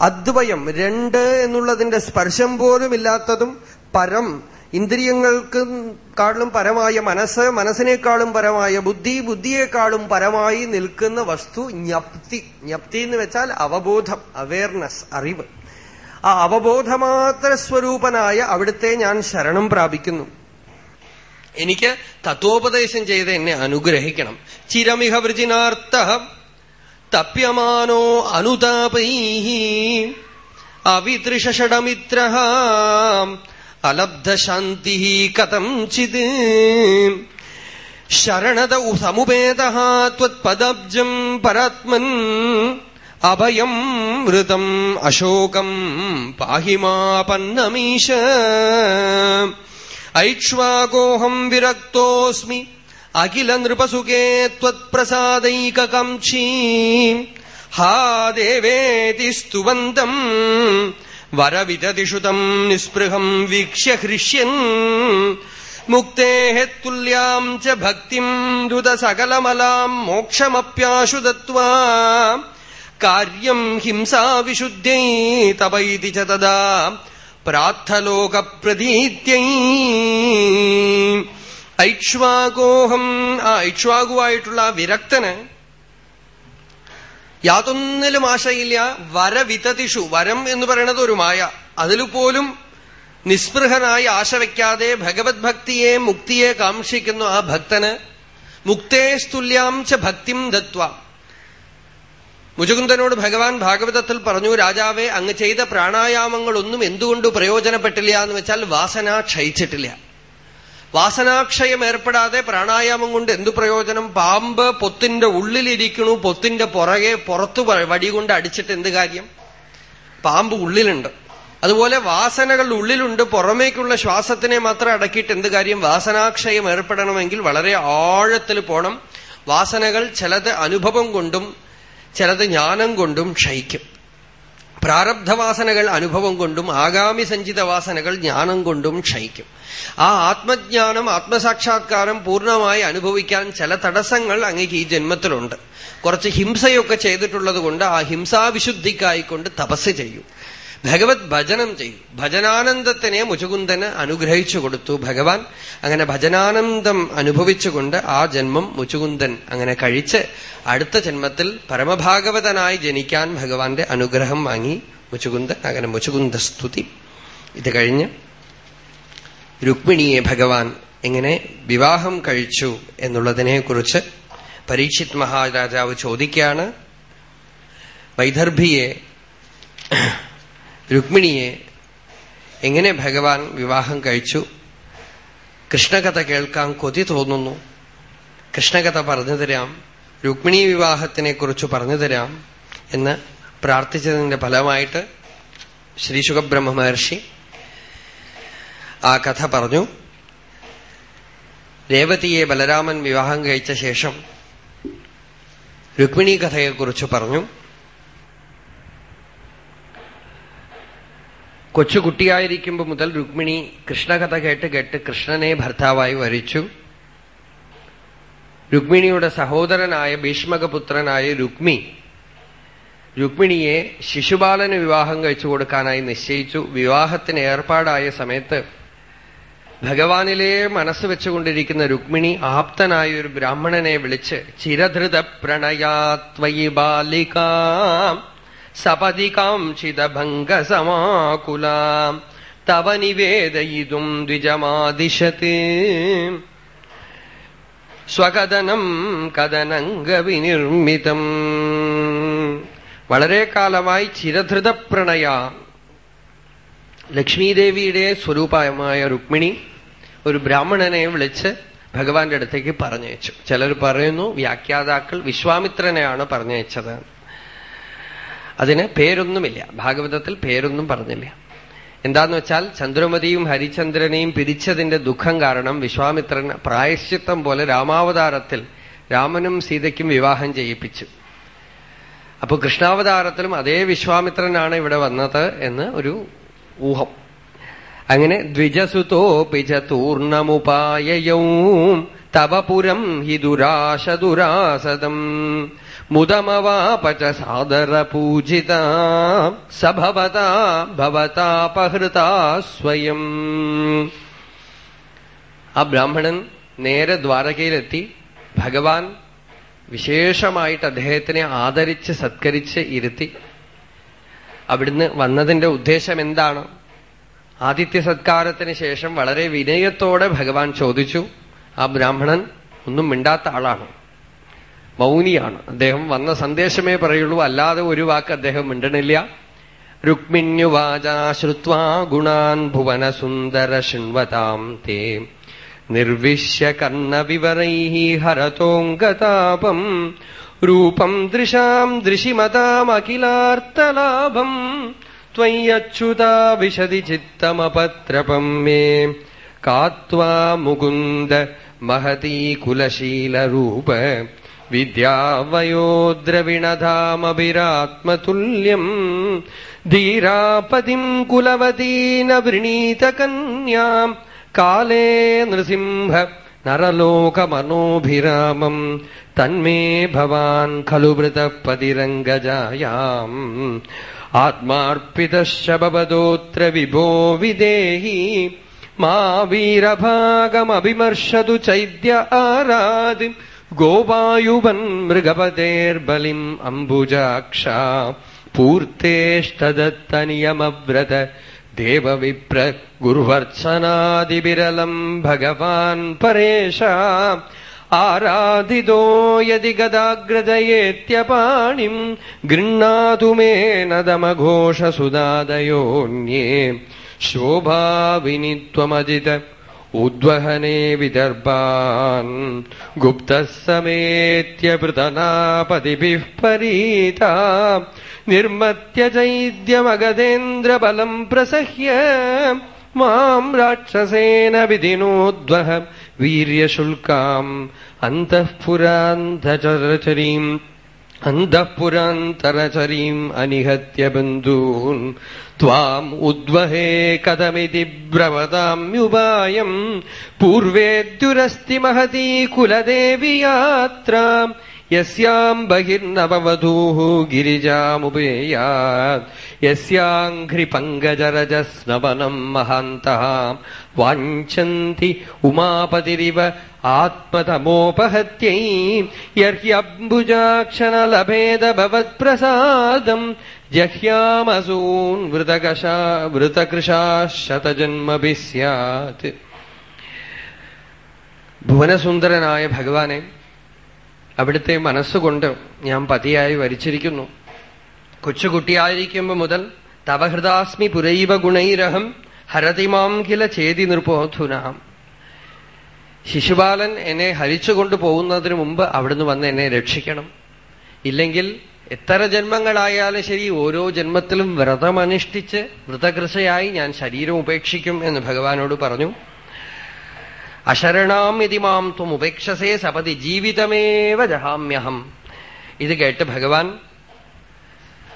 അദ്വയം രണ്ട് എന്നുള്ളതിന്റെ സ്പർശം പോലും ഇല്ലാത്തതും പരം ഇന്ദ്രിയങ്ങൾക്ക് കാളും പരമായ മനസ്സ് മനസ്സിനേക്കാളും പരമായ ബുദ്ധി ബുദ്ധിയേക്കാളും പരമായി നിൽക്കുന്ന വസ്തു ജ്ഞപ്തി. ജ്ഞപ്തി എന്ന് വെച്ചാൽ അവബോധം അവയർനെസ് അറിവ്. ആ അവബോധമാത്ര സ്വരൂപനായ അവിടുത്തെ ഞാൻ ശരണം പ്രാപിക്കുന്നു. എനിക്ക് തത്വോപദേശം ചെയ്ത് എന്നെ അനുഗ്രഹിക്കണം. ചിരമിഹ വൃജിനാർത്ഥ തപ്യമാനോ അനുതാപൈ അവിതൃഷഡമിത്ര അലബ്ധശാന്തി കഥം ചിത് ശരണത സമുപേത ത്വത്പദബ്ജം പരാത്മൻ അഭയം മൃതം അശോകം പാഹിമാപന്നമീശ ഐക്ഷ്വാഗോഹം വിരക്തോസ്മി അഖില നൃപസുഖേ ത്വത്പ്രസാദൈകകംക്ഷീ. ഹാ ദേവേതി സ്തുവന്തം വരവിതതിഷുതം നിസ്പൃഹം വീക്ഷ്യ ഹൃഷ്യൻ. മുക്തേ തുല്യാം ച ഭക്തിം ദ്രുതസകലമലാം മോക്ഷമപ്യാശു കാര്യം ഹിംസാവിശുദ്ധ്യൈ തപൈതി ച തദാ പ്രാർത്ഥലോകപ്രതീത്യൈ. ഐക്ഷ്വാഗോഹം ആ ഐക്ഷ്വാഗുവായിട്ടുള്ള ആ വിരക്തന് യാതൊന്നിലും ആശയില്ല. വരവിതതിഷു വരം എന്ന് പറയുന്നത് ഒരു മായ. അതിൽ പോലും നിസ്പൃഹനായി ആശ വയ്ക്കാതെ ഭഗവത് ഭക്തിയെ മുക്തിയെ കാക്ഷിക്കുന്നു ആ ഭക്തന് മുക്തേസ്തുല്യാം ച ഭക്തിം ദത്വ. മുചുകുന്ദനോട് ഭഗവാൻ ഭാഗവതത്തിൽ പറഞ്ഞു രാജാവെ അങ്ങ് ചെയ്ത പ്രാണായാമങ്ങളൊന്നും എന്തുകൊണ്ട് പ്രയോജനപ്പെട്ടില്ല എന്ന് വെച്ചാൽ വാസന ക്ഷയിച്ചിട്ടില്ല. വാസനാക്ഷയം ഏർപ്പെടാതെ പ്രാണായാമം കൊണ്ട് എന്തു പ്രയോജനം? പാമ്പ് പൊത്തിന്റെ ഉള്ളിലിരിക്കണു പൊത്തിന്റെ പുറകെ പുറത്തു വടി കൊണ്ട് അടിച്ചിട്ട് എന്ത് കാര്യം? പാമ്പ് ഉള്ളിലുണ്ട്. അതുപോലെ വാസനകൾ ഉള്ളിലുണ്ട് പുറമേക്കുള്ള ശ്വാസത്തിനെ മാത്രം അടക്കിയിട്ട് എന്ത് കാര്യം? വാസനാക്ഷയം ഏർപ്പെടണമെങ്കിൽ വളരെ ആഴത്തിൽ പോണം. വാസനകൾ ചിലത് അനുഭവം കൊണ്ടും ചിലത് ജ്ഞാനം കൊണ്ടും ക്ഷയിക്കും. പ്രാരബ്ധവാസനകൾ അനുഭവം കൊണ്ടും ആഗാമി സഞ്ചിത വാസനകൾ ജ്ഞാനം കൊണ്ടും ക്ഷയിക്കും. ആ ആത്മജ്ഞാനം ആത്മസാക്ഷാത്കാരം പൂർണമായി അനുഭവിക്കാൻ ചില തടസ്സങ്ങൾ അങ്ങേക്ക് ഈ ജന്മത്തിലുണ്ട്. കുറച്ച് ഹിംസയൊക്കെ ചെയ്തിട്ടുള്ളത് കൊണ്ട് ആ ഹിംസാവിശുദ്ധിക്കായിക്കൊണ്ട് തപസ് ചെയ്യും. ഭഗവത് ഭജനം ചെയ്യും ഭജനാനന്ദത്തിനെ മുചുകുന്ദന് അനുഗ്രഹിച്ചു കൊടുത്തു ഭഗവാൻ. അങ്ങനെ ഭജനാനന്ദം അനുഭവിച്ചുകൊണ്ട് ആ ജന്മം മുചുകുന്ദൻ അങ്ങനെ കഴിച്ച് അടുത്ത ജന്മത്തിൽ പരമഭാഗവതനായി ജനിക്കാൻ ഭഗവാന്റെ അനുഗ്രഹം വാങ്ങി മുചുകുന്ദൻ. അങ്ങനെ മുചുകുന്ദ സ്തുതി ഇത് കഴിഞ്ഞ് രുക്മിണിയെ ഭഗവാൻ എങ്ങനെ വിവാഹം കഴിച്ചു എന്നുള്ളതിനെക്കുറിച്ച് പരീക്ഷിത് മഹാരാജാവ് ചോദിക്കുകയാണ്. വൈദർഭിയെ രുക്മിണിയെ എങ്ങനെ ഭഗവാൻ വിവാഹം കഴിച്ചു? കൃഷ്ണകഥ കേൾക്കാൻ കൊതി തോന്നുന്നു. കൃഷ്ണകഥ പറഞ്ഞു തരാം. രുക്മിണി വിവാഹത്തിനെ കുറിച്ച് പറഞ്ഞു തരാം എന്ന് പ്രാർത്ഥിച്ചതിന്റെ ഫലമായിട്ട് ശ്രീ സുഖബ്രഹ്മ മഹർഷി ആ കഥ പറഞ്ഞു. രേവതിയെ ബലരാമൻ വിവാഹം കഴിച്ച ശേഷം രുക്മിണി കഥയെക്കുറിച്ച് പറഞ്ഞു. കൊച്ചുകുട്ടിയായിരിക്കുമ്പോൾ മുതൽ രുക്മിണി കൃഷ്ണകഥ കേട്ട് കേട്ട് കൃഷ്ണനെ ഭർത്താവായി വരിച്ചു. രുക്മിണിയുടെ സഹോദരനായ ഭീഷ്മകപുത്രനായ രുക്മി രുക്മിണിയെ ശിശുപാലന് വിവാഹം കഴിച്ചു കൊടുക്കാനായി നിശ്ചയിച്ചു. വിവാഹത്തിന് ഏർപ്പാടായ സമയത്ത് ഭഗവാനിലെ മനസ്സ് വെച്ചുകൊണ്ടിരിക്കുന്ന രുക്മിണി ആപ്തനായ ഒരു ബ്രാഹ്മണനെ വിളിച്ച് ചിരധൃത പ്രണയാത്വയി ബാലിക സപതി കാംക്ഷിതഭംഗസമാകുലാം തവ നിവേദയിതും ദ്വിജമാദിശത്ത് സ്വകഥനം കഥനംഗവിനിർമ്മിതം. വളരെ കാലമായി ചിരധൃത പ്രണയ ലക്ഷ്മീദേവിയുടെ സ്വരൂപമായ രുക്മിണി ഒരു ബ്രാഹ്മണനെ വിളിച്ച് ഭഗവാന്റെ അടുത്തേക്ക് പറഞ്ഞയച്ചു. ചിലർ പറയുന്നു വ്യാഖ്യാതാക്കൾ വിശ്വാമിത്രനെയാണ് പറഞ്ഞയച്ചത്. അതിന് പേരൊന്നുമില്ല. ഭാഗവതത്തിൽ പേരൊന്നും പറഞ്ഞില്ല. എന്താന്ന് വെച്ചാൽ ചന്ദ്രമതിയും ഹരിചന്ദ്രനെയും പിരിച്ചതിന്റെ ദുഃഖം കാരണം വിശ്വാമിത്രൻ പ്രായശ്ചിത്തം പോലെ രാമാവതാരത്തിൽ രാമനും സീതയ്ക്കും വിവാഹം ചെയ്യിപ്പിച്ചു. അപ്പൊ കൃഷ്ണാവതാരത്തിലും അതേ വിശ്വാമിത്രനാണ് ഇവിടെ വന്നത് എന്ന് ഒരു ഊഹം. അങ്ങനെ ദ്വിജസുതോ ചൂർണമുപായയൗ തവപുരം ഹി ദുരാശ ദുരാസദം മുദമവാപച സാദര പൂജിത സഭവതാ ഭവതാപഹൃതാ സ്വയം ആ ബ്രാഹ്മണൻ നേരെ ദ്വാരകയിലെത്തി. ഭഗവാൻ വിശേഷമായിട്ട് അദ്ദേഹത്തിനെ ആദരിച്ച് സത്കരിച്ച് ഇരുത്തി. അവിടുന്ന് വന്നതിന്റെ ഉദ്ദേശം എന്താണ്? ആദിത്യ സത്കാരത്തിന് ശേഷം വളരെ വിനയത്തോടെ ഭഗവാൻ ചോദിച്ചു ആ ബ്രാഹ്മണൻ ഒന്നും മിണ്ടാത്ത ആളാണ്? മൗനിയാണ് അദ്ദേഹം വന്ന സന്ദേശമേ പറയുള്ളൂ അല്ലാതെ ഒരു വാക്ക് അദ്ദേഹം മിണ്ടണില്ല രുക്മിണ്യുവാച ശ്രുവാ ഗുണാൻ ഭുവന സുന്ദര ശൃണ്വതാം തേ നിർവിശ്യ കർണവിവരൈ ഹരതോങ്കതാപം രൂപം ദൃശാം ദൃശിമതാമഖിലാർത്തലാഭം त्वय्यच्युता विशदि चित्तमपत्रपम् मे कात्वा मुकुन्द महती कुलशीलरूप विद्यावयोद्रविणधामभिरात्मतुल्यम् धीरापतिम् कुलवतीन वृणीतकन्याम् काले नृसिंह नरलोकमनोभिरामम् तन्मे भवान् खलु मृतः पतिरङ्गजायाम् आत्मार्पितश्च भवदोऽत्र विभो विदेहि मा वीरभागमभिमर्शतु चैद्य आरादि ഗോപായുവൻ മൃഗപതേർബലിം അംബുജാക്ഷ പൂർത്തേഷ്ടദത്തനിയമവ്രത ദേവവിപ്ര ഗുർവർച്ചനാദിബിരലം ഭഗവാൻ പരേശ ആരാധിതോ യതി ഗദാഗ്രതയേത്യപാണിം ഗൃഹാതുമേ നദമഘോഷസുദാദയോന്യേ ശോഭാവിനിത്വമജിത उद्वहने विदर्भान् गुप्तः समेत्य पृतनापतिभिः परीता निर्मत्य चैद्यमगधेन्द्रबलम् प्रसह्य माम् राक्षसेन विधिनोद्वह वीर्यशुल्काम् अन्तःपुरान्तचरचरीम् अन्तःपुरान्तरचरीम् अनिहत्य बन्धून् त्वाम् उद्वहे कथमिति ब्रवताम्युपायम् पूर्वेद्युरस्ति महती कुलदेवि यात्रा यस्याम् बहिर्नववधूः गिरिजामुपेयात् यस्याङ्घ्रिपङ्गजरजस्नवनम् महान्तः वाञ्छन्ति उमापतिरिव ആത്മതമോപഹത്यै യർഹ്യംബുജാക്ഷണലഭേദഭവത്പ്രസാദം ജഹ്യാമസൂൻ വൃതകശാ വൃതകൃഷാശതജന്മഭിः ഭുവനസുന്ദരനായ ഭഗവാനെ അവിടുത്തെ മനസ്സുകൊണ്ട് ഞാൻ പതിയായി വരിച്ചിരിക്കുന്നു. കൊച്ചുകുട്ടിയായിരിക്കുമ്പോൾ മുതൽ തവഹൃദാസ്മി പുരൈവ ഗുണൈരഹം ഹരതിമാം കില ചേതി നിർബോധുനാം. ശിശുപാലൻ എന്നെ ഹരിച്ചുകൊണ്ടു പോകുന്നതിന് മുമ്പ് അവിടുന്ന് വന്ന് എന്നെ രക്ഷിക്കണം. ഇല്ലെങ്കിൽ എത്ര ജന്മങ്ങളായാലും ശരി ഓരോ ജന്മത്തിലും വ്രതമനുഷ്ഠിച്ച് വ്രതകൃഷയായി ഞാൻ ശരീരം ഉപേക്ഷിക്കും എന്ന് ഭഗവാനോട് പറഞ്ഞു. അശരണാം ഇതി മാം ത്വം ഉപേക്ഷസേ സപതി ജീവിതമേവ ജഹാമ്യഹം. ഇത് കേട്ട് ഭഗവാൻ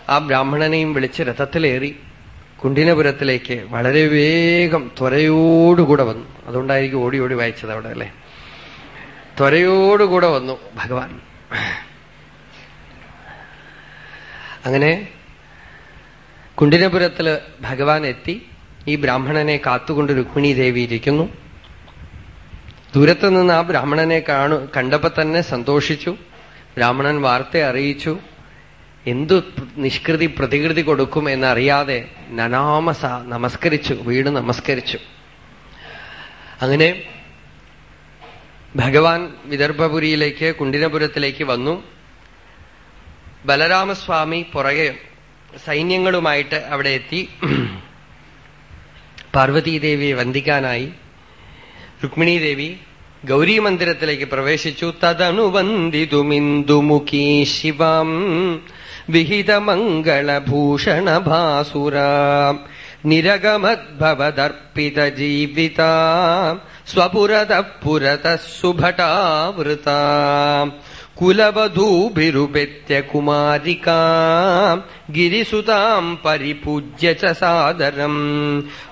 ആ ബ്രാഹ്മണനെയും വിളിച്ച് രഥത്തിലേറി കുണ്ടിനപുരത്തിലേക്ക് വളരെ വേഗം ത്വരയോടുകൂടെ വന്നു. അതുകൊണ്ടായിരിക്കും ഓടി ഓടി വായിച്ചത് അവിടെ അല്ലെ? ത്വരയോടുകൂടെ വന്നു ഭഗവാൻ. അങ്ങനെ കുണ്ടിനപുരത്തിൽ ഭഗവാൻ എത്തി. ഈ ബ്രാഹ്മണനെ കാത്തുകൊണ്ട് രുക്മിണി ദേവി ഇരിക്കുന്നു. ദൂരത്ത് നിന്ന് ആ ബ്രാഹ്മണനെ കാണു കണ്ടപ്പോ തന്നെ സന്തോഷിച്ചു. ബ്രാഹ്മണൻ വാർത്ത അറിയിച്ചു. എന്തു നിഷ്കൃതി പ്രതികൃതി കൊടുക്കും എന്നറിയാതെ നനാമസ നമസ്കരിച്ചു വീട് നമസ്കരിച്ചു. അങ്ങനെ ഭഗവാൻ വിദർഭപുരിയിലേക്ക് കുണ്ടിനപുരത്തിലേക്ക് വന്നു. ബലരാമസ്വാമി പുറകെ സൈന്യങ്ങളുമായിട്ട് അവിടെ എത്തി. പാർവതീദേവിയെ വന്ദിക്കാനായി രുക്മിണീദേവി ഗൗരി മന്ദിരത്തിലേക്ക് പ്രവേശിച്ചു തദനുവന്ദിതുമിന്ദുമുഖീ ശിവം. വിഹിതമംഗളഭൂഷണഭാസുരാം ജീവിത സ്വപുരത പുരത സുഭടാവൃത കുലവധൂഭിരുപെത്യ കുമാരികാ ഗിരിസുതാം പരിപൂജ്യ ച സാദരം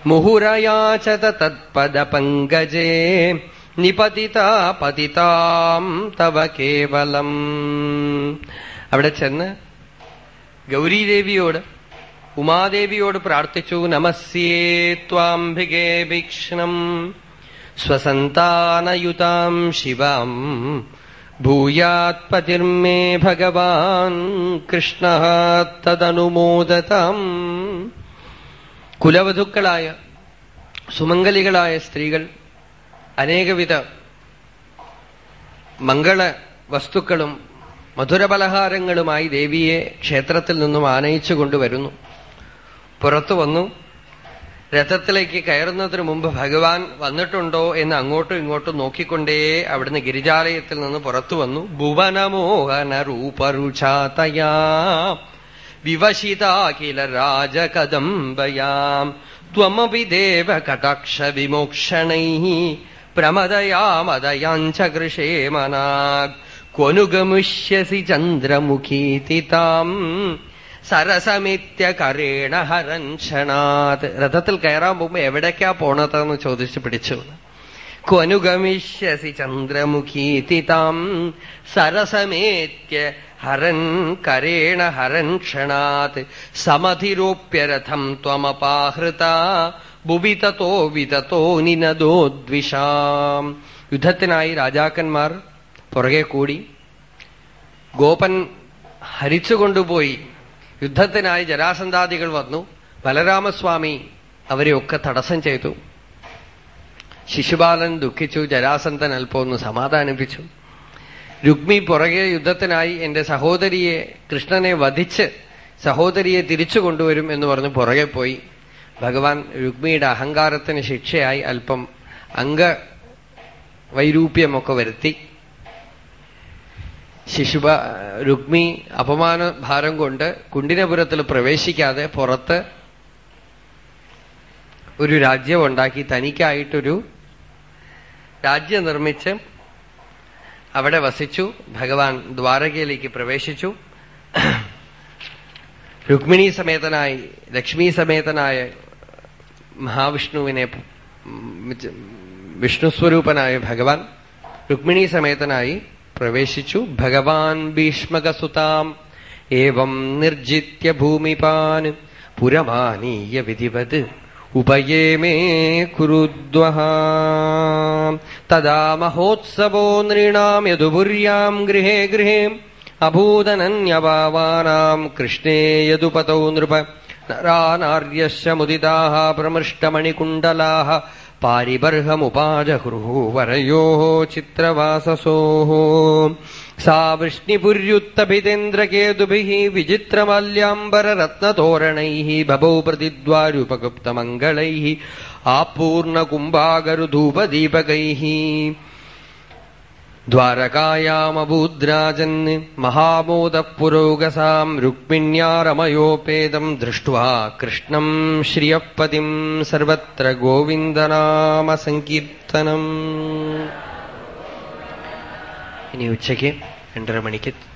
മുഹുരയാചത തത്പദപങ്കജേ നിപതിതാ പതിതാം തവ കേവലം അവിടെ ചെന്ന് ഗൗരീദേവിയോട് ഉമാദേവിയോട് പ്രാർത്ഥിച്ചു നമസ്യേ ത്വാംബികേ ഭീക്ഷണം സ്വസന്താനയുതാം ശിവാം ഭൂയാത്പതിർമേ ഭഗവാൻ കൃഷ്ണ തദനുമോദതാം. കുലവധുക്കളായ സുമംഗലികളായ സ്ത്രീകൾ അനേകവിധ മംഗള വസ്തുക്കളും മധുരപലഹാരങ്ങളുമായി ദേവിയെ ക്ഷേത്രത്തിൽ നിന്നും ആനയിച്ചു കൊണ്ടുവരുന്നു പുറത്തു വന്നു. രഥത്തിലേക്ക് കയറുന്നതിന് മുമ്പ് ഭഗവാൻ വന്നിട്ടുണ്ടോ എന്ന് അങ്ങോട്ടും ഇങ്ങോട്ടും നോക്കിക്കൊണ്ടേ അവിടുന്ന് ഗിരിജാലയത്തിൽ നിന്ന് പുറത്തു വന്നു. ഭുവനമോഹന രൂപരുചാതയാ വിവശിതാഖില രാജകദംബയാം. ത്വമപി ദേവ കടാക്ഷ വിമോക്ഷണൈ. പ്രമദയാമദയാഞ്ച കൃഷേമനാഗ് ക്വനുഗമുഷ്യസി ചന്ദ്രമുഖീതി താം. സരസമിത്യകരേണ ഹരൻഷണാത് രഥത്തിൽ കയറാൻ പോകുമ്പോ എവിടേക്കാ പോണതെന്ന് ചോദിച്ചു പിടിച്ചു. ക്വനുഗമിഷ്യസി ചന്ദ്രമുഖീതി താം സരസമേത്യ ഹരൻ കരേണ ഹരൻ ക്ഷണാത് സമധിരോപ്യരഥം ത്വമപാഹൃത. ഭുവിതത്തോ വിതത്തോ നിനദോദ്വിഷാം യുദ്ധത്തിനായി രാജാക്കന്മാർ പുറകെ കൂടി. ഗോപൻ ഹരിച്ചുകൊണ്ടുപോയി. യുദ്ധത്തിനായി ജരാസന്ധാദികൾ വന്നു. ബലരാമസ്വാമി അവരെയൊക്കെ തടസ്സം ചെയ്തു. ശിശുപാലൻ ദുഃഖിച്ചു ജരാസന്ധൻ അല്പം ഒന്ന് സമാധാനിപ്പിച്ചു. രുക്മി പുറകെ യുദ്ധത്തിനായി എന്റെ സഹോദരിയെ കൃഷ്ണനെ വധിച്ച് സഹോദരിയെ തിരിച്ചു കൊണ്ടുവരും എന്ന് പറഞ്ഞ് പുറകെ പോയി. ഭഗവാൻ രുക്മിയുടെ അഹങ്കാരത്തിന് ശിക്ഷയായി അല്പം അംഗ വൈരൂപ്യമൊക്കെ വരുത്തി. ശിശുപ രുക്മി അപമാന ഭാരം കൊണ്ട് കുണ്ടിനപുരത്തിൽ പ്രവേശിക്കാതെ പുറത്ത് ഒരു രാജ്യം ഉണ്ടാക്കി തനിക്കായിട്ടൊരു രാജ്യം നിർമ്മിച്ച് അവിടെ വസിച്ചു. ഭഗവാൻ ദ്വാരകയിലേക്ക് പ്രവേശിച്ചു. രുക്മിണി സമേതനായി ലക്ഷ്മി സമേതനായ മഹാവിഷ്ണുവിനെ വിഷ്ണുസ്വരൂപനായ ഭഗവാൻ രുക്മിണി സമേതനായി പ്രവേശിച്ചു. ഭഗവാൻ ഭീഷ്മകസുതാം. ഏവം നിർജിത്യ ഭൂമിപാൻ. പുരമാനീയ വിധിവത്. ഉപയേമേ കുരുദ്വഹ. തദാ മഹോത്സവോ നൃണാം യദുപുര്യാം ഗൃഹേ ഗൃഹേ. അഭൂതനന്യഭാവാനാം കൃഷ്ണേ യദുപതൗ നൃപ. നരാനാര്യശ്ച മുദിതാ പ്രമൃഷ്ടമണികുണ്ടലാः पारिबर्हमुपाजहृहूवरयोः चित्रवाससोः सा वृष्णिपुर्युत्तपितेन्द्रकेतुभिः विचित्रमाल्याम्बररत्नतोरणैः बभौ प्रतिद्वारुपगुप्तमङ्गलैः आपूर्णकुम्भागरुधूपदीपकैः ദ്വാരകായാമഭൂദ്രാജന് മഹാമോദപുരോഗസാം രുക്മിണ്യാരമയോപേതം ദൃഷ്ട്വാ കൃഷ്ണം ശ്രിയപ്പതിം സർവത്ര ഗോവിന്ദനാമസങ്കീർത്തനം. ഇനി ഉച്ചയ്ക്ക് രണ്ടര മണിക്ക്